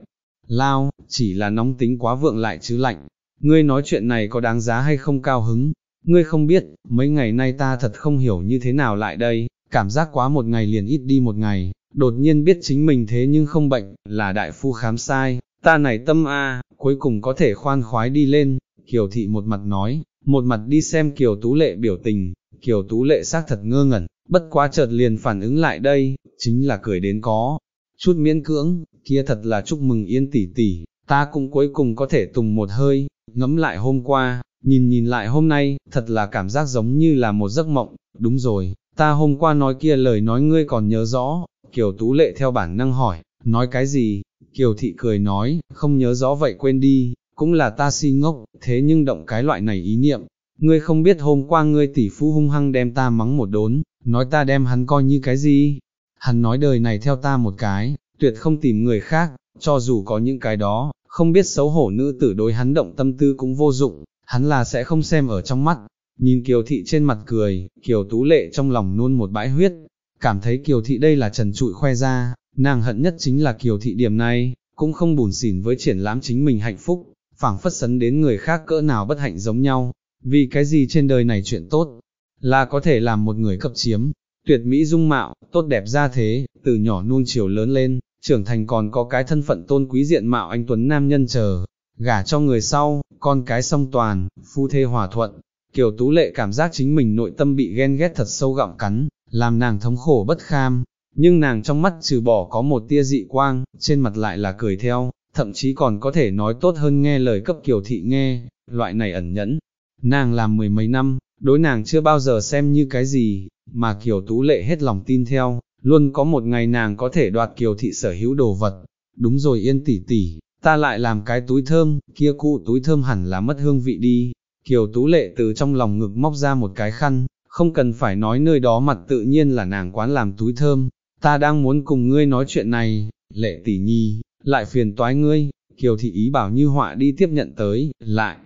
lao, chỉ là nóng tính quá vượng lại chứ lạnh, ngươi nói chuyện này có đáng giá hay không cao hứng, ngươi không biết, mấy ngày nay ta thật không hiểu như thế nào lại đây, cảm giác quá một ngày liền ít đi một ngày, đột nhiên biết chính mình thế nhưng không bệnh, là đại phu khám sai, ta này tâm a, cuối cùng có thể khoan khoái đi lên, Kiều Thị một mặt nói, một mặt đi xem Kiều Tú Lệ biểu tình, Kiều Tú Lệ xác thật ngơ ngẩn, bất quá chợt liền phản ứng lại đây, chính là cười đến có, chút miễn cưỡng, kia thật là chúc mừng yên tỷ tỷ, ta cũng cuối cùng có thể tùng một hơi, ngẫm lại hôm qua, nhìn nhìn lại hôm nay, thật là cảm giác giống như là một giấc mộng, đúng rồi, ta hôm qua nói kia lời nói ngươi còn nhớ rõ, Kiều Tú Lệ theo bản năng hỏi, nói cái gì, Kiều Thị cười nói, không nhớ rõ vậy quên đi, cũng là ta si ngốc, thế nhưng động cái loại này ý niệm, ngươi không biết hôm qua ngươi tỷ phú hung hăng đem ta mắng một đốn, nói ta đem hắn coi như cái gì, hắn nói đời này theo ta một cái, tuyệt không tìm người khác, cho dù có những cái đó, không biết xấu hổ nữ tử đối hắn động tâm tư cũng vô dụng, hắn là sẽ không xem ở trong mắt. Nhìn Kiều Thị trên mặt cười, Kiều Tú Lệ trong lòng nuôn một bãi huyết, cảm thấy Kiều Thị đây là trần trụi khoe ra, nàng hận nhất chính là Kiều Thị điểm này, cũng không bùn xỉn với triển lãm chính mình hạnh phúc, phảng phất sấn đến người khác cỡ nào bất hạnh giống nhau, vì cái gì trên đời này chuyện tốt, là có thể làm một người cập chiếm, tuyệt mỹ dung mạo, tốt đẹp ra thế, từ nhỏ nuông chiều lớn lên, trưởng thành còn có cái thân phận tôn quý diện mạo anh Tuấn Nam nhân chờ, gả cho người sau, con cái song toàn, phu thê hòa thuận. Kiều Tú Lệ cảm giác chính mình nội tâm bị ghen ghét thật sâu gặm cắn, làm nàng thống khổ bất kham, nhưng nàng trong mắt trừ bỏ có một tia dị quang, trên mặt lại là cười theo, thậm chí còn có thể nói tốt hơn nghe lời cấp kiều thị nghe, loại này ẩn nhẫn. Nàng làm mười mấy năm, đối nàng chưa bao giờ xem như cái gì, mà kiều tú lệ hết lòng tin theo, luôn có một ngày nàng có thể đoạt kiều thị sở hữu đồ vật. Đúng rồi yên tỷ tỷ, ta lại làm cái túi thơm, kia cụ túi thơm hẳn là mất hương vị đi. Kiều tú lệ từ trong lòng ngực móc ra một cái khăn, không cần phải nói nơi đó mặt tự nhiên là nàng quán làm túi thơm, ta đang muốn cùng ngươi nói chuyện này, lệ tỷ nhi, lại phiền toái ngươi, kiều thị ý bảo như họa đi tiếp nhận tới, lại,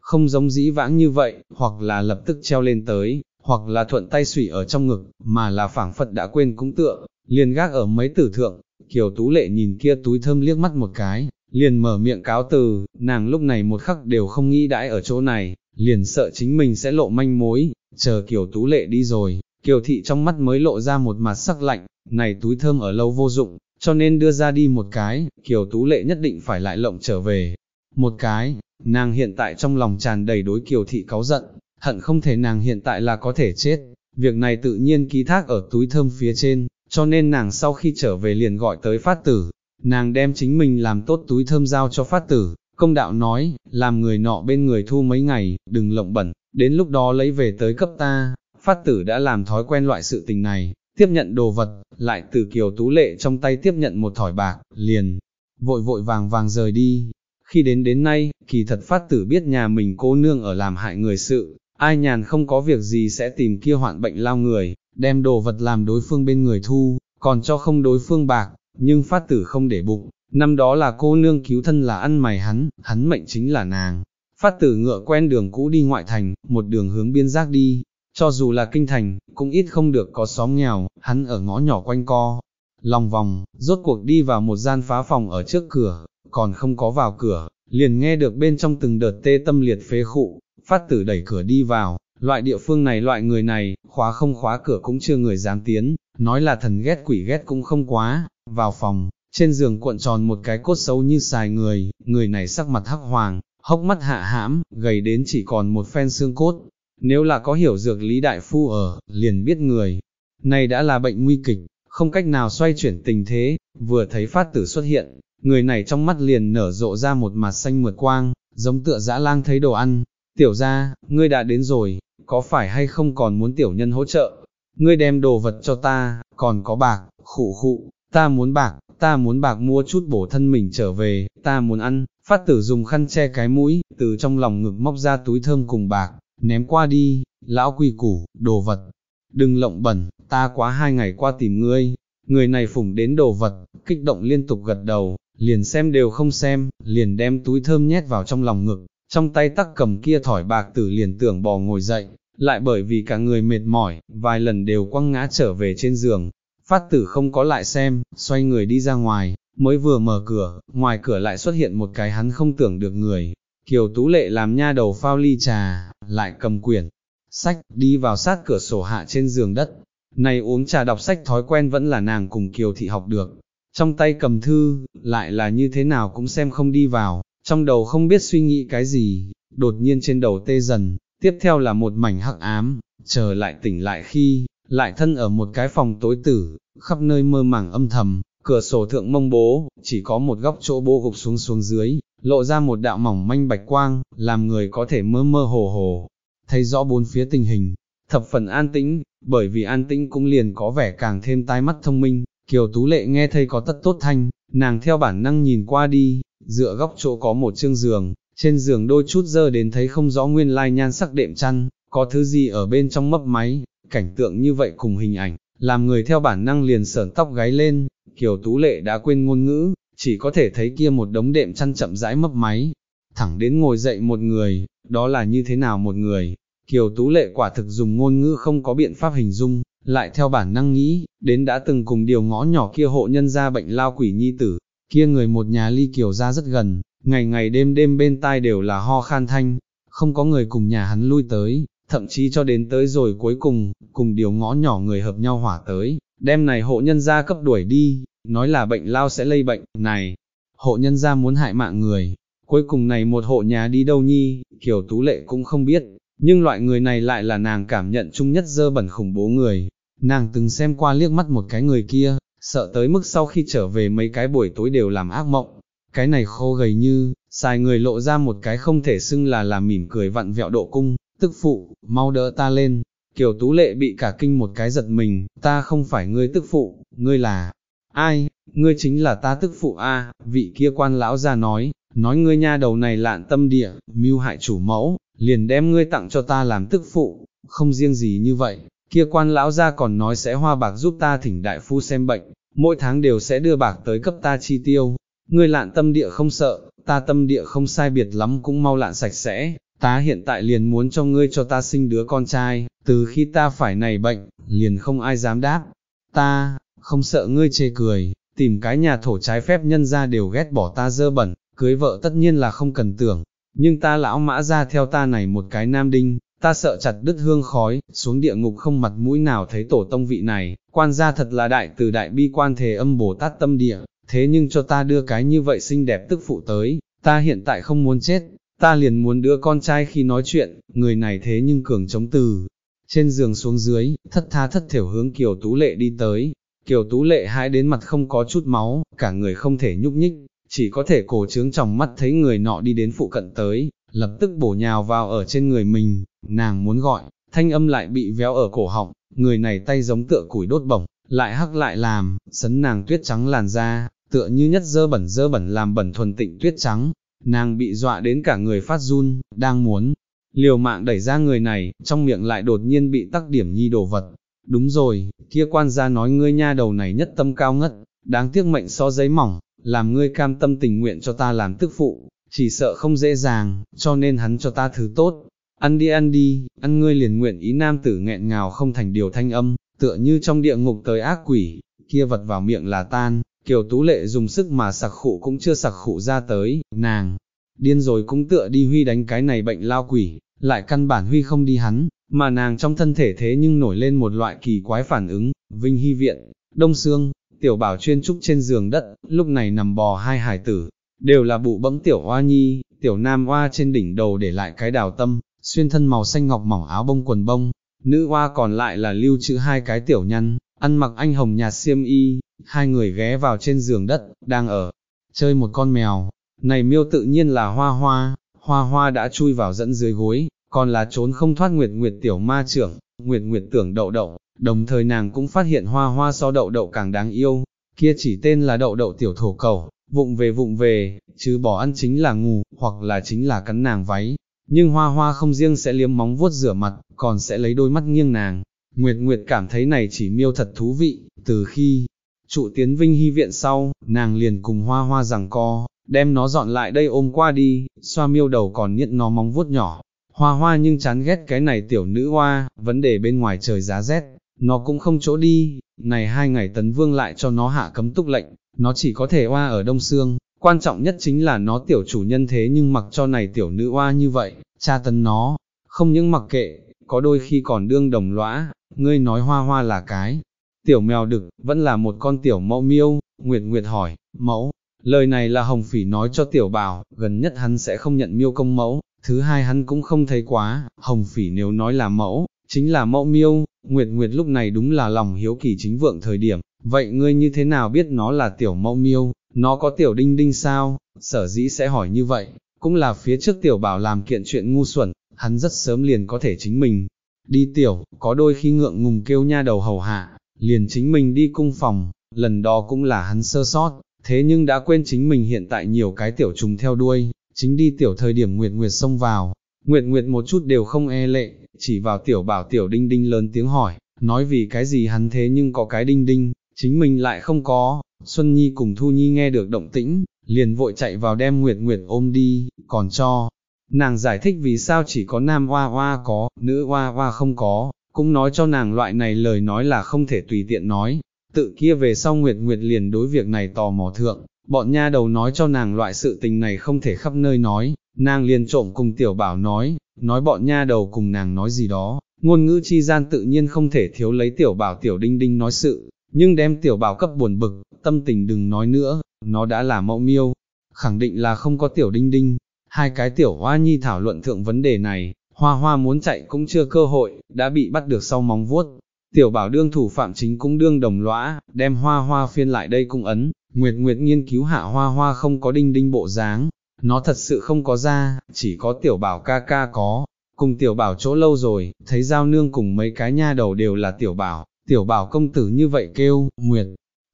không giống dĩ vãng như vậy, hoặc là lập tức treo lên tới, hoặc là thuận tay sủy ở trong ngực, mà là phảng phật đã quên cũng tựa, liền gác ở mấy tử thượng, kiều tú lệ nhìn kia túi thơm liếc mắt một cái, liền mở miệng cáo từ, nàng lúc này một khắc đều không nghĩ đãi ở chỗ này, liền sợ chính mình sẽ lộ manh mối, chờ kiều tú lệ đi rồi, kiều thị trong mắt mới lộ ra một mặt sắc lạnh, này túi thơm ở lâu vô dụng, cho nên đưa ra đi một cái, kiều tú lệ nhất định phải lại lộng trở về. Một cái, nàng hiện tại trong lòng tràn đầy đối kiều thị cáu giận, hận không thể nàng hiện tại là có thể chết, việc này tự nhiên ký thác ở túi thơm phía trên, cho nên nàng sau khi trở về liền gọi tới phát tử, nàng đem chính mình làm tốt túi thơm giao cho phát tử, công đạo nói, làm người nọ bên người thu mấy ngày, đừng lộng bẩn, đến lúc đó lấy về tới cấp ta, phát tử đã làm thói quen loại sự tình này, tiếp nhận đồ vật, lại từ kiều tú lệ trong tay tiếp nhận một thỏi bạc, liền, vội vội vàng vàng rời đi. Khi đến đến nay, kỳ thật phát tử biết nhà mình cô nương ở làm hại người sự, ai nhàn không có việc gì sẽ tìm kia hoạn bệnh lao người, đem đồ vật làm đối phương bên người thu, còn cho không đối phương bạc, nhưng phát tử không để bụng, năm đó là cô nương cứu thân là ăn mày hắn, hắn mệnh chính là nàng. Phát tử ngựa quen đường cũ đi ngoại thành, một đường hướng biên giác đi, cho dù là kinh thành, cũng ít không được có xóm nghèo, hắn ở ngõ nhỏ quanh co, lòng vòng, rốt cuộc đi vào một gian phá phòng ở trước cửa, còn không có vào cửa, liền nghe được bên trong từng đợt tê tâm liệt phế khụ, phát tử đẩy cửa đi vào, loại địa phương này loại người này, khóa không khóa cửa cũng chưa người dám tiến, nói là thần ghét quỷ ghét cũng không quá, vào phòng, trên giường cuộn tròn một cái cốt xấu như xài người, người này sắc mặt hắc hoàng, hốc mắt hạ hãm, gầy đến chỉ còn một phen xương cốt, nếu là có hiểu dược lý đại phu ở, liền biết người, này đã là bệnh nguy kịch, không cách nào xoay chuyển tình thế, vừa thấy phát tử xuất hiện, người này trong mắt liền nở rộ ra một mặt xanh mượt quang, giống tựa dã lang thấy đồ ăn, tiểu ra, ngươi đã đến rồi, có phải hay không còn muốn tiểu nhân hỗ trợ, ngươi đem đồ vật cho ta, còn có bạc, khụ khụ, ta muốn bạc, ta muốn bạc mua chút bổ thân mình trở về, ta muốn ăn, phát tử dùng khăn che cái mũi, từ trong lòng ngực móc ra túi thơm cùng bạc, ném qua đi, lão quy củ, đồ vật, đừng lộng bẩn, ta quá hai ngày qua tìm ngươi, người này phủng đến đồ vật, kích động liên tục gật đầu, liền xem đều không xem, liền đem túi thơm nhét vào trong lòng ngực, trong tay tắc cầm kia thỏi bạc tử liền tưởng bò ngồi dậy, lại bởi vì cả người mệt mỏi, vài lần đều quăng ngã trở về trên giường, phát tử không có lại xem, xoay người đi ra ngoài, mới vừa mở cửa, ngoài cửa lại xuất hiện một cái hắn không tưởng được người, Kiều Tú Lệ làm nha đầu phao ly trà, lại cầm quyển, sách, đi vào sát cửa sổ hạ trên giường đất. Này uống trà đọc sách thói quen vẫn là nàng cùng Kiều Thị học được. Trong tay cầm thư, lại là như thế nào cũng xem không đi vào, trong đầu không biết suy nghĩ cái gì, đột nhiên trên đầu tê dần, tiếp theo là một mảnh hắc ám, chờ lại tỉnh lại khi, lại thân ở một cái phòng tối tử, khắp nơi mơ màng âm thầm, cửa sổ thượng mông bố, chỉ có một góc chỗ bố gục xuống xuống dưới, lộ ra một đạo mỏng manh bạch quang, làm người có thể mơ mơ hồ hồ, thấy rõ bốn phía tình hình, thập phần an tĩnh, bởi vì an tĩnh cũng liền có vẻ càng thêm tai mắt thông minh, Kiều Tú Lệ nghe thấy có tất tốt thanh, nàng theo bản năng nhìn qua đi, dựa góc chỗ có một chương giường, trên giường đôi chút dơ đến thấy không rõ nguyên lai nhan sắc đệm chăn, có thứ gì ở bên trong mấp máy, cảnh tượng như vậy cùng hình ảnh, làm người theo bản năng liền sởn tóc gáy lên, Kiều Tú Lệ đã quên ngôn ngữ, chỉ có thể thấy kia một đống đệm chăn chậm rãi mấp máy, thẳng đến ngồi dậy một người, đó là như thế nào một người, Kiều Tú Lệ quả thực dùng ngôn ngữ không có biện pháp hình dung, lại theo bản năng nghĩ, đến đã từng cùng điều ngõ nhỏ kia hộ nhân ra bệnh lao quỷ nhi tử, kia người một nhà ly Kiều ra rất gần, ngày ngày đêm đêm bên tai đều là ho khan thanh, không có người cùng nhà hắn lui tới, thậm chí cho đến tới rồi cuối cùng, cùng điều ngõ nhỏ người hợp nhau hỏa tới, đem này hộ nhân gia cấp đuổi đi, nói là bệnh lao sẽ lây bệnh, này, hộ nhân gia muốn hại mạng người, cuối cùng này một hộ nhà đi đâu nhi, Kiều Tú Lệ cũng không biết, nhưng loại người này lại là nàng cảm nhận chung nhất dơ bẩn khủng bố người, nàng từng xem qua liếc mắt một cái người kia, sợ tới mức sau khi trở về mấy cái buổi tối đều làm ác mộng, cái này khô gầy như, xài người lộ ra một cái không thể xưng là làm mỉm cười vặn vẹo độ cung, tức phụ, mau đỡ ta lên, Kiều Tú Lệ bị cả kinh một cái giật mình, ta không phải ngươi tức phụ, ngươi là, ai, ngươi chính là ta tức phụ a. Vị kia quan lão ra nói, nói ngươi nha đầu này lạn tâm địa, mưu hại chủ mẫu, liền đem ngươi tặng cho ta làm tức phụ, không riêng gì như vậy, kia quan lão ra còn nói sẽ hoa bạc giúp ta thỉnh đại phu xem bệnh, mỗi tháng đều sẽ đưa bạc tới cấp ta chi tiêu, ngươi lạn tâm địa không sợ, ta tâm địa không sai biệt lắm cũng mau lạn sạch sẽ, ta hiện tại liền muốn cho ngươi cho ta sinh đứa con trai, từ khi ta phải này bệnh, liền không ai dám đáp, ta, không sợ ngươi chê cười, tìm cái nhà thổ trái phép nhân ra đều ghét bỏ ta dơ bẩn, cưới vợ tất nhiên là không cần tưởng, nhưng ta lão mã ra theo ta này một cái nam đinh, ta sợ chặt đứt hương khói, xuống địa ngục không mặt mũi nào thấy tổ tông vị này, quan gia thật là đại từ đại bi quan thề âm Bồ Tát tâm địa, thế nhưng cho ta đưa cái như vậy xinh đẹp tức phụ tới, ta hiện tại không muốn chết, ta liền muốn đưa con trai khi nói chuyện, người này thế nhưng cường chống từ. Trên giường xuống dưới, thất tha thất thiểu hướng Kiều Tú Lệ đi tới, Kiều Tú Lệ hãi đến mặt không có chút máu, cả người không thể nhúc nhích, chỉ có thể cổ trướng trong mắt thấy người nọ đi đến phụ cận tới, lập tức bổ nhào vào ở trên người mình, nàng muốn gọi, thanh âm lại bị véo ở cổ họng, người này tay giống tựa củi đốt bổng, lại hắc lại làm, sấn nàng tuyết trắng làn da, tựa như nhất dơ bẩn dơ bẩn làm bẩn thuần tịnh tuyết trắng, nàng bị dọa đến cả người phát run, đang muốn, liều mạng đẩy ra người này, trong miệng lại đột nhiên bị tắc điểm nhi đồ vật. Đúng rồi, kia quan gia nói ngươi nha đầu này nhất tâm cao ngất, đáng tiếc mệnh so giấy mỏng, làm ngươi cam tâm tình nguyện cho ta làm tức phụ, chỉ sợ không dễ dàng, cho nên hắn cho ta thứ tốt. Ăn đi ăn đi, ăn ngươi liền nguyện ý nam tử nghẹn ngào không thành điều thanh âm, tựa như trong địa ngục tới ác quỷ, kia vật vào miệng là tan, Kiều Tú Lệ dùng sức mà sặc khụ cũng chưa sặc khụ ra tới, nàng, điên rồi cũng tựa đi huy đánh cái này bệnh lao quỷ, lại căn bản huy không đi hắn, mà nàng trong thân thể thế nhưng nổi lên một loại kỳ quái phản ứng, Vinh Hy Viện, Đông xương, tiểu bảo chuyên trúc trên giường đất, lúc này nằm bò hai hải tử, đều là bụ bẫm tiểu hoa nhi, tiểu nam hoa trên đỉnh đầu để lại cái đào tâm, xuyên thân màu xanh ngọc mỏng áo bông quần bông, nữ hoa còn lại là lưu trữ hai cái tiểu nhăn, ăn mặc anh hồng nhạt xiêm y, hai người ghé vào trên giường đất, đang ở, chơi một con mèo, này miêu tự nhiên là hoa hoa, hoa hoa đã chui vào dẫn dưới gối, còn là trốn không thoát nguyệt nguyệt tiểu ma trưởng, nguyệt nguyệt tưởng đậu đậu, đồng thời nàng cũng phát hiện hoa hoa so đậu đậu càng đáng yêu, kia chỉ tên là đậu đậu tiểu thổ cầu, vụng về vụng về, chứ bỏ ăn chính là ngủ, hoặc là chính là cắn nàng váy, nhưng hoa hoa không riêng sẽ liếm móng vuốt rửa mặt, còn sẽ lấy đôi mắt nghiêng nàng, Nguyệt Nguyệt cảm thấy này chỉ miêu thật thú vị, từ khi trụ tiến vinh hy viện sau, nàng liền cùng hoa hoa rằng co, đem nó dọn lại đây ôm qua đi, xoa miêu đầu còn nhận nó móng vuốt nhỏ. Hoa hoa nhưng chán ghét cái này tiểu nữ hoa, vấn đề bên ngoài trời giá rét, nó cũng không chỗ đi, này hai ngày tấn vương lại cho nó hạ cấm túc lệnh, nó chỉ có thể hoa ở đông xương, quan trọng nhất chính là nó tiểu chủ nhân thế nhưng mặc cho này tiểu nữ hoa như vậy, cha tấn nó, không những mặc kệ, có đôi khi còn đương đồng lõa, ngươi nói hoa hoa là cái, tiểu mèo đực, vẫn là một con tiểu mẫu miêu, Nguyệt Nguyệt hỏi, mẫu, lời này là Hồng Phỉ nói cho tiểu bảo, gần nhất hắn sẽ không nhận miêu công mẫu, thứ hai hắn cũng không thấy quá, Hồng Phỉ nếu nói là mẫu, chính là mẫu miêu, Nguyệt Nguyệt lúc này đúng là lòng hiếu kỳ chính vượng thời điểm, vậy ngươi như thế nào biết nó là tiểu mẫu miêu, nó có tiểu đinh đinh sao, sở dĩ sẽ hỏi như vậy, cũng là phía trước tiểu bảo làm kiện chuyện ngu xuẩn, hắn rất sớm liền có thể chính mình, đi tiểu, có đôi khi ngượng ngùng kêu nha đầu hầu hạ, liền chính mình đi cung phòng, lần đó cũng là hắn sơ sót, thế nhưng đã quên chính mình hiện tại nhiều cái tiểu trùng theo đuôi, chính đi tiểu thời điểm Nguyệt Nguyệt xông vào, Nguyệt Nguyệt một chút đều không e lệ, chỉ vào tiểu bảo tiểu đinh đinh lớn tiếng hỏi, nói vì cái gì hắn thế nhưng có cái đinh đinh, chính mình lại không có, Xuân Nhi cùng Thu Nhi nghe được động tĩnh, liền vội chạy vào đem Nguyệt Nguyệt ôm đi, còn cho, nàng giải thích vì sao chỉ có nam hoa hoa có, nữ hoa hoa không có, cũng nói cho nàng loại này lời nói là không thể tùy tiện nói, tự kia về sau Nguyệt Nguyệt liền đối việc này tò mò thượng, bọn nha đầu nói cho nàng loại sự tình này không thể khắp nơi nói, nàng liền trộm cùng tiểu bảo nói, nói bọn nha đầu cùng nàng nói gì đó, ngôn ngữ chi gian tự nhiên không thể thiếu lấy tiểu bảo tiểu đinh đinh nói sự, nhưng đem tiểu bảo cấp buồn bực, tâm tình đừng nói nữa, nó đã là mẫu miêu, khẳng định là không có tiểu đinh đinh, hai cái tiểu hoa nhi thảo luận thượng vấn đề này, hoa hoa muốn chạy cũng chưa cơ hội, đã bị bắt được sau móng vuốt, tiểu bảo đương thủ phạm chính cũng đương đồng lõa, đem hoa hoa phiên lại đây cung ấn, Nguyệt Nguyệt nghiên cứu hạ hoa hoa không có đinh đinh bộ dáng, nó thật sự không có ra, chỉ có tiểu bảo ca ca có, cùng tiểu bảo chỗ lâu rồi, thấy giao nương cùng mấy cái nha đầu đều là tiểu bảo, tiểu bảo công tử như vậy kêu, Nguyệt.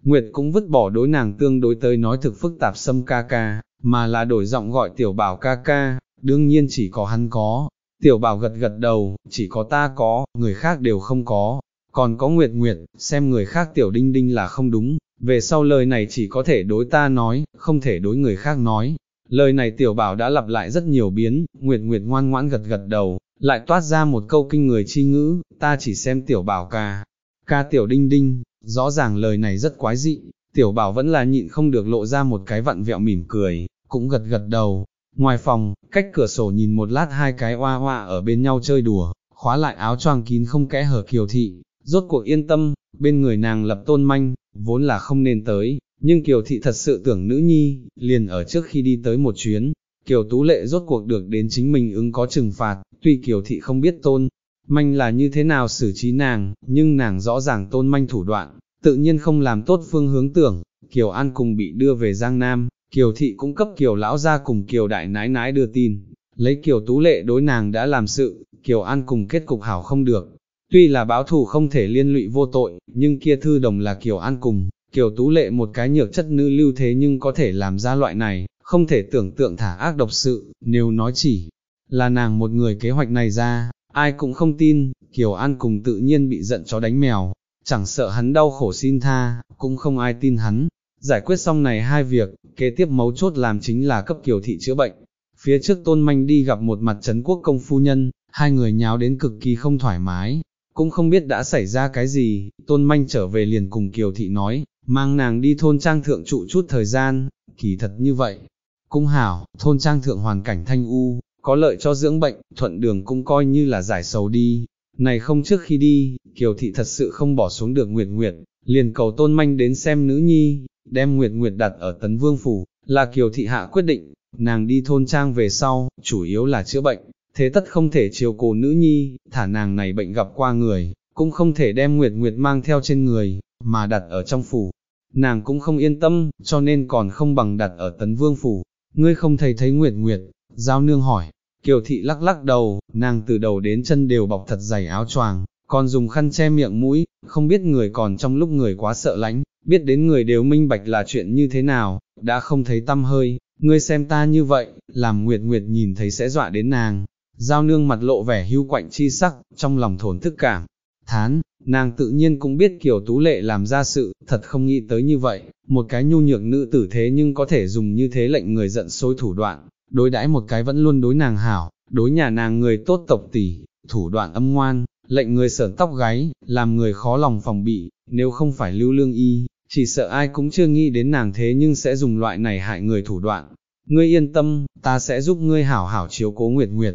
Nguyệt cũng vứt bỏ đối nàng tương đối tới nói thực phức tạp xâm ca ca, mà là đổi giọng gọi tiểu bảo ca ca, đương nhiên chỉ có hắn có. Tiểu bảo gật gật đầu, chỉ có ta có, người khác đều không có. Còn có Nguyệt Nguyệt, xem người khác tiểu đinh đinh là không đúng, về sau lời này chỉ có thể đối ta nói, không thể đối người khác nói. Lời này tiểu bảo đã lặp lại rất nhiều biến, Nguyệt Nguyệt ngoan ngoãn gật gật đầu, lại toát ra một câu kinh người chi ngữ, ta chỉ xem tiểu bảo ca, ca tiểu đinh đinh, rõ ràng lời này rất quái dị, tiểu bảo vẫn là nhịn không được lộ ra một cái vặn vẹo mỉm cười, cũng gật gật đầu. Ngoài phòng, cách cửa sổ nhìn một lát hai cái oa oa ở bên nhau chơi đùa, khóa lại áo choàng kín không kẽ hở kiều thị, rốt cuộc yên tâm, bên người nàng lập tôn manh, vốn là không nên tới, nhưng Kiều Thị thật sự tưởng nữ nhi, liền ở trước khi đi tới một chuyến, Kiều Tú Lệ rốt cuộc được đến chính mình ứng có trừng phạt, tuy Kiều Thị không biết tôn, manh là như thế nào xử trí nàng, nhưng nàng rõ ràng tôn manh thủ đoạn, tự nhiên không làm tốt phương hướng tưởng, Kiều An cùng bị đưa về Giang Nam, Kiều Thị cũng cấp Kiều Lão ra cùng Kiều Đại Nái Nái đưa tin, lấy Kiều Tú Lệ đối nàng đã làm sự, Kiều An cùng kết cục hảo không được. Tuy là báo thù không thể liên lụy vô tội, nhưng kia thư đồng là Kiều An cùng, Kiều Tú Lệ một cái nhược chất nữ lưu thế nhưng có thể làm ra loại này, không thể tưởng tượng thả ác độc sự, nếu nói chỉ là nàng một người kế hoạch này ra, ai cũng không tin, Kiều An cùng tự nhiên bị giận chó đánh mèo, chẳng sợ hắn đau khổ xin tha, cũng không ai tin hắn. Giải quyết xong này hai việc, kế tiếp mấu chốt làm chính là cấp Kiều Thị chữa bệnh. Phía trước Tôn Manh đi gặp một mặt Trấn Quốc công phu nhân, hai người nháo đến cực kỳ không thoải mái, cũng không biết đã xảy ra cái gì, Tôn Manh trở về liền cùng Kiều Thị nói, mang nàng đi thôn trang thượng trụ chút thời gian, kỳ thật như vậy. Cung hảo, thôn trang thượng hoàn cảnh thanh u, có lợi cho dưỡng bệnh, thuận đường cũng coi như là giải sầu đi. Này không trước khi đi, Kiều Thị thật sự không bỏ xuống được Nguyệt Nguyệt, liền cầu tôn manh đến xem nữ nhi, đem Nguyệt Nguyệt đặt ở Tấn Vương Phủ, là Kiều Thị hạ quyết định, nàng đi thôn trang về sau, chủ yếu là chữa bệnh, thế tất không thể chiều cố nữ nhi, thả nàng này bệnh gặp qua người, cũng không thể đem Nguyệt Nguyệt mang theo trên người, mà đặt ở trong phủ. Nàng cũng không yên tâm, cho nên còn không bằng đặt ở tấn vương phủ. Ngươi không thấy thấy Nguyệt Nguyệt, giao nương hỏi. Kiều thị lắc lắc đầu, nàng từ đầu đến chân đều bọc thật dày áo choàng, còn dùng khăn che miệng mũi, không biết người còn trong lúc người quá sợ lánh, biết đến người đều minh bạch là chuyện như thế nào, đã không thấy tâm hơi, ngươi xem ta như vậy, làm Nguyệt Nguyệt nhìn thấy sẽ dọa đến nàng. Giao nương mặt lộ vẻ hưu quạnh chi sắc, trong lòng thổn thức cảm, thán, nàng tự nhiên cũng biết kiểu Tú Lệ làm ra sự, thật không nghĩ tới như vậy, một cái nhu nhược nữ tử thế nhưng có thể dùng như thế lệnh người giận sôi thủ đoạn, đối đãi một cái vẫn luôn đối nàng hảo, đối nhà nàng người tốt tộc tỷ, thủ đoạn âm ngoan, lệnh người sởn tóc gáy, làm người khó lòng phòng bị, nếu không phải lưu lương y, chỉ sợ ai cũng chưa nghĩ đến nàng thế nhưng sẽ dùng loại này hại người thủ đoạn. Ngươi yên tâm, ta sẽ giúp ngươi hảo hảo chiếu cố Nguyệt Nguyệt.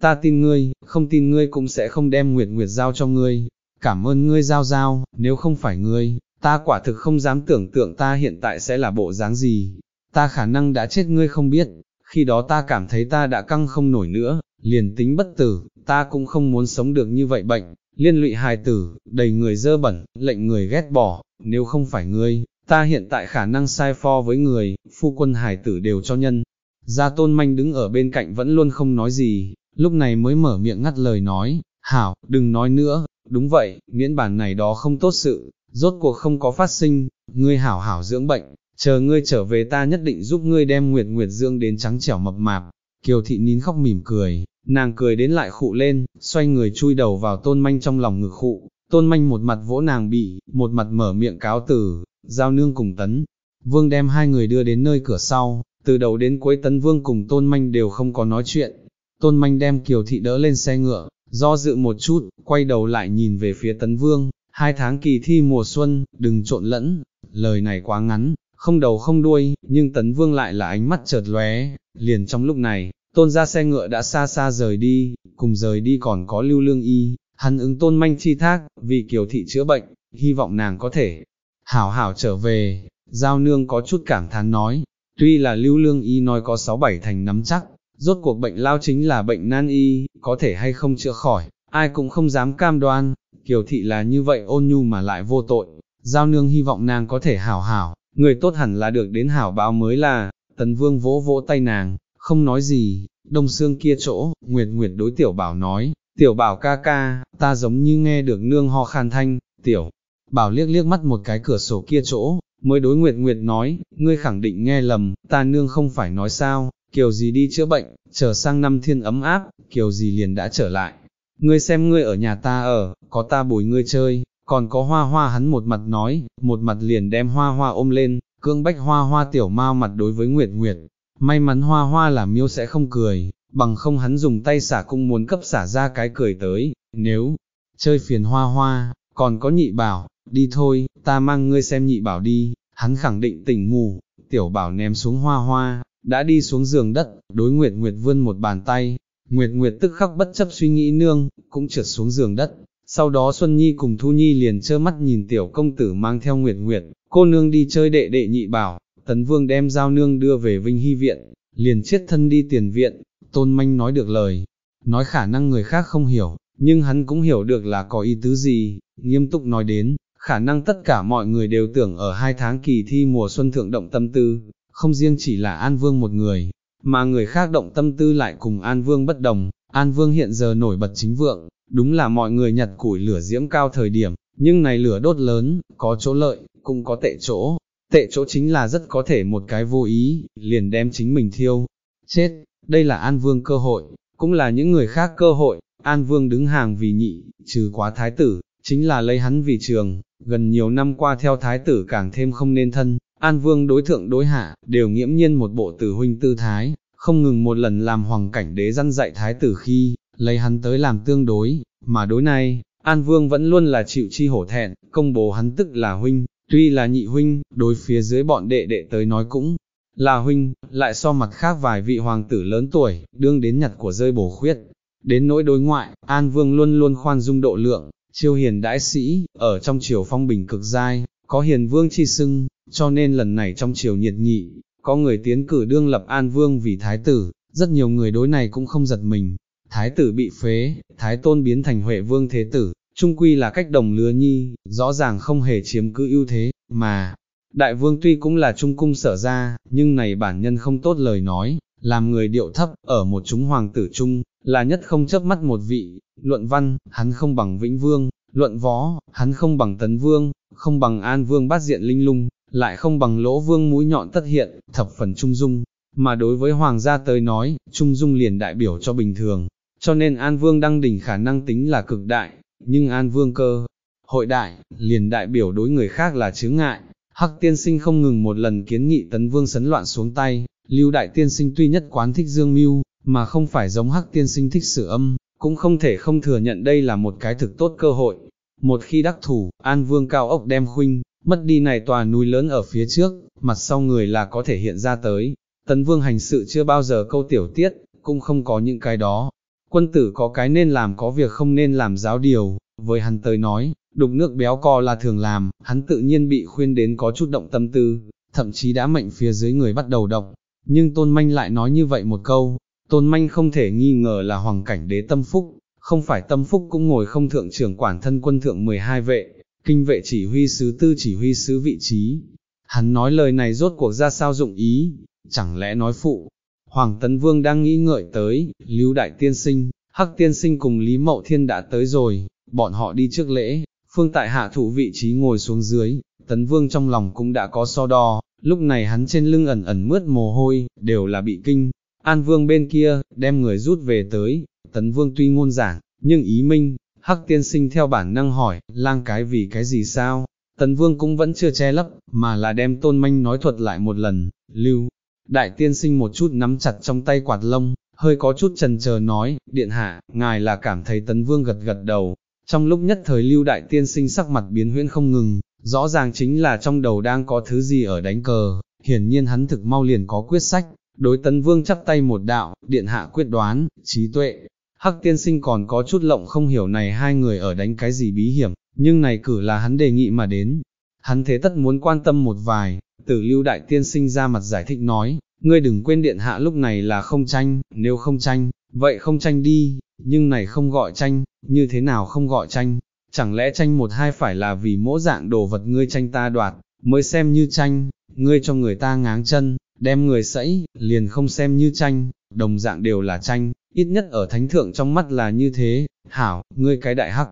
Ta tin ngươi, không tin ngươi cũng sẽ không đem Nguyệt Nguyệt giao cho ngươi, cảm ơn ngươi giao giao, nếu không phải ngươi, ta quả thực không dám tưởng tượng ta hiện tại sẽ là bộ dáng gì, ta khả năng đã chết ngươi không biết, khi đó ta cảm thấy ta đã căng không nổi nữa, liền tính bất tử, ta cũng không muốn sống được như vậy bệnh, liên lụy hài tử, đầy người dơ bẩn, lệnh người ghét bỏ, nếu không phải ngươi, ta hiện tại khả năng sai pho với người, phu quân hài tử đều cho nhân. Gia tôn manh đứng ở bên cạnh vẫn luôn không nói gì, lúc này mới mở miệng ngắt lời nói, hảo, đừng nói nữa, Đúng vậy, miễn bản này đó không tốt sự, rốt cuộc không có phát sinh, ngươi hảo hảo dưỡng bệnh, chờ ngươi trở về ta nhất định giúp ngươi đem Nguyệt Nguyệt dưỡng đến trắng trẻo mập mạp. Kiều thị nín khóc mỉm cười, nàng cười đến lại khụ lên, xoay người chui đầu vào tôn manh trong lòng ngực khụ, tôn manh một mặt vỗ nàng bị, một mặt mở miệng cáo từ, giao nương cùng tấn. Vương đem hai người đưa đến nơi cửa sau, từ đầu đến cuối tấn vương cùng tôn manh đều không có nói chuyện. Tôn manh đem kiều thị đỡ lên xe ngựa, Do dự một chút, quay đầu lại nhìn về phía Tấn Vương, hai tháng kỳ thi mùa xuân, đừng trộn lẫn, lời này quá ngắn, không đầu không đuôi, nhưng Tấn Vương lại là ánh mắt chợt lóe, liền trong lúc này, tôn ra xe ngựa đã xa xa rời đi, cùng rời đi còn có lưu lương y, hắn ứng tôn manh chi thác, vì kiều thị chữa bệnh, hy vọng nàng có thể hảo hảo trở về, giao nương có chút cảm thán nói, tuy là lưu lương y nói có sáu bảy thành nắm chắc, Rốt cuộc bệnh lao chính là bệnh nan y, có thể hay không chữa khỏi, ai cũng không dám cam đoan. Kiều thị là như vậy ôn nhu mà lại vô tội, giao nương hy vọng nàng có thể hảo hảo, người tốt hẳn là được đến hảo báo mới là, tấn vương vỗ vỗ tay nàng, không nói gì, đông xương kia chỗ, Nguyệt Nguyệt đối tiểu bảo nói, tiểu bảo ca ca, ta giống như nghe được nương ho khan thanh, tiểu bảo liếc liếc mắt một cái cửa sổ kia chỗ, mới đối Nguyệt Nguyệt nói, ngươi khẳng định nghe lầm, ta nương không phải nói sao, kiều gì đi chữa bệnh, chờ sang năm thiên ấm áp, kiều gì liền đã trở lại. Ngươi xem ngươi ở nhà ta ở, có ta bồi ngươi chơi, còn có hoa hoa hắn một mặt nói, một mặt liền đem hoa hoa ôm lên, cương bách hoa hoa tiểu mau mặt đối với Nguyệt Nguyệt. May mắn hoa hoa là miêu sẽ không cười, bằng không hắn dùng tay xả cung muốn cấp xả ra cái cười tới, nếu chơi phiền hoa hoa, còn có nhị bảo, đi thôi, ta mang ngươi xem nhị bảo đi, hắn khẳng định tỉnh ngủ, tiểu bảo ném xuống hoa hoa, đã đi xuống giường đất, đối Nguyệt Nguyệt vươn một bàn tay, Nguyệt Nguyệt tức khắc bất chấp suy nghĩ nương, cũng trượt xuống giường đất, sau đó Xuân Nhi cùng Thu Nhi liền trơ mắt nhìn tiểu công tử mang theo Nguyệt Nguyệt, cô nương đi chơi đệ đệ nhị bảo, tấn vương đem giao nương đưa về Vinh Hy Viện, liền chết thân đi tiền viện, tôn manh nói được lời, nói khả năng người khác không hiểu, nhưng hắn cũng hiểu được là có ý tứ gì, nghiêm túc nói đến, khả năng tất cả mọi người đều tưởng ở hai tháng kỳ thi mùa xuân thượng động tâm tư, không riêng chỉ là An Vương một người, mà người khác động tâm tư lại cùng An Vương bất đồng, An Vương hiện giờ nổi bật chính vượng, đúng là mọi người nhặt củi lửa diễm cao thời điểm, nhưng này lửa đốt lớn, có chỗ lợi, cũng có tệ chỗ, tệ chỗ chính là rất có thể một cái vô ý, liền đem chính mình thiêu, chết, đây là An Vương cơ hội, cũng là những người khác cơ hội, An Vương đứng hàng vì nhị, trừ quá thái tử, chính là lấy hắn vì trường, gần nhiều năm qua theo thái tử càng thêm không nên thân, An Vương đối thượng đối hạ, đều nghiễm nhiên một bộ tử huynh tư thái, không ngừng một lần làm hoàng cảnh đế răn dạy thái tử khi, lấy hắn tới làm tương đối, mà đối này, An Vương vẫn luôn là chịu chi hổ thẹn, công bố hắn tức là huynh, tuy là nhị huynh, đối phía dưới bọn đệ đệ tới nói cũng là huynh, lại so mặt khác vài vị hoàng tử lớn tuổi, đương đến nhặt của rơi bổ khuyết. Đến nỗi đối ngoại, An Vương luôn luôn khoan dung độ lượng, chiêu hiền đãi sĩ, ở trong triều phong bình cực giai, có hiền vương chi sưng, cho nên lần này trong triều nhiệt nghị, có người tiến cử đương lập An Vương vì thái tử, rất nhiều người đối này cũng không giật mình. Thái tử bị phế, thái tôn biến thành Huệ Vương Thế Tử, trung quy là cách đồng lứa nhi, rõ ràng không hề chiếm cứ ưu thế, mà, đại vương tuy cũng là trung cung sở ra, nhưng này bản nhân không tốt lời nói, làm người điệu thấp, ở một chúng hoàng tử trung, là nhất không chấp mắt một vị, luận văn, hắn không bằng vĩnh vương, luận võ, hắn không bằng tấn vương, không bằng an vương bát diện linh lung, lại không bằng lỗ vương mũi nhọn tất hiện, thập phần trung dung, mà đối với hoàng gia tới nói, trung dung liền đại biểu cho bình thường, cho nên an vương đăng đỉnh khả năng tính là cực đại, nhưng an vương cơ, hội đại, liền đại biểu đối người khác là chướng ngại. Hắc tiên sinh không ngừng một lần kiến nghị tấn vương sấn loạn xuống tay, lưu đại tiên sinh tuy nhất quán thích dương mưu, mà không phải giống hắc tiên sinh thích sự âm, cũng không thể không thừa nhận đây là một cái thực tốt cơ hội. Một khi đắc thủ, An Vương cao ốc đem khuynh, mất đi này tòa núi lớn ở phía trước, mặt sau người là có thể hiện ra tới. Tấn Vương hành sự chưa bao giờ câu tiểu tiết, cũng không có những cái đó. Quân tử có cái nên làm có việc không nên làm giáo điều, với hắn tới nói, đục nước béo co là thường làm, hắn tự nhiên bị khuyên đến có chút động tâm tư, thậm chí đã mệnh phía dưới người bắt đầu động. Nhưng Tôn Manh lại nói như vậy một câu, Tôn Manh không thể nghi ngờ là hoàng cảnh đế tâm phúc, không phải tâm phúc cũng ngồi không thượng trưởng quản thân quân thượng 12 vệ, kinh vệ chỉ huy sứ tư chỉ huy sứ vị trí. Hắn nói lời này rốt cuộc ra sao dụng ý, chẳng lẽ nói phụ. Hoàng Tấn Vương đang nghĩ ngợi tới, Lưu Đại Tiên Sinh, Hắc Tiên Sinh cùng Lý Mậu Thiên đã tới rồi, bọn họ đi trước lễ, phương tại hạ thủ vị trí ngồi xuống dưới, Tấn Vương trong lòng cũng đã có so đo, lúc này hắn trên lưng ẩn ẩn mướt mồ hôi, đều là bị kinh. An Vương bên kia, đem người rút về tới, Tấn Vương tuy ngôn giảng, nhưng ý minh, Hắc tiên sinh theo bản năng hỏi, lang cái vì cái gì sao? Tấn Vương cũng vẫn chưa che lấp, mà là đem tôn manh nói thuật lại một lần, lưu. Đại tiên sinh một chút nắm chặt trong tay quạt lông, hơi có chút trần chờ nói, điện hạ, ngài là cảm thấy tấn vương gật gật đầu. Trong lúc nhất thời lưu đại tiên sinh sắc mặt biến huyễn không ngừng, rõ ràng chính là trong đầu đang có thứ gì ở đánh cờ, hiển nhiên hắn thực mau liền có quyết sách, đối tấn vương chắp tay một đạo, điện hạ quyết đoán, trí tuệ, Hắc tiên sinh còn có chút lộng không hiểu này hai người ở đánh cái gì bí hiểm, nhưng này cử là hắn đề nghị mà đến. Hắn thế tất muốn quan tâm một vài, tử lưu đại tiên sinh ra mặt giải thích nói, ngươi đừng quên điện hạ lúc này là không tranh, nếu không tranh, vậy không tranh đi, nhưng này không gọi tranh, như thế nào không gọi tranh, chẳng lẽ tranh một hai phải là vì mỗi dạng đồ vật ngươi tranh ta đoạt, mới xem như tranh, ngươi cho người ta ngáng chân, đem người sẫy, liền không xem như tranh, đồng dạng đều là tranh, ít nhất ở thánh thượng trong mắt là như thế, hảo, ngươi cái đại hắc.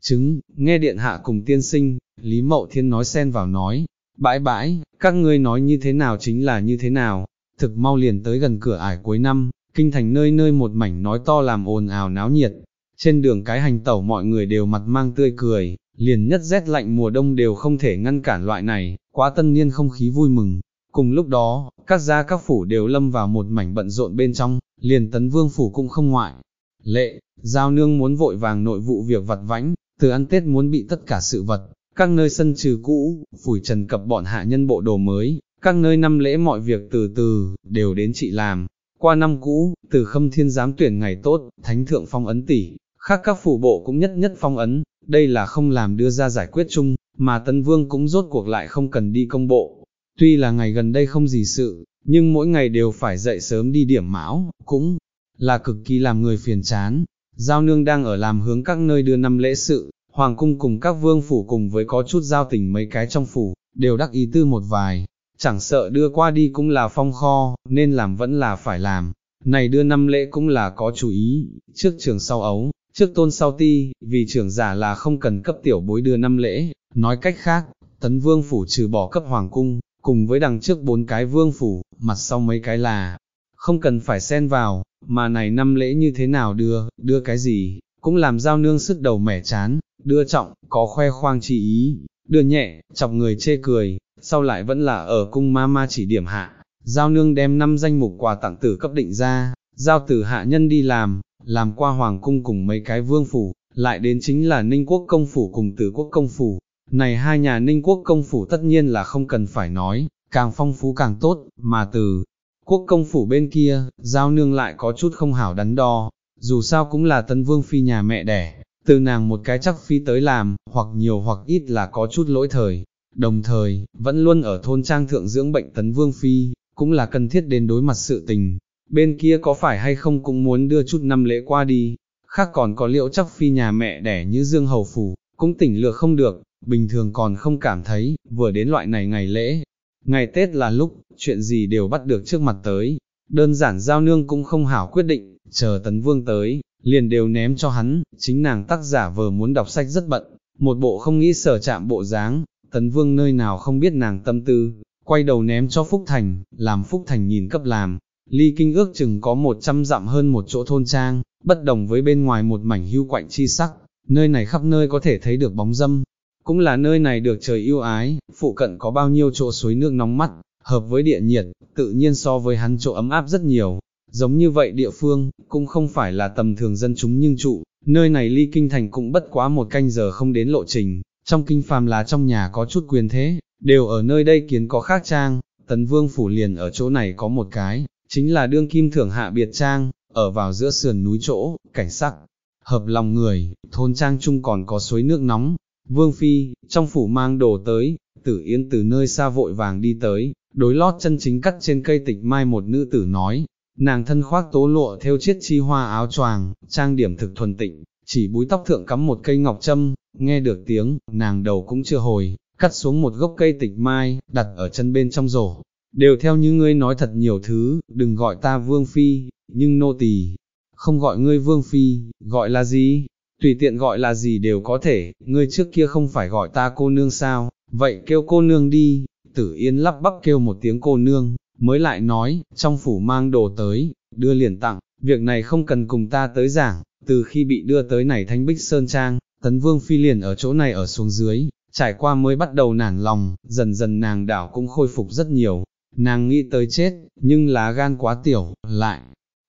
Chứng, nghe điện hạ cùng tiên sinh, Lý Mậu Thiên nói xen vào nói, bãi bãi, các ngươi nói như thế nào chính là như thế nào, thực mau liền tới gần cửa ải cuối năm, kinh thành nơi nơi một mảnh nói to làm ồn ào náo nhiệt, trên đường cái hành tẩu mọi người đều mặt mang tươi cười, liền nhất rét lạnh mùa đông đều không thể ngăn cản loại này, quá tân niên không khí vui mừng. Cùng lúc đó, các gia các phủ đều lâm vào một mảnh bận rộn bên trong, liền tấn vương phủ cũng không ngoại. Lệ, giao nương muốn vội vàng nội vụ việc vặt vãnh, từ ăn Tết muốn bị tất cả sự vật, các nơi sân trừ cũ, phủi trần cập bọn hạ nhân bộ đồ mới, các nơi năm lễ mọi việc từ từ, đều đến chị làm. Qua năm cũ, từ khâm thiên giám tuyển ngày tốt, thánh thượng phong ấn tỷ, khác các phủ bộ cũng nhất nhất phong ấn, đây là không làm đưa ra giải quyết chung, mà Tân Vương cũng rốt cuộc lại không cần đi công bộ. Tuy là ngày gần đây không gì sự, nhưng mỗi ngày đều phải dậy sớm đi điểm mão, cũng là cực kỳ làm người phiền chán. Giao nương đang ở làm hướng các nơi đưa năm lễ sự, hoàng cung cùng các vương phủ cùng với có chút giao tình mấy cái trong phủ, đều đắc ý tư một vài, chẳng sợ đưa qua đi cũng là phong kho, nên làm vẫn là phải làm. Này đưa năm lễ cũng là có chú ý, trước trường sau ấu, trước tôn sau ti, vì trưởng giả là không cần cấp tiểu bối đưa năm lễ, nói cách khác, tấn vương phủ trừ bỏ cấp hoàng cung, cùng với đằng trước bốn cái vương phủ, mặt sau mấy cái là, không cần phải xen vào, mà này năm lễ như thế nào đưa, đưa cái gì, cũng làm giao nương sức đầu mẻ chán, đưa trọng, có khoe khoang chỉ ý, đưa nhẹ, chọc người chê cười, sau lại vẫn là ở cung ma ma chỉ điểm hạ, giao nương đem năm danh mục quà tặng tử cấp định ra, giao tử hạ nhân đi làm, làm qua hoàng cung cùng mấy cái vương phủ, lại đến chính là ninh quốc công phủ cùng tử quốc công phủ. Này hai nhà ninh quốc công phủ tất nhiên là không cần phải nói, càng phong phú càng tốt, mà từ quốc công phủ bên kia, giao nương lại có chút không hảo đắn đo, dù sao cũng là tân vương phi nhà mẹ đẻ, từ nàng một cái chắc phi tới làm, hoặc nhiều hoặc ít là có chút lỗi thời, đồng thời, vẫn luôn ở thôn trang thượng dưỡng bệnh tấn vương phi, cũng là cần thiết đến đối mặt sự tình, bên kia có phải hay không cũng muốn đưa chút năm lễ qua đi, khác còn có liệu chắc phi nhà mẹ đẻ như Dương Hầu Phủ, cũng tỉnh lược không được, bình thường còn không cảm thấy, vừa đến loại này ngày lễ, ngày Tết là lúc, chuyện gì đều bắt được trước mặt tới, đơn giản giao nương cũng không hảo quyết định, chờ tấn vương tới, liền đều ném cho hắn, chính nàng tác giả vờ muốn đọc sách rất bận, một bộ không nghĩ sở chạm bộ dáng, tấn vương nơi nào không biết nàng tâm tư, quay đầu ném cho Phúc Thành, làm Phúc Thành nhìn cấp làm, ly kinh ước chừng có một trăm dặm hơn một chỗ thôn trang, bất đồng với bên ngoài một mảnh hưu quạnh chi sắc, nơi này khắp nơi có thể thấy được bóng dâm, cũng là nơi này được trời yêu ái, phụ cận có bao nhiêu chỗ suối nước nóng mắt, hợp với địa nhiệt, tự nhiên so với hắn chỗ ấm áp rất nhiều. Giống như vậy địa phương, cũng không phải là tầm thường dân chúng nhưng trụ, nơi này ly kinh thành cũng bất quá một canh giờ không đến lộ trình, trong kinh phàm là trong nhà có chút quyền thế, đều ở nơi đây kiến có khác trang, tấn vương phủ liền ở chỗ này có một cái, chính là đương kim thưởng hạ biệt trang, ở vào giữa sườn núi chỗ, cảnh sắc, hợp lòng người, thôn trang chung còn có suối nước nóng, vương phi, trong phủ mang đồ tới, tử yên từ nơi xa vội vàng đi tới, đối lót chân chính cắt trên cây tịch mai một nữ tử nói, nàng thân khoác tố lụa theo chiếc chi hoa áo choàng, trang điểm thực thuần tịnh, chỉ búi tóc thượng cắm một cây ngọc châm, nghe được tiếng, nàng đầu cũng chưa hồi, cắt xuống một gốc cây tịch mai, đặt ở chân bên trong rổ, đều theo như ngươi nói thật nhiều thứ, đừng gọi ta vương phi, nhưng nô tỳ không gọi ngươi vương phi, gọi là gì, tùy tiện gọi là gì đều có thể, ngươi trước kia không phải gọi ta cô nương sao, vậy kêu cô nương đi, tử yên lắp bắp kêu một tiếng cô nương, mới lại nói, trong phủ mang đồ tới, đưa liền tặng, việc này không cần cùng ta tới giảng, từ khi bị đưa tới này thanh bích sơn trang, tấn vương phi liền ở chỗ này ở xuống dưới, trải qua mới bắt đầu nản lòng, dần dần nàng đảo cũng khôi phục rất nhiều, nàng nghĩ tới chết, nhưng lá gan quá tiểu, lại,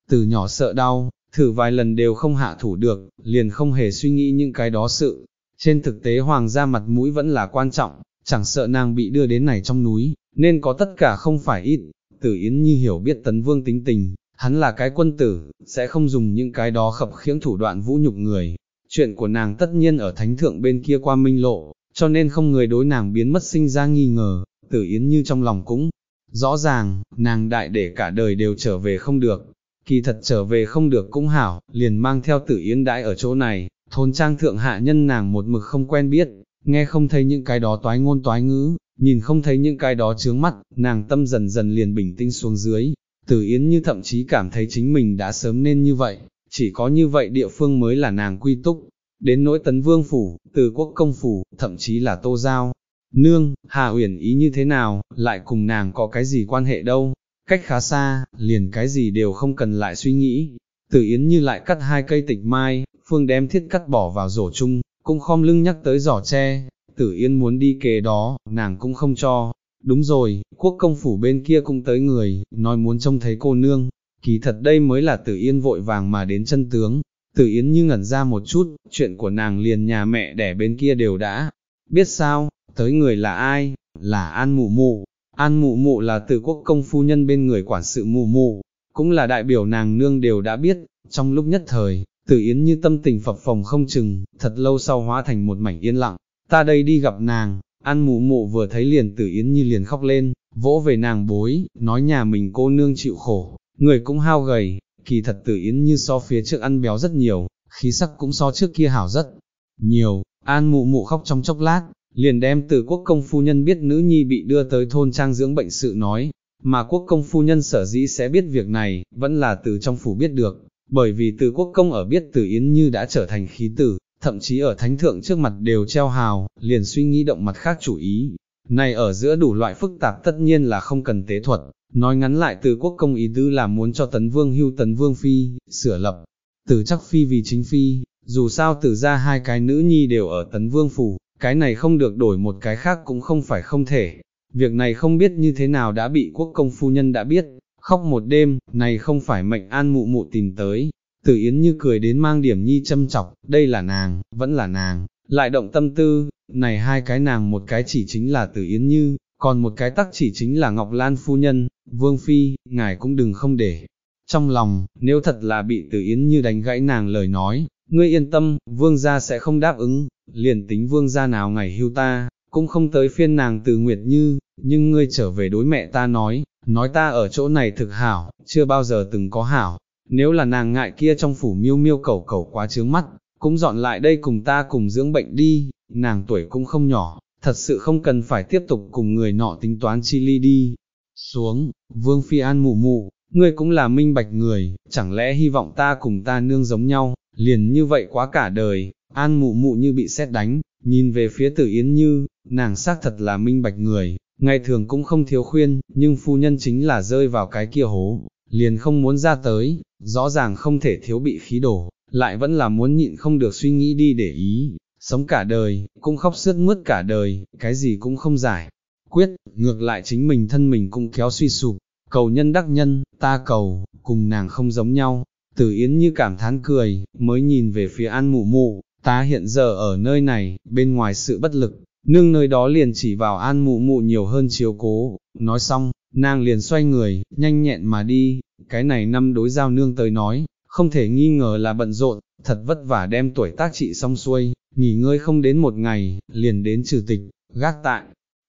từ nhỏ sợ đau, thử vài lần đều không hạ thủ được, liền không hề suy nghĩ những cái đó sự. Trên thực tế hoàng gia mặt mũi vẫn là quan trọng, chẳng sợ nàng bị đưa đến này trong núi, nên có tất cả không phải ít. Tử Yến như hiểu biết tấn vương tính tình, hắn là cái quân tử, sẽ không dùng những cái đó khập khiễng thủ đoạn vũ nhục người. Chuyện của nàng tất nhiên ở thánh thượng bên kia qua minh lộ, cho nên không người đối nàng biến mất sinh ra nghi ngờ, tử Yến như trong lòng cũng Rõ ràng, nàng đại để cả đời đều trở về không được, kỳ thật trở về không được cũng hảo, liền mang theo tử Yến đãi ở chỗ này, thôn trang thượng hạ nhân nàng một mực không quen biết, nghe không thấy những cái đó toái ngôn toái ngữ, nhìn không thấy những cái đó chướng mắt, nàng tâm dần dần liền bình tĩnh xuống dưới, Tử Yến như thậm chí cảm thấy chính mình đã sớm nên như vậy, chỉ có như vậy địa phương mới là nàng quy túc, đến nỗi tấn vương phủ, từ quốc công phủ, thậm chí là tô giao. Nương, Hà Uyển ý như thế nào, lại cùng nàng có cái gì quan hệ đâu, cách khá xa, liền cái gì đều không cần lại suy nghĩ. Tử Yến như lại cắt hai cây tịch mai, Phương đem thiết cắt bỏ vào rổ chung, cũng khom lưng nhắc tới giỏ tre, Tử Yên muốn đi kề đó, nàng cũng không cho. Đúng rồi, quốc công phủ bên kia cũng tới người, nói muốn trông thấy cô nương, kỳ thật đây mới là Tử Yên vội vàng mà đến chân tướng. Tử Yên như ngẩn ra một chút, chuyện của nàng liền nhà mẹ đẻ bên kia đều đã. Biết sao, tới người là ai? Là An Mụ Mụ. An Mụ Mụ là từ quốc công phu nhân bên người quản sự Mụ Mụ, cũng là đại biểu nàng nương đều đã biết, trong lúc nhất thời, Tử Yến như tâm tình phập phòng không chừng, thật lâu sau hóa thành một mảnh yên lặng, ta đây đi gặp nàng, An mụ mụ vừa thấy liền Tử Yến như liền khóc lên, vỗ về nàng bối, nói nhà mình cô nương chịu khổ, người cũng hao gầy, kỳ thật Tử Yến như so phía trước ăn béo rất nhiều, khí sắc cũng so trước kia hảo rất nhiều, An mụ mụ khóc trong chốc lát, liền đem từ quốc công phu nhân biết nữ nhi bị đưa tới thôn trang dưỡng bệnh sự nói, mà quốc công phu nhân sở dĩ sẽ biết việc này, vẫn là từ trong phủ biết được, bởi vì từ quốc công ở biết từ Yến Như đã trở thành khí tử, thậm chí ở thánh thượng trước mặt đều treo hào, liền suy nghĩ động mặt khác chủ ý. Này ở giữa đủ loại phức tạp tất nhiên là không cần tế thuật, nói ngắn lại từ quốc công ý tứ là muốn cho tấn vương hưu tấn vương phi, sửa lập, từ chắc phi vì chính phi, dù sao từ ra hai cái nữ nhi đều ở tấn vương phủ, cái này không được đổi một cái khác cũng không phải không thể. Việc này không biết như thế nào đã bị quốc công phu nhân đã biết, khóc một đêm, này không phải mệnh an mụ mụ tìm tới. Tử Yến như cười đến mang điểm nhi châm chọc, đây là nàng, vẫn là nàng, lại động tâm tư, này hai cái nàng một cái chỉ chính là Tử Yến như, còn một cái tắc chỉ chính là Ngọc Lan Phu Nhân, Vương Phi, ngài cũng đừng không để. Trong lòng, nếu thật là bị Tử Yến như đánh gãy nàng lời nói, ngươi yên tâm, Vương gia sẽ không đáp ứng, liền tính Vương gia nào ngày hưu ta, cũng không tới phiên nàng từ Nguyệt Như, nhưng ngươi trở về đối mẹ ta nói, nói ta ở chỗ này thực hảo, chưa bao giờ từng có hảo, nếu là nàng ngại kia trong phủ miêu miêu cầu cầu quá trướng mắt, cũng dọn lại đây cùng ta cùng dưỡng bệnh đi, nàng tuổi cũng không nhỏ, thật sự không cần phải tiếp tục cùng người nọ tính toán chi ly đi. Xuống, Vương Phi An mụ mụ, ngươi cũng là minh bạch người, chẳng lẽ hy vọng ta cùng ta nương giống nhau, liền như vậy quá cả đời, An mụ mụ như bị xét đánh, nhìn về phía tử Yến Như, nàng xác thật là minh bạch người, ngày thường cũng không thiếu khuyên, nhưng phu nhân chính là rơi vào cái kia hố, liền không muốn ra tới, rõ ràng không thể thiếu bị khí đổ, lại vẫn là muốn nhịn không được suy nghĩ đi để ý, sống cả đời, cũng khóc sướt mướt cả đời, cái gì cũng không giải. Quyết, ngược lại chính mình thân mình cũng kéo suy sụp, cầu nhân đắc nhân, ta cầu, cùng nàng không giống nhau, tử yến như cảm thán cười, mới nhìn về phía an mụ mụ, ta hiện giờ ở nơi này, bên ngoài sự bất lực, nương nơi đó liền chỉ vào an mụ mụ nhiều hơn chiếu cố, nói xong, nàng liền xoay người, nhanh nhẹn mà đi, cái này năm đối giao nương tới nói, không thể nghi ngờ là bận rộn, thật vất vả đem tuổi tác trị xong xuôi, nghỉ ngơi không đến một ngày, liền đến trừ tịch, gác tại.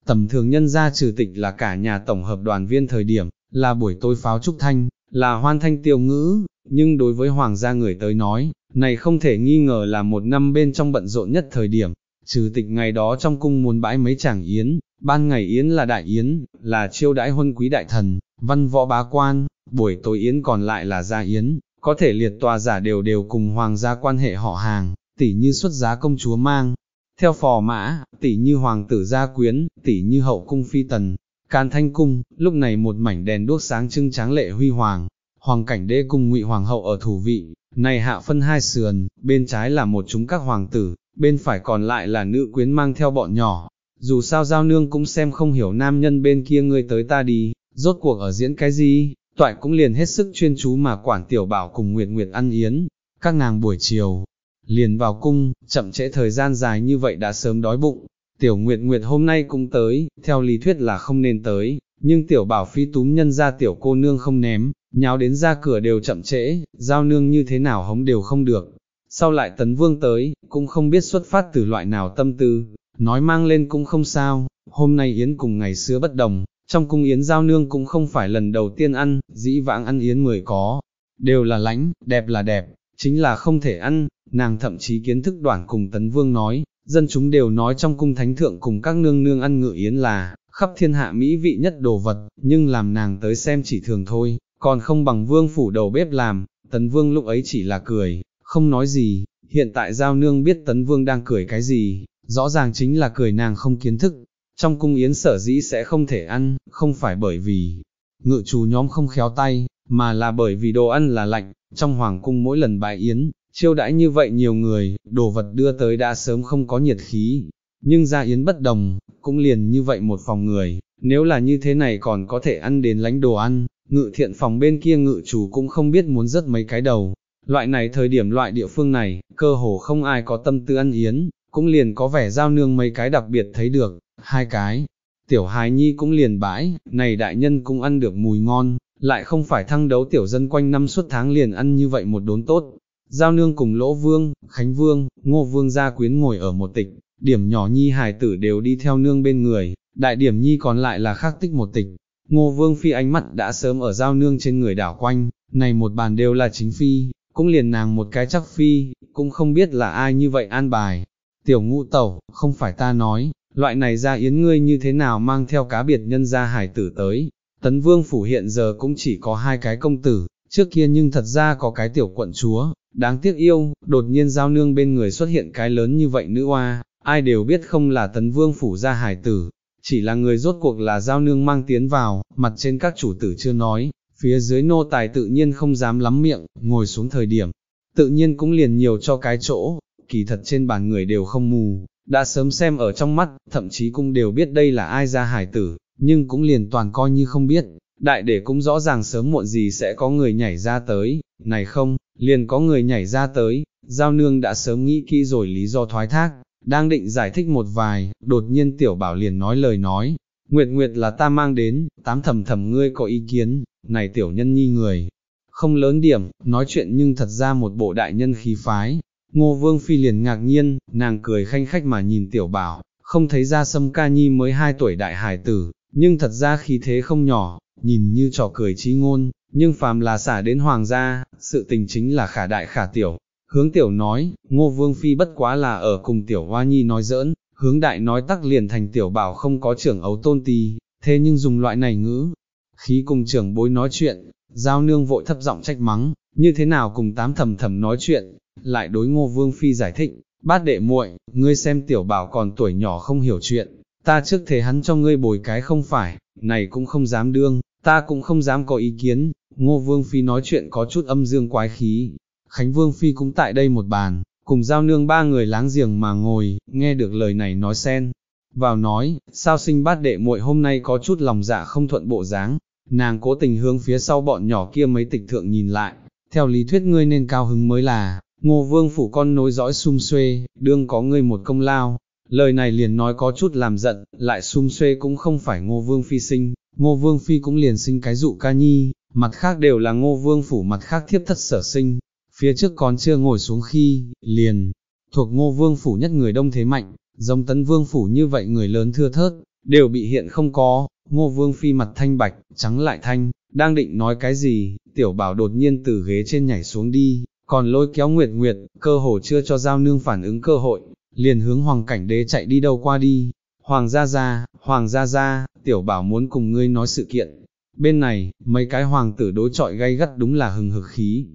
Tầm thường nhân ra trừ tịch là cả nhà tổng hợp đoàn viên thời điểm, là buổi tối pháo trúc thanh, là hoan thanh tiêu ngữ, nhưng đối với hoàng gia người tới nói, này không thể nghi ngờ là một năm bên trong bận rộn nhất thời điểm, trừ tịch ngày đó trong cung muốn bãi mấy chàng yến, ban ngày yến là đại yến, là chiêu đãi huân quý đại thần, văn võ bá quan, buổi tối yến còn lại là gia yến, có thể liệt tòa giả đều đều cùng hoàng gia quan hệ họ hàng, tỷ như xuất giá công chúa mang, theo phò mã, tỷ như hoàng tử gia quyến, tỷ như hậu cung phi tần, can thanh cung, lúc này một mảnh đèn đuốc sáng trưng tráng lệ huy hoàng, hoàng cảnh đế cùng ngụy hoàng hậu ở thủ vị, này hạ phân hai sườn, bên trái là một chúng các hoàng tử, bên phải còn lại là nữ quyến mang theo bọn nhỏ, dù sao giao nương cũng xem không hiểu nam nhân bên kia ngươi tới ta đi, rốt cuộc ở diễn cái gì, toại cũng liền hết sức chuyên chú mà quản tiểu bảo cùng Nguyệt Nguyệt ăn yến, các nàng buổi chiều, liền vào cung, chậm trễ thời gian dài như vậy đã sớm đói bụng, tiểu Nguyệt Nguyệt hôm nay cũng tới, theo lý thuyết là không nên tới, nhưng tiểu bảo phi túm nhân ra tiểu cô nương không ném, nháo đến ra cửa đều chậm trễ, giao nương như thế nào hống đều không được. Sau lại tấn vương tới, cũng không biết xuất phát từ loại nào tâm tư, nói mang lên cũng không sao, hôm nay Yến cùng ngày xưa bất đồng, trong cung Yến giao nương cũng không phải lần đầu tiên ăn, dĩ vãng ăn Yến mười có, đều là lãnh, đẹp là đẹp, chính là không thể ăn, nàng thậm chí kiến thức đoạn cùng tấn vương nói, dân chúng đều nói trong cung thánh thượng cùng các nương nương ăn ngự yến là, khắp thiên hạ mỹ vị nhất đồ vật, nhưng làm nàng tới xem chỉ thường thôi, còn không bằng vương phủ đầu bếp làm, tấn vương lúc ấy chỉ là cười, không nói gì, hiện tại giao nương biết tấn vương đang cười cái gì, rõ ràng chính là cười nàng không kiến thức, trong cung yến sở dĩ sẽ không thể ăn, không phải bởi vì ngự chú nhóm không khéo tay, mà là bởi vì đồ ăn là lạnh, trong hoàng cung mỗi lần bài yến, chiêu đãi như vậy nhiều người, đồ vật đưa tới đã sớm không có nhiệt khí, nhưng ra yến bất đồng, cũng liền như vậy một phòng người, nếu là như thế này còn có thể ăn đến lánh đồ ăn, ngự thiện phòng bên kia ngự chủ cũng không biết muốn rất mấy cái đầu. Loại này thời điểm loại địa phương này, cơ hồ không ai có tâm tư ăn yến, cũng liền có vẻ giao nương mấy cái đặc biệt thấy được, hai cái. Tiểu hài nhi cũng liền bãi, này đại nhân cũng ăn được mùi ngon, lại không phải thăng đấu tiểu dân quanh năm suốt tháng liền ăn như vậy một đốn tốt. Giao nương cùng lỗ vương, khánh vương, ngô vương gia quyến ngồi ở một tịch, điểm nhỏ nhi hài tử đều đi theo nương bên người, đại điểm nhi còn lại là khắc tích một tịch. Ngô vương phi ánh mắt đã sớm ở giao nương trên người đảo quanh, này một bàn đều là chính phi, cũng liền nàng một cái chắc phi, cũng không biết là ai như vậy an bài. Tiểu ngũ tẩu, không phải ta nói, loại này ra yến ngươi như thế nào mang theo cá biệt nhân ra hải tử tới. Tấn vương phủ hiện giờ cũng chỉ có hai cái công tử, trước kia nhưng thật ra có cái tiểu quận chúa, đáng tiếc yêu, đột nhiên giao nương bên người xuất hiện cái lớn như vậy nữ oa ai đều biết không là tấn vương phủ ra hải tử, chỉ là người rốt cuộc là giao nương mang tiến vào, mặt trên các chủ tử chưa nói, phía dưới nô tài tự nhiên không dám lắm miệng, ngồi xuống thời điểm, tự nhiên cũng liền nhiều cho cái chỗ, kỳ thật trên bàn người đều không mù, đã sớm xem ở trong mắt, thậm chí cũng đều biết đây là ai ra hải tử, nhưng cũng liền toàn coi như không biết, đại để cũng rõ ràng sớm muộn gì sẽ có người nhảy ra tới, này không, liền có người nhảy ra tới, giao nương đã sớm nghĩ kỹ rồi lý do thoái thác, đang định giải thích một vài, đột nhiên tiểu bảo liền nói lời nói, Nguyệt Nguyệt là ta mang đến, tám thầm thầm ngươi có ý kiến, này tiểu nhân nhi người, không lớn điểm, nói chuyện nhưng thật ra một bộ đại nhân khí phái, ngô vương phi liền ngạc nhiên, nàng cười khanh khách mà nhìn tiểu bảo, không thấy ra sâm ca nhi mới hai tuổi đại hải tử, nhưng thật ra khí thế không nhỏ, nhìn như trò cười trí ngôn, nhưng phàm là xả đến hoàng gia, sự tình chính là khả đại khả tiểu. Hướng tiểu nói, ngô vương phi bất quá là ở cùng tiểu hoa nhi nói giỡn, hướng đại nói tắc liền thành tiểu bảo không có trưởng ấu tôn tì, thế nhưng dùng loại này ngữ, khí cùng trưởng bối nói chuyện, giao nương vội thấp giọng trách mắng, như thế nào cùng tám thầm thầm nói chuyện, lại đối ngô vương phi giải thích, bát đệ muội, ngươi xem tiểu bảo còn tuổi nhỏ không hiểu chuyện, ta trước thế hắn cho ngươi bồi cái không phải, này cũng không dám đương, ta cũng không dám có ý kiến, ngô vương phi nói chuyện có chút âm dương quái khí, Khánh vương phi cũng tại đây một bàn, cùng giao nương ba người láng giềng mà ngồi, nghe được lời này nói xen. Vào nói, sao sinh bát đệ muội hôm nay có chút lòng dạ không thuận bộ dáng, nàng cố tình hướng phía sau bọn nhỏ kia mấy tịch thượng nhìn lại, theo lý thuyết ngươi nên cao hứng mới là, ngô vương phủ con nối dõi sum xuê, đương có ngươi một công lao, lời này liền nói có chút làm giận, lại sum xuê cũng không phải ngô vương phi sinh, ngô vương phi cũng liền sinh cái dụ ca nhi, mặt khác đều là ngô vương phủ mặt khác thiếp thất sở sinh, phía trước còn chưa ngồi xuống khi, liền, thuộc ngô vương phủ nhất người đông thế mạnh, giống tấn vương phủ như vậy người lớn thưa thớt, đều bị hiện không có, ngô vương phi mặt thanh bạch, trắng lại thanh, đang định nói cái gì, tiểu bảo đột nhiên từ ghế trên nhảy xuống đi, còn lôi kéo Nguyệt Nguyệt, cơ hồ chưa cho giao nương phản ứng cơ hội, liền hướng hoàng cảnh đế chạy đi đâu qua đi. Hoàng gia gia, hoàng gia gia, tiểu bảo muốn cùng ngươi nói sự kiện. Bên này, mấy cái hoàng tử đối trọi gay gắt đúng là hừng hực khí.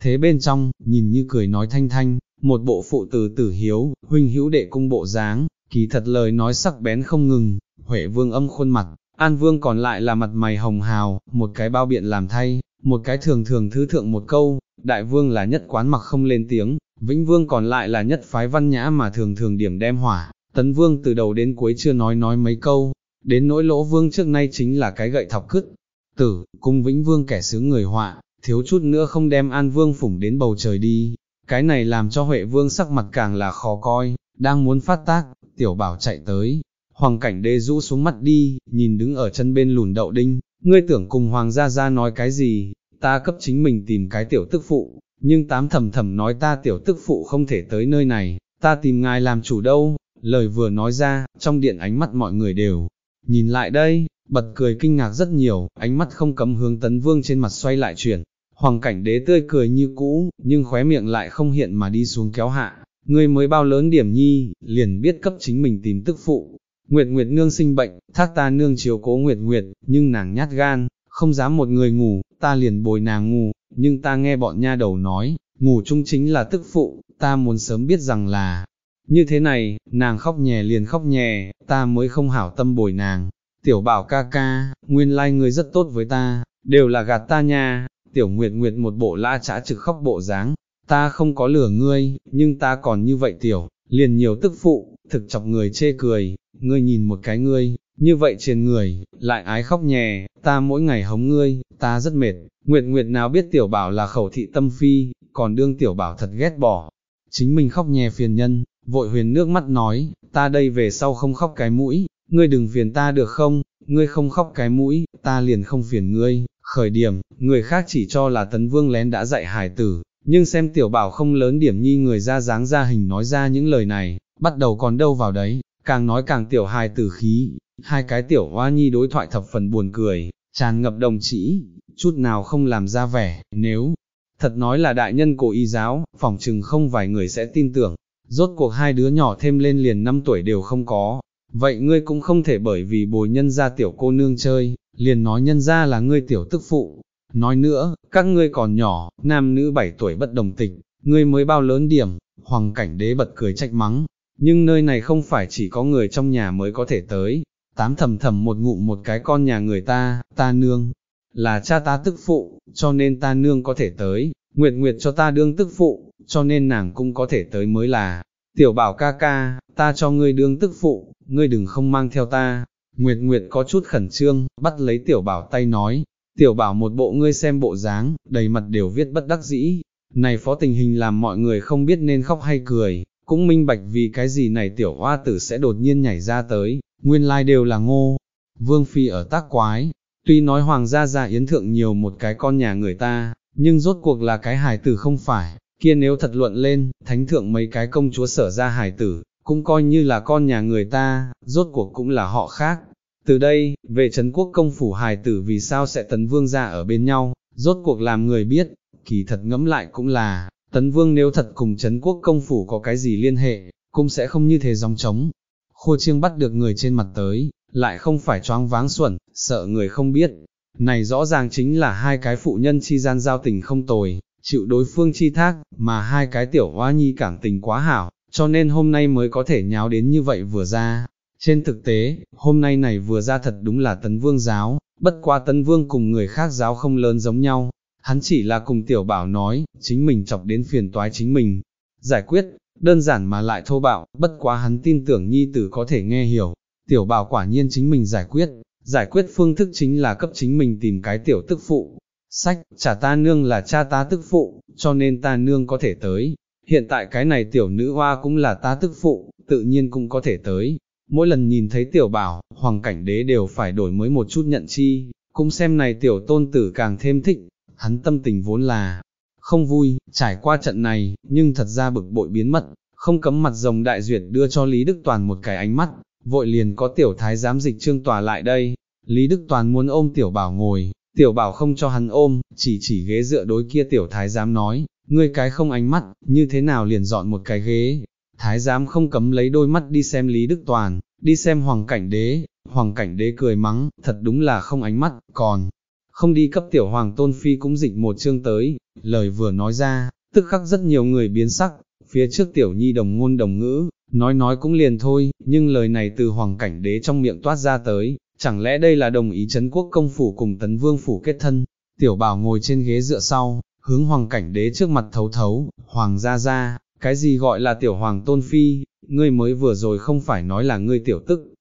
Thế bên trong, nhìn như cười nói thanh thanh, một bộ phụ tử tử hiếu, huynh hữu đệ cung bộ dáng, kỳ thật lời nói sắc bén không ngừng, Huệ vương âm khuôn mặt, An vương còn lại là mặt mày hồng hào, một cái bao biện làm thay, một cái thường thường thứ thượng một câu, đại vương là nhất quán mặc không lên tiếng, vĩnh vương còn lại là nhất phái văn nhã mà thường thường điểm đem hỏa, tấn vương từ đầu đến cuối chưa nói nói mấy câu, đến nỗi lỗ vương trước nay chính là cái gậy thọc cứt, tử, cung vĩnh vương kẻ sướng người họa, thiếu chút nữa không đem an vương phủng đến bầu trời đi, cái này làm cho Huệ vương sắc mặt càng là khó coi, đang muốn phát tác, tiểu bảo chạy tới, hoàng cảnh đê rũ xuống mắt đi, nhìn đứng ở chân bên lùn đậu đinh, ngươi tưởng cùng hoàng gia gia nói cái gì, ta cấp chính mình tìm cái tiểu tức phụ, nhưng tám thầm thầm nói ta tiểu tức phụ không thể tới nơi này, ta tìm ngài làm chủ đâu, lời vừa nói ra, trong điện ánh mắt mọi người đều, nhìn lại đây, bật cười kinh ngạc rất nhiều, ánh mắt không cấm hướng tấn vương trên mặt xoay lại chuyển, Hoàng cảnh đế tươi cười như cũ, nhưng khóe miệng lại không hiện mà đi xuống kéo hạ, ngươi mới bao lớn điểm nhi, liền biết cấp chính mình tìm tức phụ. Nguyệt Nguyệt nương sinh bệnh, thác ta nương chiếu cố Nguyệt Nguyệt, nhưng nàng nhát gan, không dám một người ngủ, ta liền bồi nàng ngủ, nhưng ta nghe bọn nha đầu nói, ngủ chung chính là tức phụ, ta muốn sớm biết rằng là, như thế này, nàng khóc nhè liền khóc nhè, ta mới không hảo tâm bồi nàng. Tiểu bảo ca ca, nguyên lai like ngươi rất tốt với ta, đều là gạt ta nha. Tiểu Nguyệt Nguyệt một bộ la trả trực khóc bộ dáng, ta không có lửa ngươi, nhưng ta còn như vậy tiểu, liền nhiều tức phụ, thực chọc người chê cười, ngươi nhìn một cái ngươi, như vậy trên người, lại ái khóc nhè, ta mỗi ngày hống ngươi, ta rất mệt, Nguyệt Nguyệt nào biết tiểu bảo là khẩu thị tâm phi, còn đương tiểu bảo thật ghét bỏ, chính mình khóc nhè phiền nhân, vội huyền nước mắt nói, ta đây về sau không khóc cái mũi, ngươi đừng phiền ta được không, ngươi không khóc cái mũi, ta liền không phiền ngươi, khởi điểm, người khác chỉ cho là tấn vương lén đã dạy hải tử, nhưng xem tiểu bảo không lớn điểm nhi người ra dáng ra hình nói ra những lời này, bắt đầu còn đâu vào đấy, càng nói càng tiểu hài tử khí, hai cái tiểu hoa nhi đối thoại thập phần buồn cười, tràn ngập đồng chỉ, chút nào không làm ra vẻ, nếu thật nói là đại nhân cổ y giáo, phỏng chừng không vài người sẽ tin tưởng, rốt cuộc hai đứa nhỏ thêm lên liền 5 tuổi đều không có, vậy ngươi cũng không thể bởi vì bồi nhân ra tiểu cô nương chơi, liền nói nhân ra là ngươi tiểu tức phụ. Nói nữa, các ngươi còn nhỏ, nam nữ 7 tuổi bất đồng tịch, ngươi mới bao lớn điểm, hoàng cảnh đế bật cười trách mắng, nhưng nơi này không phải chỉ có người trong nhà mới có thể tới, tám thầm thầm một ngụm một cái con nhà người ta, ta nương, là cha ta tức phụ, cho nên ta nương có thể tới, Nguyệt Nguyệt cho ta đương tức phụ, cho nên nàng cũng có thể tới mới là, tiểu bảo ca ca, ta cho ngươi đương tức phụ, ngươi đừng không mang theo ta, Nguyệt Nguyệt có chút khẩn trương, bắt lấy tiểu bảo tay nói, tiểu bảo một bộ ngươi xem bộ dáng, đầy mặt đều viết bất đắc dĩ, này phó tình hình làm mọi người không biết nên khóc hay cười, cũng minh bạch vì cái gì này tiểu hoa tử sẽ đột nhiên nhảy ra tới, nguyên lai like đều là ngô, vương phi ở tác quái, tuy nói hoàng gia gia yến thượng nhiều một cái con nhà người ta, nhưng rốt cuộc là cái hài tử không phải, kia nếu thật luận lên, thánh thượng mấy cái công chúa sở ra hài tử, cũng coi như là con nhà người ta, rốt cuộc cũng là họ khác. Từ đây, về Trấn quốc công phủ hài tử vì sao sẽ tấn vương ra ở bên nhau, rốt cuộc làm người biết, kỳ thật ngẫm lại cũng là, tấn vương nếu thật cùng Trấn quốc công phủ có cái gì liên hệ, cũng sẽ không như thế dòng trống. Khô chiêng bắt được người trên mặt tới, lại không phải choáng váng xuẩn, sợ người không biết, này rõ ràng chính là hai cái phụ nhân chi gian giao tình không tồi, chịu đối phương chi thác, mà hai cái tiểu hoa nhi cảm tình quá hảo, cho nên hôm nay mới có thể nháo đến như vậy vừa ra. Trên thực tế, hôm nay này vừa ra thật đúng là tấn vương giáo, bất qua tấn vương cùng người khác giáo không lớn giống nhau, hắn chỉ là cùng tiểu bảo nói, chính mình chọc đến phiền toái chính mình, giải quyết, đơn giản mà lại thô bạo, bất quá hắn tin tưởng nhi tử có thể nghe hiểu, tiểu bảo quả nhiên chính mình giải quyết, giải quyết phương thức chính là cấp chính mình tìm cái tiểu tức phụ. Sách, trả ta nương là cha ta tức phụ, cho nên ta nương có thể tới. Hiện tại cái này tiểu nữ hoa cũng là ta tức phụ, tự nhiên cũng có thể tới. Mỗi lần nhìn thấy tiểu bảo, hoàng cảnh đế đều phải đổi mới một chút nhận chi, cũng xem này tiểu tôn tử càng thêm thích, hắn tâm tình vốn là không vui, trải qua trận này, nhưng thật ra bực bội biến mất, không cấm mặt rồng đại duyệt đưa cho Lý Đức Toàn một cái ánh mắt, vội liền có tiểu thái giám dịch trương tòa lại đây, Lý Đức Toàn muốn ôm tiểu bảo ngồi, tiểu bảo không cho hắn ôm, chỉ chỉ ghế dựa đối kia tiểu thái giám nói, ngươi cái không ánh mắt, như thế nào liền dọn một cái ghế, thái giám không cấm lấy đôi mắt đi xem Lý Đức Toàn, đi xem hoàng cảnh đế, hoàng cảnh đế cười mắng, thật đúng là không ánh mắt, còn, không đi cấp tiểu hoàng tôn phi cũng dịch một chương tới, lời vừa nói ra, tức khắc rất nhiều người biến sắc, phía trước tiểu nhi đồng ngôn đồng ngữ, nói nói cũng liền thôi, nhưng lời này từ hoàng cảnh đế trong miệng toát ra tới, chẳng lẽ đây là đồng ý Trấn quốc công phủ cùng tấn vương phủ kết thân, tiểu bảo ngồi trên ghế dựa sau, hướng hoàng cảnh đế trước mặt thấu thấu, hoàng gia gia, cái gì gọi là tiểu hoàng tôn phi, ngươi mới vừa rồi không phải nói là ngươi tiểu tức,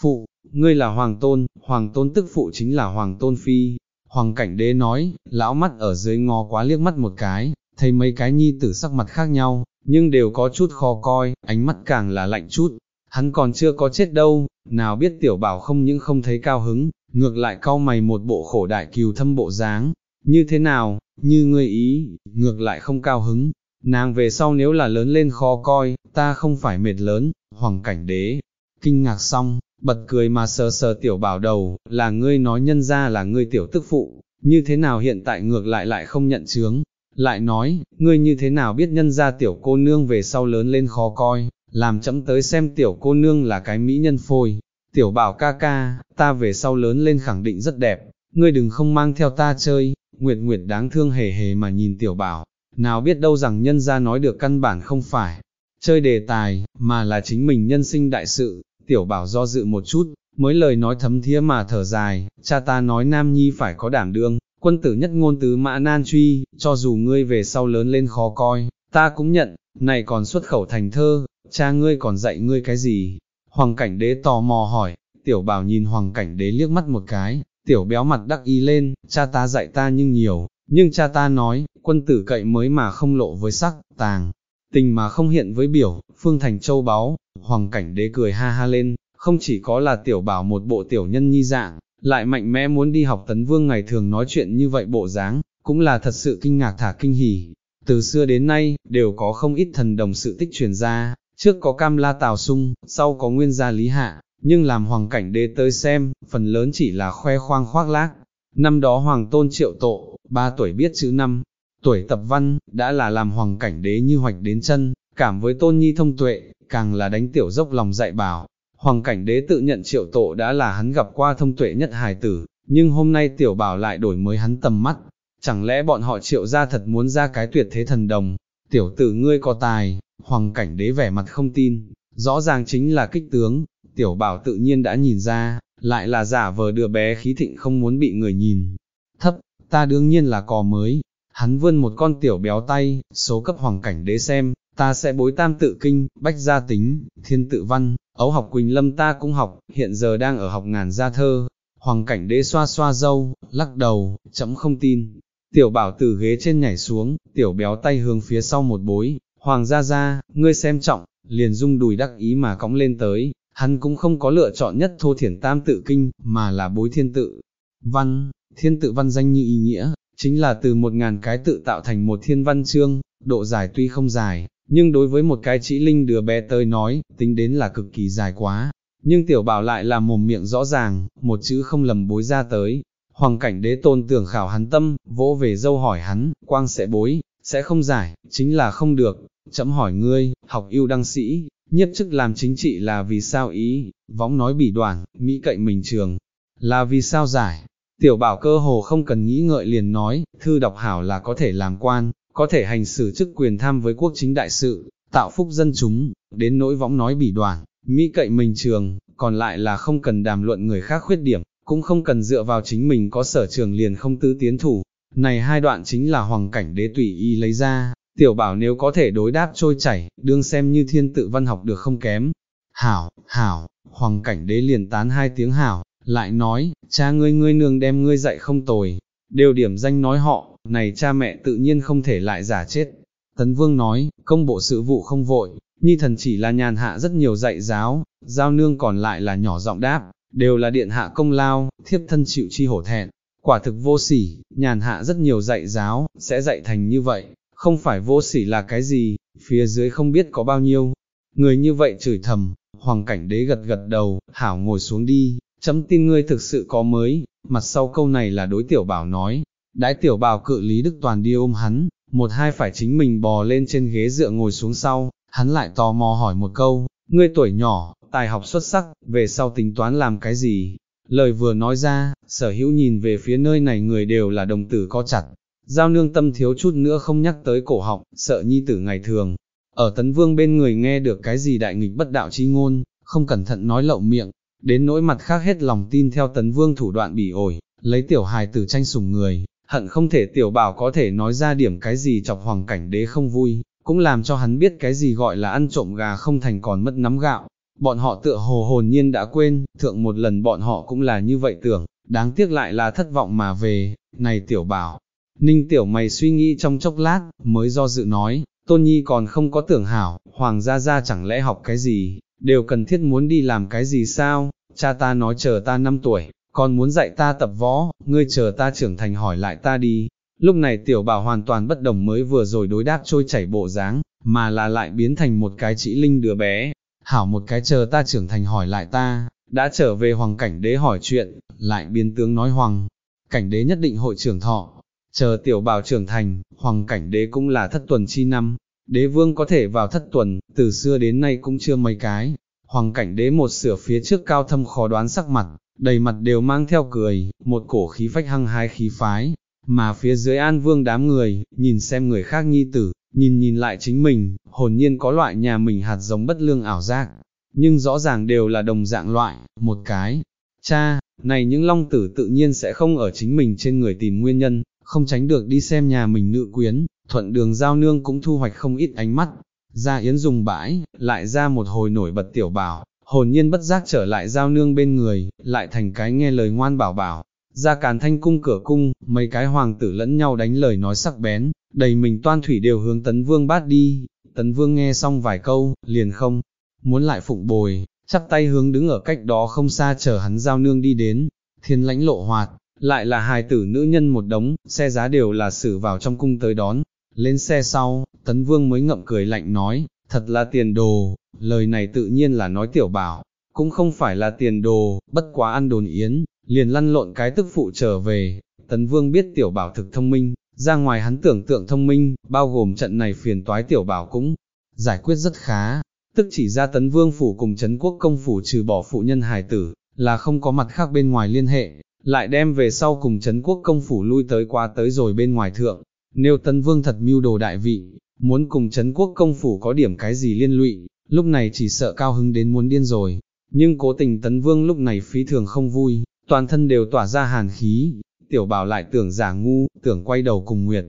phụ, ngươi là hoàng tôn, hoàng tôn tức phụ chính là hoàng tôn phi, hoàng cảnh đế nói, lão mắt ở dưới ngò quá liếc mắt một cái, thấy mấy cái nhi tử sắc mặt khác nhau, nhưng đều có chút khó coi, ánh mắt càng là lạnh chút, hắn còn chưa có chết đâu, nào biết tiểu bảo không những không thấy cao hứng, ngược lại cau mày một bộ khổ đại kiều thâm bộ dáng, như thế nào, như ngươi ý, ngược lại không cao hứng, nàng về sau nếu là lớn lên khó coi, ta không phải mệt lớn, hoàng cảnh đế, kinh ngạc xong, bật cười mà sờ sờ tiểu bảo đầu, là ngươi nói nhân ra là ngươi tiểu tức phụ, như thế nào hiện tại ngược lại lại không nhận chướng, lại nói, ngươi như thế nào biết nhân ra tiểu cô nương về sau lớn lên khó coi, làm chấm tới xem tiểu cô nương là cái mỹ nhân phôi, tiểu bảo ca ca, ta về sau lớn lên khẳng định rất đẹp, ngươi đừng không mang theo ta chơi, Nguyệt Nguyệt đáng thương hề hề mà nhìn tiểu bảo, nào biết đâu rằng nhân ra nói được căn bản không phải, chơi đề tài, mà là chính mình nhân sinh đại sự, tiểu bảo do dự một chút, mới lời nói thấm thía mà thở dài, cha ta nói nam nhi phải có đảm đương, quân tử nhất ngôn tứ mã nan truy, cho dù ngươi về sau lớn lên khó coi, ta cũng nhận, này còn xuất khẩu thành thơ, cha ngươi còn dạy ngươi cái gì? Hoàng cảnh đế tò mò hỏi, tiểu bảo nhìn hoàng cảnh đế liếc mắt một cái, tiểu béo mặt đắc ý lên, cha ta dạy ta nhưng nhiều, nhưng cha ta nói, quân tử cậy mới mà không lộ với sắc, tàng, tình mà không hiện với biểu, phương thành châu báu, hoàng cảnh đế cười ha ha lên, không chỉ có là tiểu bảo một bộ tiểu nhân nhi dạng, lại mạnh mẽ muốn đi học tấn vương ngày thường nói chuyện như vậy bộ dáng, cũng là thật sự kinh ngạc thả kinh hỉ. Từ xưa đến nay, đều có không ít thần đồng sự tích truyền ra, trước có cam la tào sung, sau có nguyên gia lý hạ, nhưng làm hoàng cảnh đế tới xem, phần lớn chỉ là khoe khoang khoác lác. Năm đó hoàng tôn triệu Tộ ba tuổi biết chữ năm, tuổi tập văn, đã là làm hoàng cảnh đế như hoạch đến chân, cảm với tôn nhi thông tuệ, càng là đánh tiểu dốc lòng dạy bảo. Hoàng cảnh đế tự nhận triệu Tộ đã là hắn gặp qua thông tuệ nhất hài tử, nhưng hôm nay tiểu bảo lại đổi mới hắn tầm mắt. Chẳng lẽ bọn họ triệu ra thật muốn ra cái tuyệt thế thần đồng, tiểu tử ngươi có tài, hoàng cảnh đế vẻ mặt không tin, rõ ràng chính là kích tướng, tiểu bảo tự nhiên đã nhìn ra, lại là giả vờ đứa bé khí thịnh không muốn bị người nhìn. Thấp, ta đương nhiên là cò mới, hắn vươn một con tiểu béo tay, số cấp hoàng cảnh đế xem, ta sẽ bối tam tự kinh, bách gia tính, thiên tự văn, ấu học Quỳnh Lâm ta cũng học, hiện giờ đang ở học ngàn gia thơ. Hoàng cảnh đế xoa xoa dâu, lắc đầu, chấm không tin. Tiểu bảo từ ghế trên nhảy xuống, tiểu béo tay hướng phía sau một bối, hoàng gia gia, ngươi xem trọng, liền rung đùi đắc ý mà cõng lên tới, hắn cũng không có lựa chọn nhất thô thiển tam tự kinh, mà là bối thiên tự. Văn, thiên tự văn danh như ý nghĩa, chính là từ một ngàn cái tự tạo thành một thiên văn chương, độ dài tuy không dài, nhưng đối với một cái chỉ linh đứa bé tới nói, tính đến là cực kỳ dài quá. Nhưng tiểu bảo lại là mồm miệng rõ ràng, một chữ không lầm bối ra tới. Hoàng cảnh đế tôn tưởng khảo hắn tâm, vỗ về dâu hỏi hắn, quang sẽ bối, sẽ không giải, chính là không được. Chấm hỏi ngươi, học yêu đăng sĩ, nhất chức làm chính trị là vì sao ý, võng nói bỉ đoàn mỹ cậy mình trường, là vì sao giải. Tiểu bảo cơ hồ không cần nghĩ ngợi liền nói, thư đọc hảo là có thể làm quan, có thể hành xử chức quyền tham với quốc chính đại sự, tạo phúc dân chúng, đến nỗi võng nói bỉ đoàn mỹ cậy mình trường, còn lại là không cần đàm luận người khác khuyết điểm, cũng không cần dựa vào chính mình có sở trường liền không tư tiến thủ. Này hai đoạn chính là hoàng cảnh đế tùy y lấy ra, tiểu bảo nếu có thể đối đáp trôi chảy, đương xem như thiên tự văn học được không kém. Hảo, hảo, hoàng cảnh đế liền tán hai tiếng hảo, lại nói, cha ngươi ngươi nương đem ngươi dạy không tồi, đều điểm danh nói họ, này cha mẹ tự nhiên không thể lại giả chết. Tấn Vương nói, công bộ sự vụ không vội, nhi thần chỉ là nhàn hạ rất nhiều dạy giáo, giao nương còn lại là nhỏ giọng đáp, đều là điện hạ công lao, thiếp thân chịu chi hổ thẹn, quả thực vô sỉ, nhàn hạ rất nhiều dạy giáo, sẽ dạy thành như vậy, không phải vô sỉ là cái gì, phía dưới không biết có bao nhiêu. Người như vậy chửi thầm, hoàng cảnh đế gật gật đầu, hảo ngồi xuống đi, chấm tin ngươi thực sự có mới, mặt sau câu này là đối tiểu bảo nói, đãi tiểu bảo cự Lý Đức Toàn đi ôm hắn, một hai phải chính mình bò lên trên ghế dựa ngồi xuống sau, hắn lại tò mò hỏi một câu, ngươi tuổi nhỏ, tài học xuất sắc, về sau tính toán làm cái gì? Lời vừa nói ra, sở hữu nhìn về phía nơi này người đều là đồng tử co chặt, giao nương tâm thiếu chút nữa không nhắc tới cổ họng, sợ nhi tử ngày thường. Ở tấn vương bên người nghe được cái gì đại nghịch bất đạo chi ngôn, không cẩn thận nói lậu miệng, đến nỗi mặt khác hết lòng tin theo tấn vương thủ đoạn bỉ ổi, lấy tiểu hài tử tranh sủng người, hận không thể tiểu bảo có thể nói ra điểm cái gì chọc hoàng cảnh đế không vui, cũng làm cho hắn biết cái gì gọi là ăn trộm gà không thành còn mất nắm gạo. Bọn họ tựa hồ hồn nhiên đã quên, thượng một lần bọn họ cũng là như vậy tưởng, đáng tiếc lại là thất vọng mà về, này tiểu bảo. Ninh tiểu mày suy nghĩ trong chốc lát, mới do dự nói, tôn nhi còn không có tưởng hảo, hoàng gia gia chẳng lẽ học cái gì, đều cần thiết muốn đi làm cái gì sao, cha ta nói chờ ta 5 tuổi, còn muốn dạy ta tập võ, ngươi chờ ta trưởng thành hỏi lại ta đi. Lúc này tiểu bảo hoàn toàn bất đồng mới vừa rồi đối đáp trôi chảy bộ dáng, mà là lại biến thành một cái chỉ linh đứa bé. Hảo một cái chờ ta trưởng thành hỏi lại ta, đã trở về hoàng cảnh đế hỏi chuyện, lại biến tướng nói hoàng. cảnh đế nhất định hội trưởng thọ. Chờ tiểu bào trưởng thành, hoàng cảnh đế cũng là thất tuần chi năm, đế vương có thể vào thất tuần, từ xưa đến nay cũng chưa mấy cái. Hoàng cảnh đế một sửa phía trước cao thâm khó đoán sắc mặt, đầy mặt đều mang theo cười, một cổ khí phách hăng hái khí phái, mà phía dưới an vương đám người, nhìn xem người khác nhi tử, nhìn nhìn lại chính mình, hồn nhiên có loại nhà mình hạt giống bất lương ảo giác, nhưng rõ ràng đều là đồng dạng loại, một cái. Cha, này những long tử tự nhiên sẽ không ở chính mình trên người tìm nguyên nhân, không tránh được đi xem nhà mình nữ quyến, thuận đường giao nương cũng thu hoạch không ít ánh mắt. Ra yến dùng bãi, lại ra một hồi nổi bật tiểu bảo, hồn nhiên bất giác trở lại giao nương bên người, lại thành cái nghe lời ngoan bảo bảo. Ra càn thanh cung cửa cung, mấy cái hoàng tử lẫn nhau đánh lời nói sắc bén, đầy mình toan thủy đều hướng tấn vương bát đi. Tấn vương nghe xong vài câu, liền không, muốn lại phụng bồi, chắp tay hướng đứng ở cách đó không xa chờ hắn giao nương đi đến, thiên lãnh lộ hoạt, lại là hài tử nữ nhân một đống, xe giá đều là xử vào trong cung tới đón, lên xe sau, tấn vương mới ngậm cười lạnh nói, thật là tiền đồ, lời này tự nhiên là nói tiểu bảo, cũng không phải là tiền đồ, bất quá ăn đồn yến, liền lăn lộn cái tức phụ trở về, tấn vương biết tiểu bảo thực thông minh, ra ngoài hắn tưởng tượng thông minh, bao gồm trận này phiền toái tiểu bảo cũng giải quyết rất khá, tức chỉ ra tấn vương phủ cùng chấn quốc công phủ trừ bỏ phụ nhân hài tử, là không có mặt khác bên ngoài liên hệ, lại đem về sau cùng chấn quốc công phủ lui tới qua tới rồi bên ngoài thượng, nếu tân vương thật mưu đồ đại vị, muốn cùng chấn quốc công phủ có điểm cái gì liên lụy, lúc này chỉ sợ cao hứng đến muốn điên rồi, nhưng cố tình tấn vương lúc này phí thường không vui, toàn thân đều tỏa ra hàn khí, tiểu bảo lại tưởng giả ngu, tưởng quay đầu cùng Nguyệt.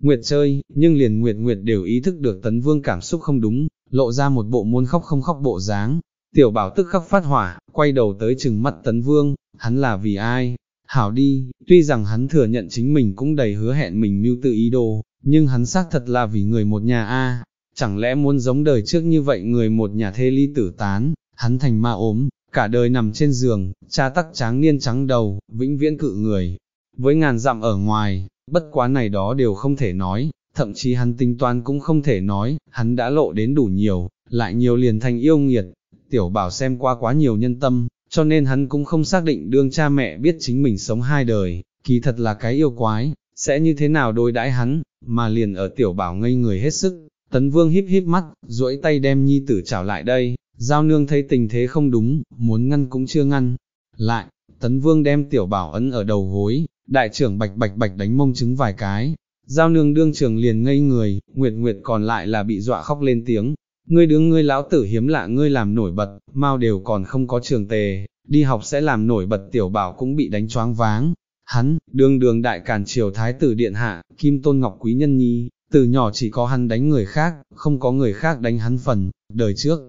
Nguyệt chơi, nhưng liền Nguyệt Nguyệt đều ý thức được tấn vương cảm xúc không đúng, lộ ra một bộ muốn khóc không khóc bộ dáng. Tiểu bảo tức khắc phát hỏa, quay đầu tới chừng mắt tấn vương, hắn là vì ai? Hảo đi, tuy rằng hắn thừa nhận chính mình cũng đầy hứa hẹn mình mưu tự ý đồ, nhưng hắn xác thật là vì người một nhà a. Chẳng lẽ muốn giống đời trước như vậy người một nhà thê ly tử tán, hắn thành ma ốm, cả đời nằm trên giường, cha tắc tráng niên trắng đầu, vĩnh viễn cự người. Với ngàn dặm ở ngoài, bất quá này đó đều không thể nói, thậm chí hắn tính toán cũng không thể nói, hắn đã lộ đến đủ nhiều, lại nhiều liền thành yêu nghiệt. Tiểu bảo xem qua quá nhiều nhân tâm, cho nên hắn cũng không xác định đương cha mẹ biết chính mình sống hai đời, kỳ thật là cái yêu quái, sẽ như thế nào đối đãi hắn, mà liền ở tiểu bảo ngây người hết sức. Tấn vương híp híp mắt, duỗi tay đem nhi tử chảo lại đây, giao nương thấy tình thế không đúng, muốn ngăn cũng chưa ngăn. Lại, tấn vương đem tiểu bảo ấn ở đầu gối, đại trưởng bạch bạch bạch đánh mông trứng vài cái, Giao nương đương trường liền ngây người, Nguyệt Nguyệt còn lại là bị dọa khóc lên tiếng. Ngươi đứng ngươi lão tử hiếm lạ ngươi làm nổi bật, mau đều còn không có trường tề, đi học sẽ làm nổi bật tiểu bảo cũng bị đánh choáng váng. Hắn, đường đường đại càn triều thái tử điện hạ, kim tôn ngọc quý nhân nhi, từ nhỏ chỉ có hắn đánh người khác, không có người khác đánh hắn phần, đời trước.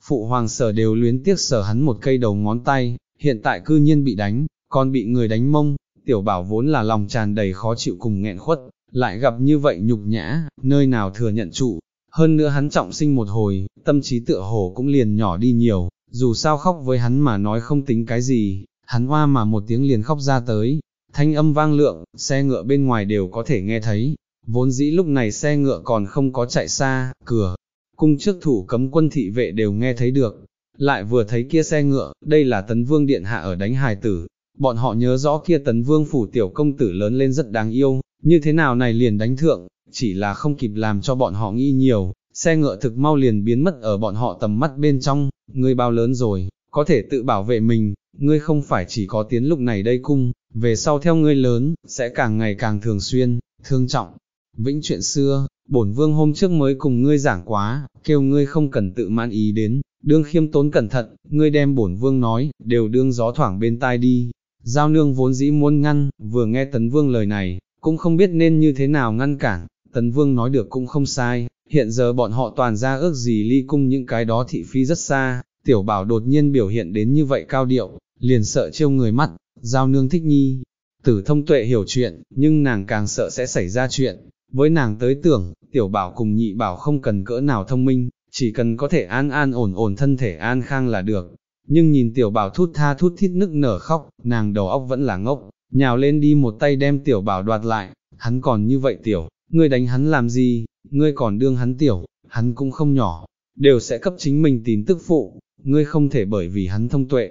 Phụ hoàng sở đều luyến tiếc sở hắn một cây đầu ngón tay, hiện tại cư nhiên bị đánh, còn bị người đánh mông, tiểu bảo vốn là lòng tràn đầy khó chịu cùng nghẹn khuất, lại gặp như vậy nhục nhã, nơi nào thừa nhận trụ, hơn nữa hắn trọng sinh một hồi, tâm trí tựa hồ cũng liền nhỏ đi nhiều, dù sao khóc với hắn mà nói không tính cái gì, hắn hoa mà một tiếng liền khóc ra tới, thanh âm vang lượng, xe ngựa bên ngoài đều có thể nghe thấy, vốn dĩ lúc này xe ngựa còn không có chạy xa, cửa, cung trước thủ cấm quân thị vệ đều nghe thấy được, lại vừa thấy kia xe ngựa, đây là tấn vương điện hạ ở đánh hài tử, bọn họ nhớ rõ kia tấn vương phủ tiểu công tử lớn lên rất đáng yêu, như thế nào này liền đánh thượng, chỉ là không kịp làm cho bọn họ nghĩ nhiều, xe ngựa thực mau liền biến mất ở bọn họ tầm mắt bên trong, ngươi bao lớn rồi, có thể tự bảo vệ mình, ngươi không phải chỉ có tiến lúc này đây cung, về sau theo ngươi lớn, sẽ càng ngày càng thường xuyên, thương trọng. Vĩnh chuyện xưa, bổn vương hôm trước mới cùng ngươi giảng quá, kêu ngươi không cần tự mãn ý đến, đương khiêm tốn cẩn thận, ngươi đem bổn vương nói, đều đương gió thoảng bên tai đi. Giao nương vốn dĩ muốn ngăn, vừa nghe tấn vương lời này, cũng không biết nên như thế nào ngăn cản, Tấn Vương nói được cũng không sai, hiện giờ bọn họ toàn ra ước gì ly cung những cái đó thị phi rất xa, tiểu bảo đột nhiên biểu hiện đến như vậy cao điệu, liền sợ trêu người mắt, giao nương thích nhi, tử thông tuệ hiểu chuyện, nhưng nàng càng sợ sẽ xảy ra chuyện, với nàng tới tưởng, tiểu bảo cùng nhị bảo không cần cỡ nào thông minh, chỉ cần có thể an an ổn ổn thân thể an khang là được, nhưng nhìn tiểu bảo thút tha thút thít nức nở khóc, nàng đầu óc vẫn là ngốc, nhào lên đi một tay đem tiểu bảo đoạt lại, hắn còn như vậy tiểu, ngươi đánh hắn làm gì, ngươi còn đương hắn tiểu, hắn cũng không nhỏ, đều sẽ cấp chính mình tìm tức phụ, ngươi không thể bởi vì hắn thông tuệ,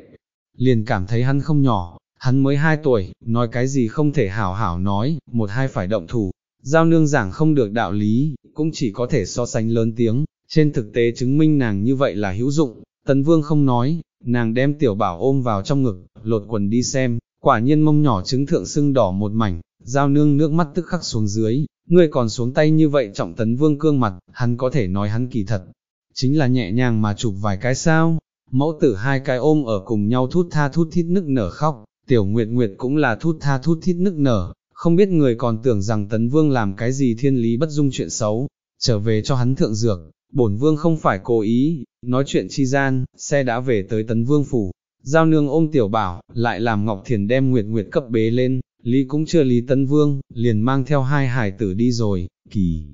liền cảm thấy hắn không nhỏ, hắn mới hai tuổi, nói cái gì không thể hảo hảo nói, một hai phải động thủ, giao nương giảng không được đạo lý, cũng chỉ có thể so sánh lớn tiếng, trên thực tế chứng minh nàng như vậy là hữu dụng, tấn vương không nói, nàng đem tiểu bảo ôm vào trong ngực, lột quần đi xem, quả nhiên mông nhỏ trứng thượng sưng đỏ một mảnh, giao nương nước mắt tức khắc xuống dưới, ngươi còn xuống tay như vậy trọng tấn vương cương mặt, hắn có thể nói hắn kỳ thật, chính là nhẹ nhàng mà chụp vài cái sao, mẫu tử hai cái ôm ở cùng nhau thút tha thút thít nức nở khóc, tiểu nguyệt nguyệt cũng là thút tha thút thít nức nở, không biết người còn tưởng rằng tấn vương làm cái gì thiên lý bất dung chuyện xấu, trở về cho hắn thượng dược, bổn vương không phải cố ý, nói chuyện chi gian, xe đã về tới tấn vương phủ, giao nương ôm tiểu bảo, lại làm Ngọc Thiền đem Nguyệt Nguyệt cấp bế lên, Lý cũng chưa Lý Tấn Vương, liền mang theo hai hải tử đi rồi, kỳ.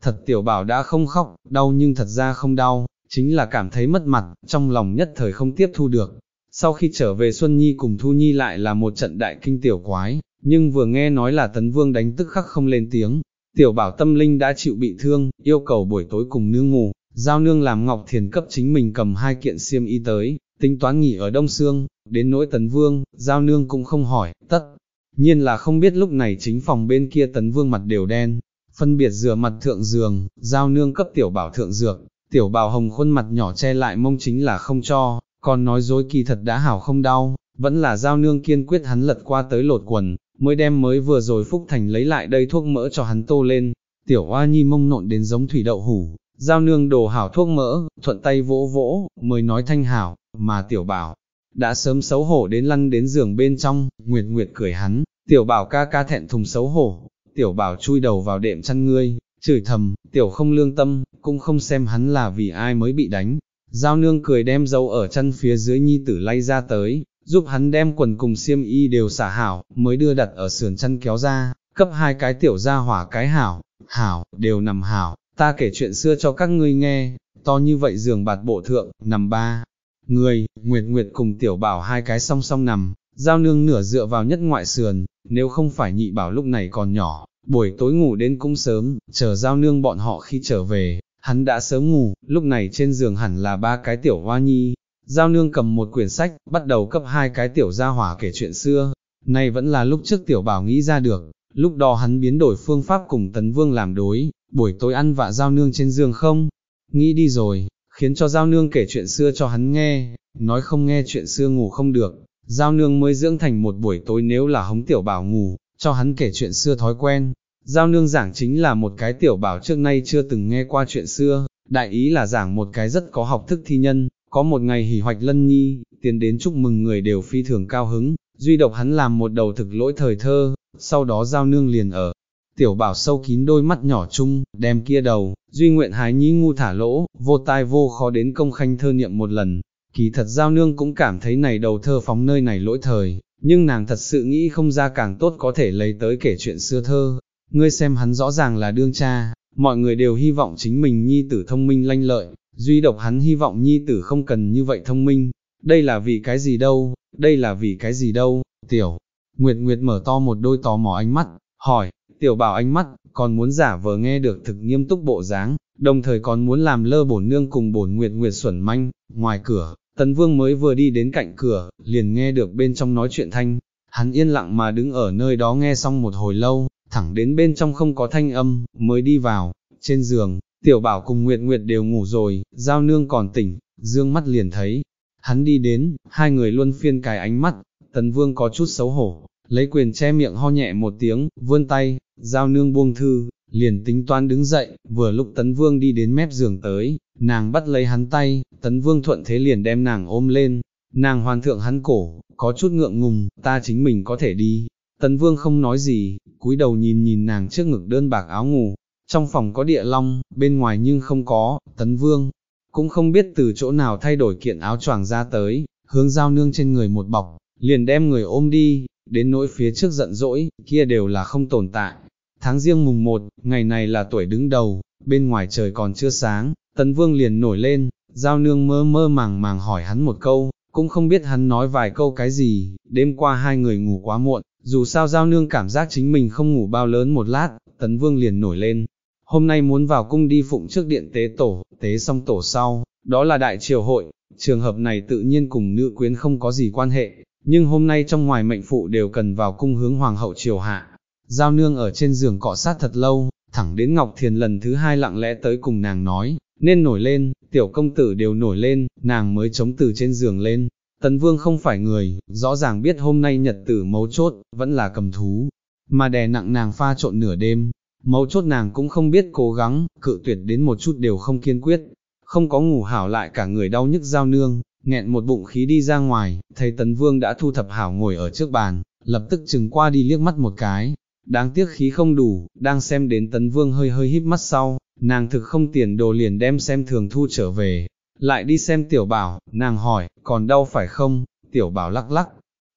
Thật tiểu bảo đã không khóc, đau nhưng thật ra không đau, chính là cảm thấy mất mặt, trong lòng nhất thời không tiếp thu được. Sau khi trở về Xuân Nhi cùng Thu Nhi lại là một trận đại kinh tiểu quái, nhưng vừa nghe nói là Tấn Vương đánh tức khắc không lên tiếng. Tiểu bảo tâm linh đã chịu bị thương, yêu cầu buổi tối cùng nương ngủ, giao nương làm Ngọc Thiền cấp chính mình cầm hai kiện xiêm y tới, tính toán nghỉ ở Đông Sương, đến nỗi Tấn Vương, giao nương cũng không hỏi, tất nhiên là không biết lúc này chính phòng bên kia tấn vương mặt đều đen, phân biệt rửa mặt thượng giường, giao nương cấp tiểu bảo thượng dược, tiểu bảo hồng khuôn mặt nhỏ che lại mông chính là không cho, còn nói dối kỳ thật đã hảo không đau, vẫn là giao nương kiên quyết hắn lật qua tới lột quần, mới đem mới vừa rồi Phúc Thành lấy lại đây thuốc mỡ cho hắn tô lên, tiểu hoa nhi mông nộn đến giống thủy đậu hủ, giao nương đồ hảo thuốc mỡ, thuận tay vỗ vỗ, mới nói thanh hảo, mà tiểu bảo, đã sớm xấu hổ đến lăn đến giường bên trong, Nguyệt Nguyệt cười hắn, tiểu bảo ca ca thẹn thùng xấu hổ, tiểu bảo chui đầu vào đệm chăn ngươi, chửi thầm, tiểu không lương tâm, cũng không xem hắn là vì ai mới bị đánh. Giao nương cười đem dấu ở chân phía dưới nhi tử lay ra tới, giúp hắn đem quần cùng xiêm y đều xả hảo, mới đưa đặt ở sườn chân kéo ra, cấp hai cái tiểu ra hỏa cái hảo, hảo, đều nằm hảo, ta kể chuyện xưa cho các ngươi nghe, to như vậy giường bạt bộ thượng, nằm ba, người, Nguyệt Nguyệt cùng tiểu bảo hai cái song song nằm, giao nương nửa dựa vào nhất ngoại sườn, nếu không phải nhị bảo lúc này còn nhỏ, buổi tối ngủ đến cũng sớm, chờ giao nương bọn họ khi trở về, hắn đã sớm ngủ, lúc này trên giường hẳn là ba cái tiểu hoa nhi. Giao nương cầm một quyển sách, bắt đầu cấp hai cái tiểu gia hỏa kể chuyện xưa, này vẫn là lúc trước tiểu bảo nghĩ ra được, lúc đó hắn biến đổi phương pháp cùng tấn vương làm đối, buổi tối ăn vạ giao nương trên giường không, nghĩ đi rồi, khiến cho giao nương kể chuyện xưa cho hắn nghe, nói không nghe chuyện xưa ngủ không được, giao nương mới dưỡng thành một buổi tối nếu là hống tiểu bảo ngủ, cho hắn kể chuyện xưa thói quen. Giao nương giảng chính là một cái tiểu bảo trước nay chưa từng nghe qua chuyện xưa, đại ý là giảng một cái rất có học thức thi nhân, có một ngày hỉ hoạch lân nhi, tiến đến chúc mừng người đều phi thường cao hứng, duy độc hắn làm một đầu thực lỗi thời thơ, sau đó giao nương liền ở, tiểu bảo sâu kín đôi mắt nhỏ chung, đem kia đầu, duy nguyện hái nhí ngu thả lỗ, vô tai vô khó đến công khanh thơ niệm một lần, kỳ thật giao nương cũng cảm thấy này đầu thơ phóng nơi này lỗi thời, nhưng nàng thật sự nghĩ không ra càng tốt có thể lấy tới kể chuyện xưa thơ, ngươi xem hắn rõ ràng là đương cha, mọi người đều hy vọng chính mình nhi tử thông minh lanh lợi, duy độc hắn hy vọng nhi tử không cần như vậy thông minh, đây là vì cái gì đâu, đây là vì cái gì đâu, tiểu, Nguyệt Nguyệt mở to một đôi tò mò ánh mắt, hỏi, tiểu bảo ánh mắt, còn muốn giả vờ nghe được thực nghiêm túc bộ dáng, đồng thời còn muốn làm lơ bổn nương cùng bổn Nguyệt Nguyệt xuẩn manh, ngoài cửa, Tấn Vương mới vừa đi đến cạnh cửa, liền nghe được bên trong nói chuyện thanh, hắn yên lặng mà đứng ở nơi đó nghe xong một hồi lâu, thẳng đến bên trong không có thanh âm, mới đi vào, trên giường, tiểu bảo cùng Nguyệt Nguyệt đều ngủ rồi, giao nương còn tỉnh, dương mắt liền thấy, hắn đi đến, hai người luôn phiên cài ánh mắt, Tấn Vương có chút xấu hổ, lấy quyền che miệng ho nhẹ một tiếng, vươn tay, giao nương buông thư, liền tính toán đứng dậy, vừa lúc Tấn Vương đi đến mép giường tới, nàng bắt lấy hắn tay, Tấn Vương thuận thế liền đem nàng ôm lên, nàng hoàn thượng hắn cổ, có chút ngượng ngùng, ta chính mình có thể đi. Tấn Vương không nói gì, cúi đầu nhìn nhìn nàng trước ngực đơn bạc áo ngủ, trong phòng có địa long, bên ngoài nhưng không có, Tấn Vương, cũng không biết từ chỗ nào thay đổi kiện áo choàng ra tới, hướng giao nương trên người một bọc, liền đem người ôm đi, đến nỗi phía trước giận dỗi, kia đều là không tồn tại. Tháng riêng mùng 1, ngày này là tuổi đứng đầu, bên ngoài trời còn chưa sáng, tấn vương liền nổi lên, giao nương mơ mơ màng màng hỏi hắn một câu, cũng không biết hắn nói vài câu cái gì, đêm qua hai người ngủ quá muộn, dù sao giao nương cảm giác chính mình không ngủ bao lớn một lát, tấn vương liền nổi lên. Hôm nay muốn vào cung đi phụng trước điện tế tổ, tế xong tổ sau, đó là đại triều hội, trường hợp này tự nhiên cùng nữ quyến không có gì quan hệ, nhưng hôm nay trong ngoài mệnh phụ đều cần vào cung hướng hoàng hậu triều hạ. Giao nương ở trên giường cọ sát thật lâu, thẳng đến Ngọc Thiền lần thứ hai lặng lẽ tới cùng nàng nói, nên nổi lên, tiểu công tử đều nổi lên, nàng mới chống từ trên giường lên. Tấn Vương không phải người, rõ ràng biết hôm nay nhật tử mấu chốt, vẫn là cầm thú, mà đè nặng nàng pha trộn nửa đêm, mấu chốt nàng cũng không biết cố gắng, cự tuyệt đến một chút đều không kiên quyết, không có ngủ hảo lại cả người đau nhức giao nương, nghẹn một bụng khí đi ra ngoài, thấy Tấn Vương đã thu thập hảo ngồi ở trước bàn, lập tức chừng qua đi liếc mắt một cái, đáng tiếc khí không đủ, đang xem đến Tấn Vương hơi hơi híp mắt sau, nàng thực không tiền đồ liền đem xem thường thu trở về, lại đi xem tiểu bảo, nàng hỏi, còn đau phải không, tiểu bảo lắc lắc,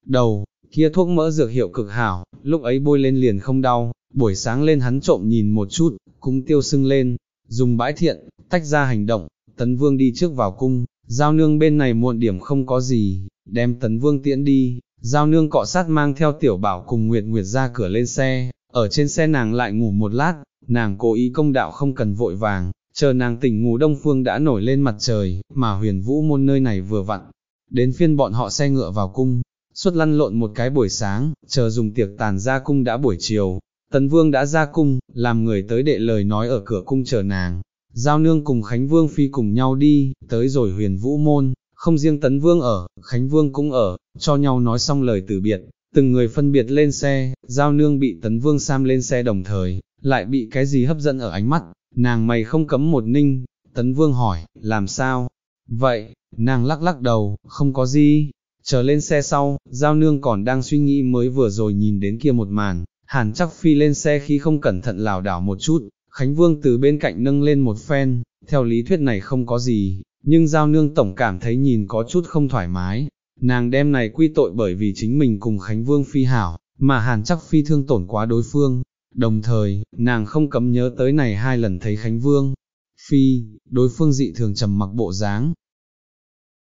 đầu, kia thuốc mỡ dược hiệu cực hảo, lúc ấy bôi lên liền không đau, buổi sáng lên hắn trộm nhìn một chút, cũng tiêu sưng lên, dùng bãi thiện, tách ra hành động, tấn vương đi trước vào cung, giao nương bên này muộn điểm không có gì, đem tấn vương tiễn đi, giao nương cọ sát mang theo tiểu bảo cùng Nguyệt Nguyệt ra cửa lên xe, ở trên xe nàng lại ngủ một lát, nàng cố ý công đạo không cần vội vàng, chờ nàng tỉnh ngủ đông phương đã nổi lên mặt trời, mà huyền vũ môn nơi này vừa vặn, đến phiên bọn họ xe ngựa vào cung, suốt lăn lộn một cái buổi sáng, chờ dùng tiệc tàn ra cung đã buổi chiều, tấn vương đã ra cung, làm người tới đệ lời nói ở cửa cung chờ nàng, giao nương cùng Khánh Vương phi cùng nhau đi, tới rồi huyền vũ môn, không riêng tấn vương ở, Khánh Vương cũng ở, cho nhau nói xong lời từ biệt, từng người phân biệt lên xe, giao nương bị tấn vương sam lên xe đồng thời, lại bị cái gì hấp dẫn ở ánh mắt, nàng mày không cấm một ninh, tấn vương hỏi, làm sao? Vậy, nàng lắc lắc đầu, không có gì, chờ lên xe sau, giao nương còn đang suy nghĩ mới vừa rồi nhìn đến kia một màn, hàn chắc phi lên xe khi không cẩn thận lảo đảo một chút, Khánh Vương từ bên cạnh nâng lên một phen, theo lý thuyết này không có gì, nhưng giao nương tổng cảm thấy nhìn có chút không thoải mái, nàng đem này quy tội bởi vì chính mình cùng Khánh Vương phi hảo, mà hàn chắc phi thương tổn quá đối phương, đồng thời, nàng không cấm nhớ tới này hai lần thấy Khánh Vương. Phi, đối phương dị thường trầm mặc bộ dáng,